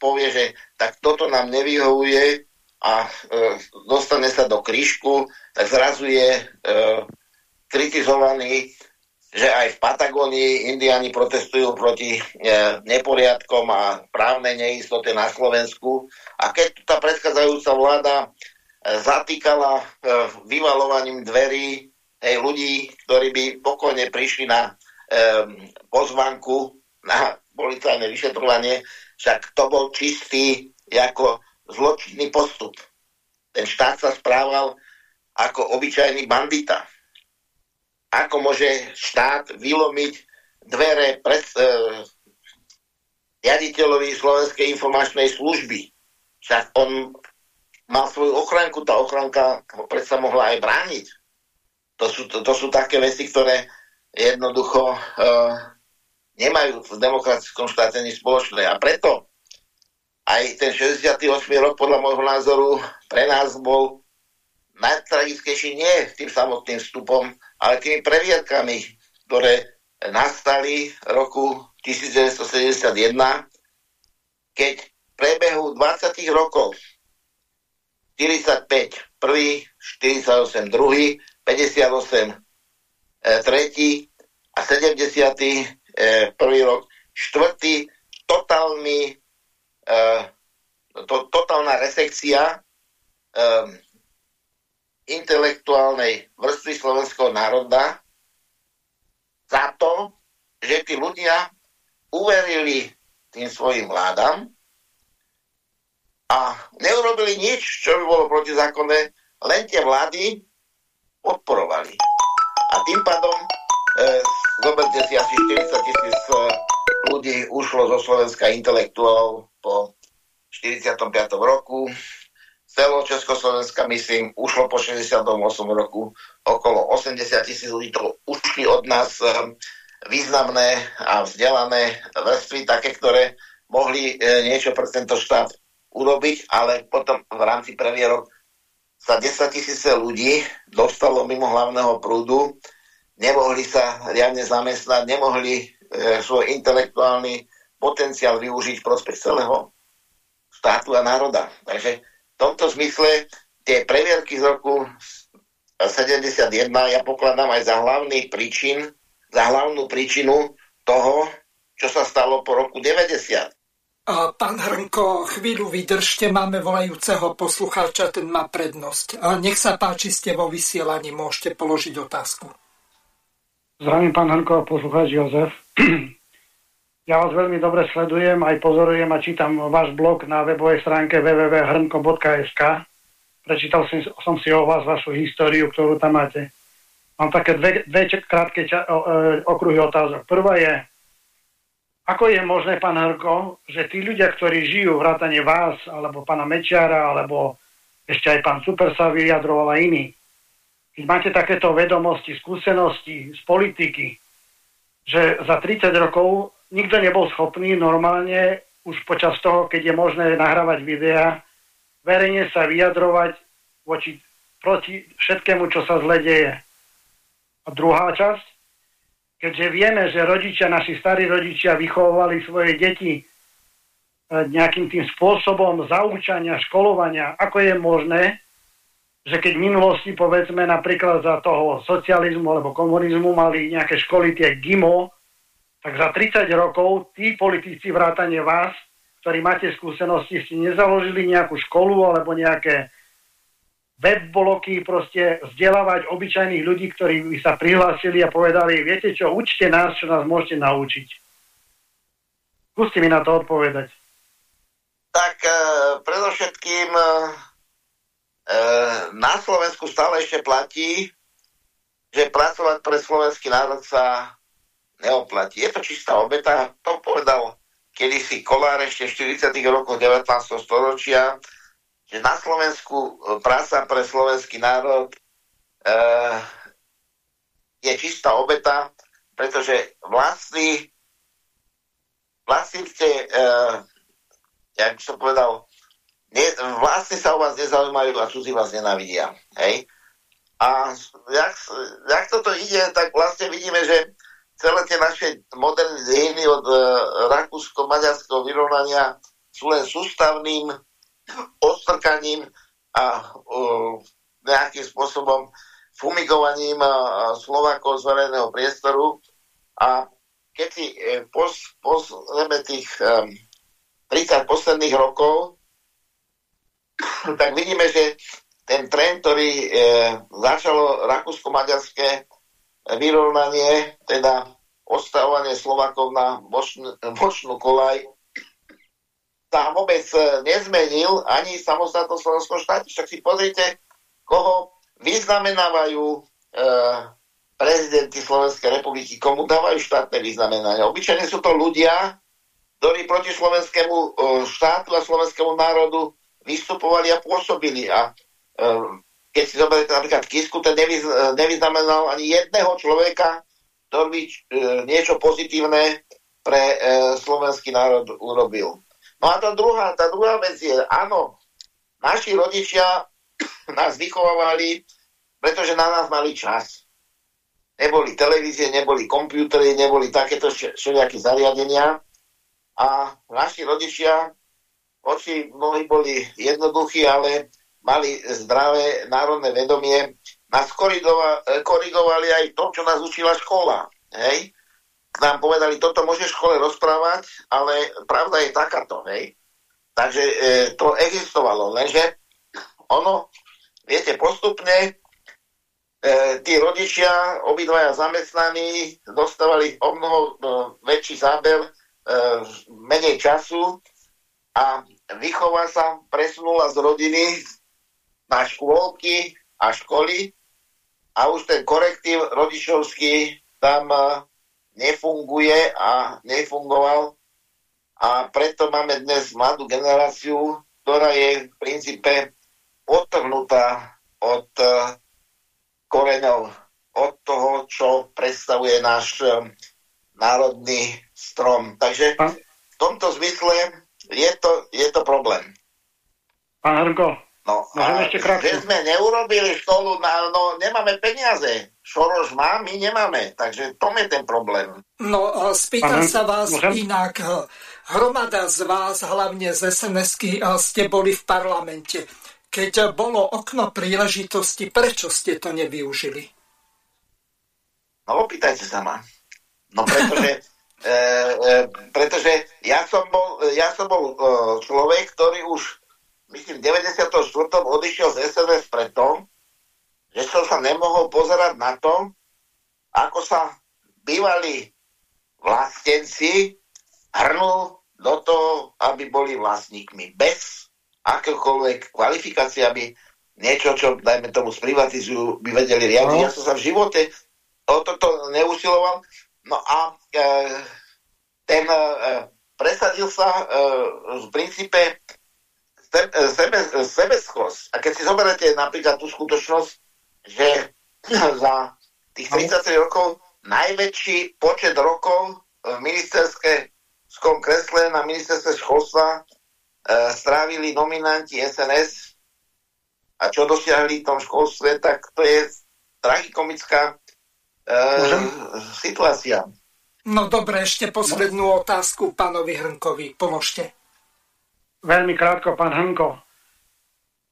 D: povie, že tak toto nám nevyhovuje a e, dostane sa do krížku, tak zrazu je e, kritizovaný že aj v Patagónii indiani protestujú proti e, neporiadkom a právnej neistote na Slovensku. A keď tá predchádzajúca vláda e, zatýkala e, vyvalovaním dverí hej, ľudí, ktorí by pokojne prišli na e, pozvanku na policajné vyšetrovanie, však to bol čistý ako zločinný postup. Ten štát sa správal ako obyčajný bandita ako môže štát vylomiť dvere pred e, Slovenskej informačnej služby. Však on mal svoju ochranku, tá ochranka predsa mohla aj brániť. To sú, to, to sú také veci, ktoré jednoducho e, nemajú v demokratickom štáte nič spoločné. A preto aj ten 68. rok podľa môjho názoru pre nás bol najtragickejší nie tým samotným vstupom ale tými previerkami, ktoré nastali roku 1971, keď v prebehu 20 rokov 45 prvý, 48 druhý, 58 e, tretí a 70 e, prvý rok, štvrtý, totálny, e, to, totálna resekcia e, intelektuálnej vrstvy slovenského národa za to, že tí ľudia uverili tým svojim vládam a neurobili nič, čo by bolo protizákonné, len tie vlády podporovali. A tým pádom e, zoberte si asi 40 tisíc e, ľudí ušlo zo Slovenska intelektuálov po 45. roku celo Československa, myslím, ušlo po 68 roku okolo 80 tisíc ľudí, to ušli od nás ehm, významné a vzdelané vrstvy, také, ktoré mohli e, niečo pre tento štát urobiť, ale potom v rámci previerok sa 10 tisíce ľudí dostalo mimo hlavného prúdu nemohli sa riadne zamestnať, nemohli e, svoj intelektuálny potenciál využiť v prospech celého štátu a národa. Takže v tomto zmysle tie previerky z roku 71 ja pokladám aj za hlavný príčin, za hlavnú príčinu toho, čo sa stalo po roku 90.
A: Pán Hrnko, chvíľu vydržte, máme volajúceho poslucháča, ten má prednosť. Nech sa páči, ste vo vysielaní, môžete položiť otázku.
E: Zdravím, pán Hrnko, poslucháč Jozef. Ja vás veľmi dobre sledujem, aj pozorujem a čítam váš blog na webovej stránke www.hrnko.sk. Prečítal som, som si o vás vašu históriu, ktorú tam máte. Mám také dve, dve krátke ča, o, e, okruhy otázok. Prvá je, ako je možné, pán Hrko, že tí ľudia, ktorí žijú vrátane vás, alebo pána Mečiara, alebo ešte aj pán Super sa vyjadroval a iní, keď máte takéto vedomosti, skúsenosti z politiky, že za 30 rokov nikto nebol schopný normálne už počas toho, keď je možné nahrávať videá, verejne sa vyjadrovať voči, proti všetkému, čo sa zle deje. A druhá časť, keďže vieme, že rodičia, naši starí rodičia vychovovali svoje deti e, nejakým tým spôsobom zaučania, školovania, ako je možné, že keď v minulosti, povedzme napríklad za toho socializmu alebo komunizmu mali nejaké školy, tie GIMO, tak za 30 rokov tí politici vrátane vás, ktorí máte skúsenosti, ste nezaložili nejakú školu alebo nejaké webbloky, proste vzdelávať obyčajných ľudí, ktorí by sa prihlásili a povedali, viete čo, učte nás, čo nás môžete naučiť. Skúste mi na to odpovedať.
D: Tak e, predovšetkým e, na Slovensku stále ešte platí, že pracovať pre slovenský národ sa neoplatí. Je to čistá obeta, to povedal kedysi Kolár ešte v 40. rokoch 19. storočia, že na Slovensku e, práca pre slovenský národ e, je čistá obeta, pretože vlastní vlastníte, e, ja by som povedal, ne, vlastní sa o vás nezaujímajú a cudzí vás nenavidia. Hej? A jak, jak toto ide, tak vlastne vidíme, že celé tie naše moderné dejiny od uh, rakúsko-maďarského vyrovnania sú len sústavným odstrkaním a uh, nejakým spôsobom fumigovaním uh, Slovákov z verejného priestoru. A keď si uh, pozrieme tých um, 30 posledných rokov, tak vidíme, že ten trend, ktorý e, začalo rakúsko-maďarské vyrovnanie, teda odstavovanie Slovakov na bočnú kolaj, sa vôbec e, nezmenil ani samostatnosť Slovenskom štáte. Však si pozrite, koho vyznamenávajú e, prezidenti Slovenskej republiky, komu dávajú štátne vyznamenania. Obyčajne sú to ľudia, ktorí proti slovenskému e, štátu a slovenskému národu vystupovali a pôsobili. A e, keď si zoberiete napríklad Kisku, ten nevyz, nevyznamenal ani jedného človeka, ktorý by e, niečo pozitívne pre e, slovenský národ urobil. No a tá druhá, tá druhá vec je, áno, naši rodičia *clears throat* nás vychovávali, pretože na nás mali čas. Neboli televízie, neboli počítače, neboli takéto všelijaké zariadenia. A naši rodičia, oči mnohí boli jednoduchí, ale mali zdravé národné vedomie, nás korigovali aj to, čo nás učila škola. Hej? Nám povedali, toto môžeš v škole rozprávať, ale pravda je takáto. Hej? Takže e, to existovalo, lenže ono, viete, postupne e, tí rodičia, obidvaja zamestnaní, dostávali o mnoho e, väčší záber, e, menej času a výchova sa presunula z rodiny na škôlky a školy a už ten korektív rodičovský tam eh, nefunguje a nefungoval a preto máme dnes mladú generáciu, ktorá je v princípe odtrhnutá od uh, koreňov, od toho, čo predstavuje náš um, národný strom. Takže v tomto zmysle je to, je to problém.
E: Pán Hrgo,
D: No, a ešte že sme neurobili školu, na, no nemáme peniaze. Šoroš má, my nemáme. Takže to je ten problém.
A: No, spýtam sa vás môžem? inak. Hromada z vás, hlavne z sns ste boli v parlamente. Keď bolo okno príležitosti, prečo ste to nevyužili?
D: No, opýtajte sa ma. No, pretože, *laughs* e, e, pretože ja som bol, ja som bol e, človek, ktorý už, myslím, v 94. odišiel z SNS preto, že som sa nemohol pozerať na to, ako sa bývalí vlastenci hrnú do toho, aby boli vlastníkmi. Bez akékoľvek kvalifikácie, aby niečo, čo, dajme tomu, sprivatizujú, by vedeli riadiť. No. Ja som sa v živote o toto neusiloval. No a e, ten e, presadil sa e, v princípe sebe, sebeschosť. A keď si zoberiete napríklad tú skutočnosť, že *clears throat* za tých 33 rokov najväčší počet rokov v ministerskom kresle na ministerstve školstva e, strávili nominanti SNS a čo dosiahli v tom školstve, tak to je tragikomická e, situácia.
A: No dobre, ešte poslednú otázku pánovi Hrnkovi. Položte.
E: Veľmi krátko, pán Hrnko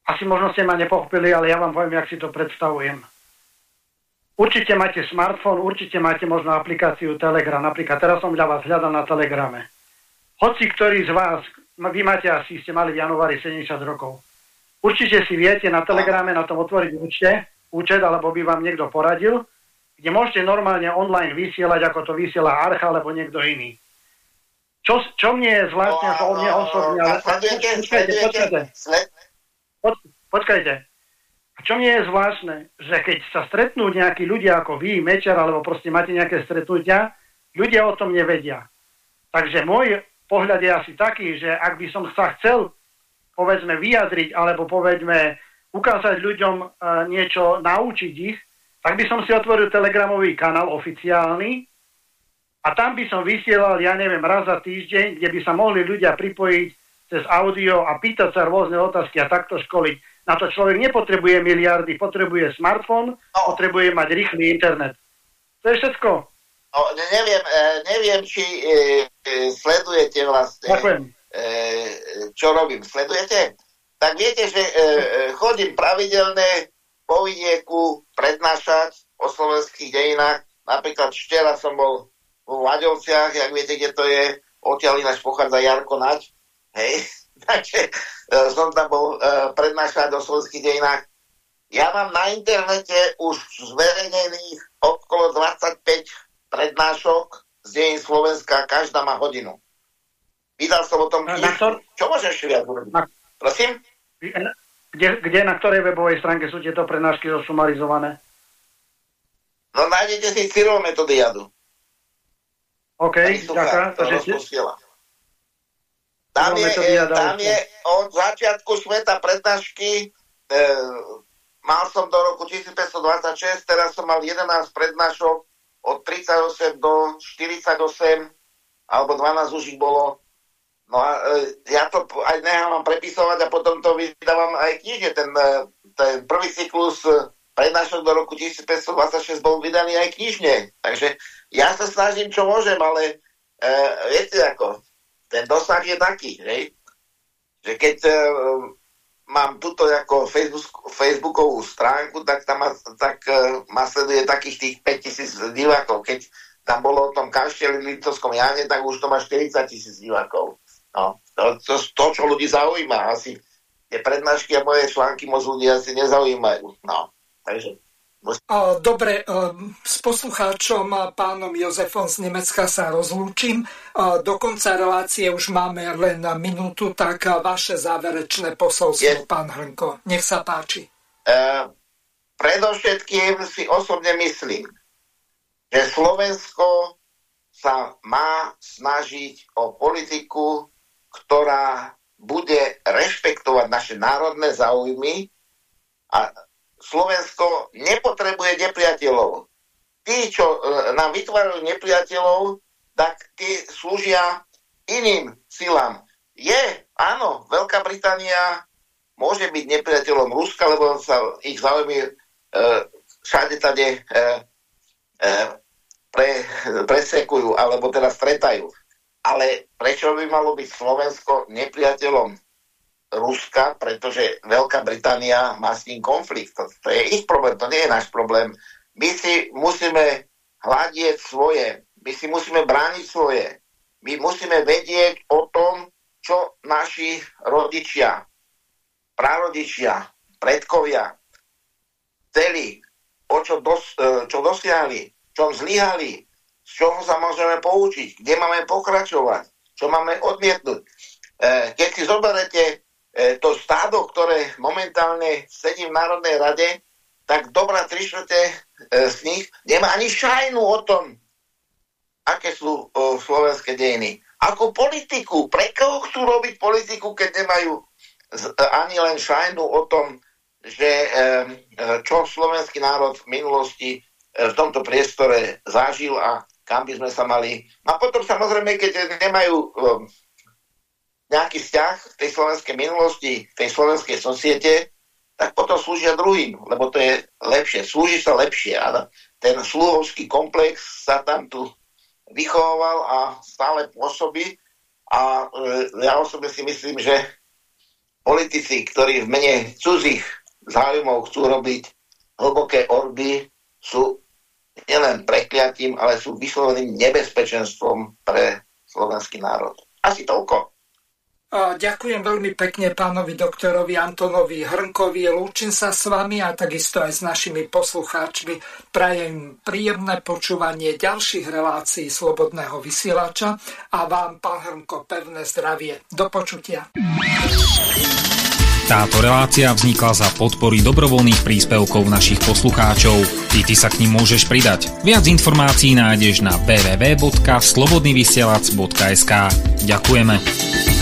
E: asi možno ste ma nepochopili, ale ja vám poviem, jak si to predstavujem. Určite máte smartfón, určite máte možno aplikáciu Telegram. Napríklad teraz som dla vás hľadal na Telegrame. Hoci ktorý z vás, vy máte asi, ste mali v januári 70 rokov. Určite si viete na Telegrame na tom otvoriť účte, účet, alebo by vám niekto poradil, kde môžete normálne online vysielať, ako to vysiela Archa alebo niekto iný. Čo, čo mne je zvláštne, no, o mne osobne... Ale... Počkajte, počkajte počkajte. A čo mne je zvláštne, že keď sa stretnú nejakí ľudia ako vy, Mečer, alebo proste máte nejaké stretnutia, ľudia o tom nevedia. Takže môj pohľad je asi taký, že ak by som sa chcel povedzme vyjadriť, alebo povedzme ukázať ľuďom e, niečo, naučiť ich, tak by som si otvoril telegramový kanál oficiálny a tam by som vysielal, ja neviem, raz za týždeň, kde by sa mohli ľudia pripojiť cez audio a pýtať sa rôzne otázky a takto školiť. Na to človek nepotrebuje miliardy, potrebuje smartfón, no. potrebuje mať rýchly internet. To je všetko.
D: No, neviem, e, neviem, či e, e, sledujete vlastne, e, čo robím. Sledujete? Tak viete, že e, chodím pravidelne po vidieku prednášať o slovenských dejinách. Napríklad včera som bol vo Vaďovciach, jak viete, kde to je, odtiaľ ináč pochádza Jarko Nať. Hej, *laughs* takže uh, som tam bol uh, prednášať o slovenských dejinách. Ja mám na internete už zverejnených okolo 25 prednášok z dejín Slovenska, každá má hodinu. Vydal som o tom knižku. Čo môžem ešte viac urobiť? Prosím?
E: Kde, kde, na ktorej webovej stránke sú tieto prednášky zosumarizované?
D: No nájdete si Cyril metodiadu.
E: OK, ďakujem.
D: To tam je, tam je od začiatku sveta prednášky, e, mal som do roku 1526, teraz som mal 11 prednášok od 38 do 48, alebo 12 už ich bolo. No a e, ja to aj nechávam prepisovať a potom to vydávam aj kniže. Ten, e, ten prvý cyklus e, prednášok do roku 1526 bol vydaný aj knižne. Takže ja sa snažím, čo môžem, ale e, viete ako, ten dosah je taký, hej, že keď uh, mám tuto ako Facebook, Facebookovú stránku, tak tam ma, tak, uh, ma sleduje takých tých 5000 divákov. Keď tam bolo o tom Kašteli Litovskom Jane, tak už to má 40 tisíc divákov. No, to, to, to, čo ľudí zaujíma, asi tie prednášky a moje články moc ľudí asi nezaujímajú. No, takže
A: Dobre, s poslucháčom pánom Jozefom z Nemecka sa rozlúčim. Do konca relácie už máme len minútu, tak vaše záverečné posolstvo, Je... pán Hrnko. Nech sa páči.
D: Uh, predovšetkým si osobne myslím, že Slovensko sa má snažiť o politiku, ktorá bude rešpektovať naše národné záujmy a Slovensko nepotrebuje nepriateľov. Tí, čo e, nám vytvárajú nepriateľov, tak tí slúžia iným silám. Je, áno, Veľká Británia môže byť nepriateľom Ruska, lebo sa ich záujmy e, všade tade e, e, pre, presekujú, alebo teda stretajú. Ale prečo by malo byť Slovensko nepriateľom Ruska, pretože Veľká Británia má s ním konflikt. To, to je ich problém, to nie je náš problém. My si musíme hľadieť svoje, my si musíme brániť svoje. My musíme vedieť o tom, čo naši rodičia, prarodičia, predkovia chceli, o čo, dos, e, čo dosiahli, čo zlyhali, z čoho sa môžeme poučiť, kde máme pokračovať, čo máme odmietnúť. E, keď si zoberete to stádo, ktoré momentálne sedí v Národnej rade, tak dobrá tri e, z nich nemá ani šajnu o tom, aké sú o, slovenské dejiny. Ako politiku, pre koho chcú robiť politiku, keď nemajú e, ani len šajnu o tom, že e, e, čo slovenský národ v minulosti e, v tomto priestore zažil a kam by sme sa mali. A potom samozrejme, keď nemajú e, nejaký vzťah v tej slovenskej minulosti, v tej slovenskej societe, tak potom slúžia druhým, lebo to je lepšie, slúži sa lepšie. A ten sluhovský komplex sa tam tu vychoval a stále pôsobí. A e, ja osobne si myslím, že politici, ktorí v mene cudzích záujmov chcú robiť hlboké orby, sú nielen prekliatím, ale sú vysloveným nebezpečenstvom pre slovenský národ. Asi toľko.
A: Ďakujem veľmi pekne pánovi doktorovi Antonovi Hrnkovi. Lúčim sa s vami a takisto aj s našimi poslucháčmi. Prajem príjemné počúvanie ďalších relácií Slobodného vysielača a vám, pán Hrnko, pevné zdravie. Do počutia.
F: Táto relácia vznikla za podpory dobrovoľných príspevkov našich poslucháčov. Ty, ty sa k ním môžeš pridať. Viac informácií nájdeš na www.slobodnyvysielac.sk Ďakujeme.